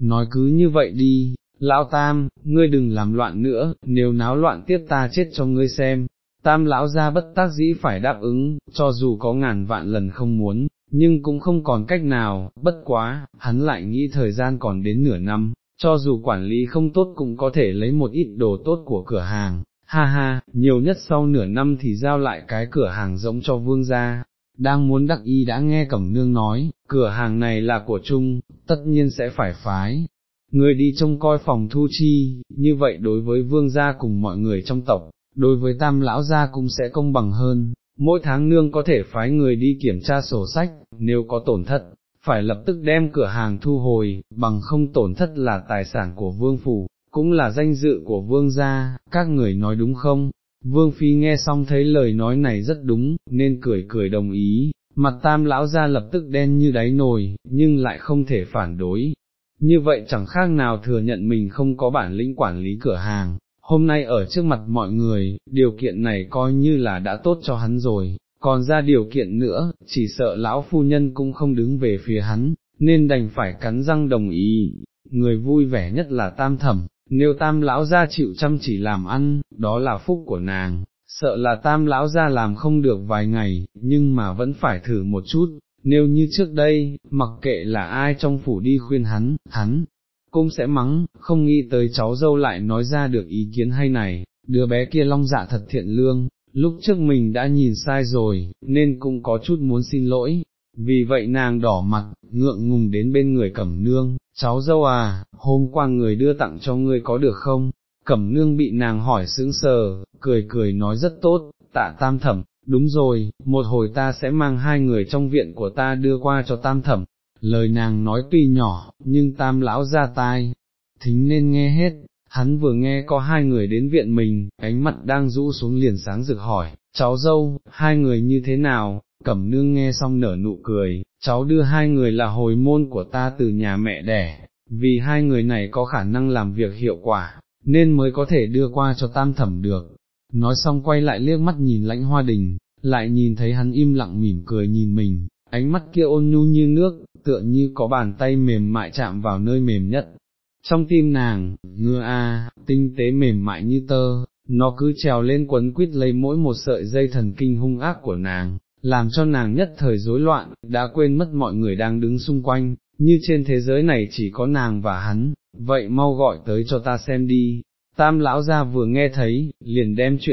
Nói cứ như vậy đi, lão tam, ngươi đừng làm loạn nữa, nếu náo loạn tiếp ta chết cho ngươi xem. Tam lão ra bất tác dĩ phải đáp ứng, cho dù có ngàn vạn lần không muốn, nhưng cũng không còn cách nào, bất quá, hắn lại nghĩ thời gian còn đến nửa năm, cho dù quản lý không tốt cũng có thể lấy một ít đồ tốt của cửa hàng, ha ha, nhiều nhất sau nửa năm thì giao lại cái cửa hàng giống cho vương gia. Đang muốn đắc y đã nghe Cẩm Nương nói, cửa hàng này là của Trung, tất nhiên sẽ phải phái. Người đi trông coi phòng thu chi, như vậy đối với vương gia cùng mọi người trong tộc, đối với tam lão gia cũng sẽ công bằng hơn, mỗi tháng nương có thể phái người đi kiểm tra sổ sách, nếu có tổn thất, phải lập tức đem cửa hàng thu hồi, bằng không tổn thất là tài sản của vương phủ, cũng là danh dự của vương gia, các người nói đúng không? Vương Phi nghe xong thấy lời nói này rất đúng, nên cười cười đồng ý, mặt tam lão ra lập tức đen như đáy nồi, nhưng lại không thể phản đối. Như vậy chẳng khác nào thừa nhận mình không có bản lĩnh quản lý cửa hàng, hôm nay ở trước mặt mọi người, điều kiện này coi như là đã tốt cho hắn rồi, còn ra điều kiện nữa, chỉ sợ lão phu nhân cũng không đứng về phía hắn, nên đành phải cắn răng đồng ý, người vui vẻ nhất là tam thẩm, nếu tam lão gia chịu chăm chỉ làm ăn, đó là phúc của nàng, sợ là tam lão gia làm không được vài ngày, nhưng mà vẫn phải thử một chút, nếu như trước đây, mặc kệ là ai trong phủ đi khuyên hắn, hắn, cũng sẽ mắng, không nghĩ tới cháu dâu lại nói ra được ý kiến hay này, đứa bé kia long dạ thật thiện lương, lúc trước mình đã nhìn sai rồi, nên cũng có chút muốn xin lỗi, vì vậy nàng đỏ mặt, ngượng ngùng đến bên người cẩm nương, cháu dâu à, hôm qua người đưa tặng cho ngươi có được không? Cẩm nương bị nàng hỏi sững sờ, cười cười nói rất tốt, tạ tam thẩm, đúng rồi, một hồi ta sẽ mang hai người trong viện của ta đưa qua cho tam thẩm, lời nàng nói tuy nhỏ, nhưng tam lão ra tai, thính nên nghe hết, hắn vừa nghe có hai người đến viện mình, ánh mặt đang rũ xuống liền sáng rực hỏi, cháu dâu, hai người như thế nào, cẩm nương nghe xong nở nụ cười, cháu đưa hai người là hồi môn của ta từ nhà mẹ đẻ, vì hai người này có khả năng làm việc hiệu quả, nên mới có thể đưa qua cho tam thẩm được. Nói xong quay lại liếc mắt nhìn lãnh hoa đình, lại nhìn thấy hắn im lặng mỉm cười nhìn mình, ánh mắt kia ôn nhu như nước, tựa như có bàn tay mềm mại chạm vào nơi mềm nhất. Trong tim nàng, ngựa a, tinh tế mềm mại như tơ, nó cứ trèo lên quấn quýt lấy mỗi một sợi dây thần kinh hung ác của nàng, làm cho nàng nhất thời rối loạn, đã quên mất mọi người đang đứng xung quanh, như trên thế giới này chỉ có nàng và hắn, vậy mau gọi tới cho ta xem đi. Tam lão gia vừa nghe thấy, liền đem chuyện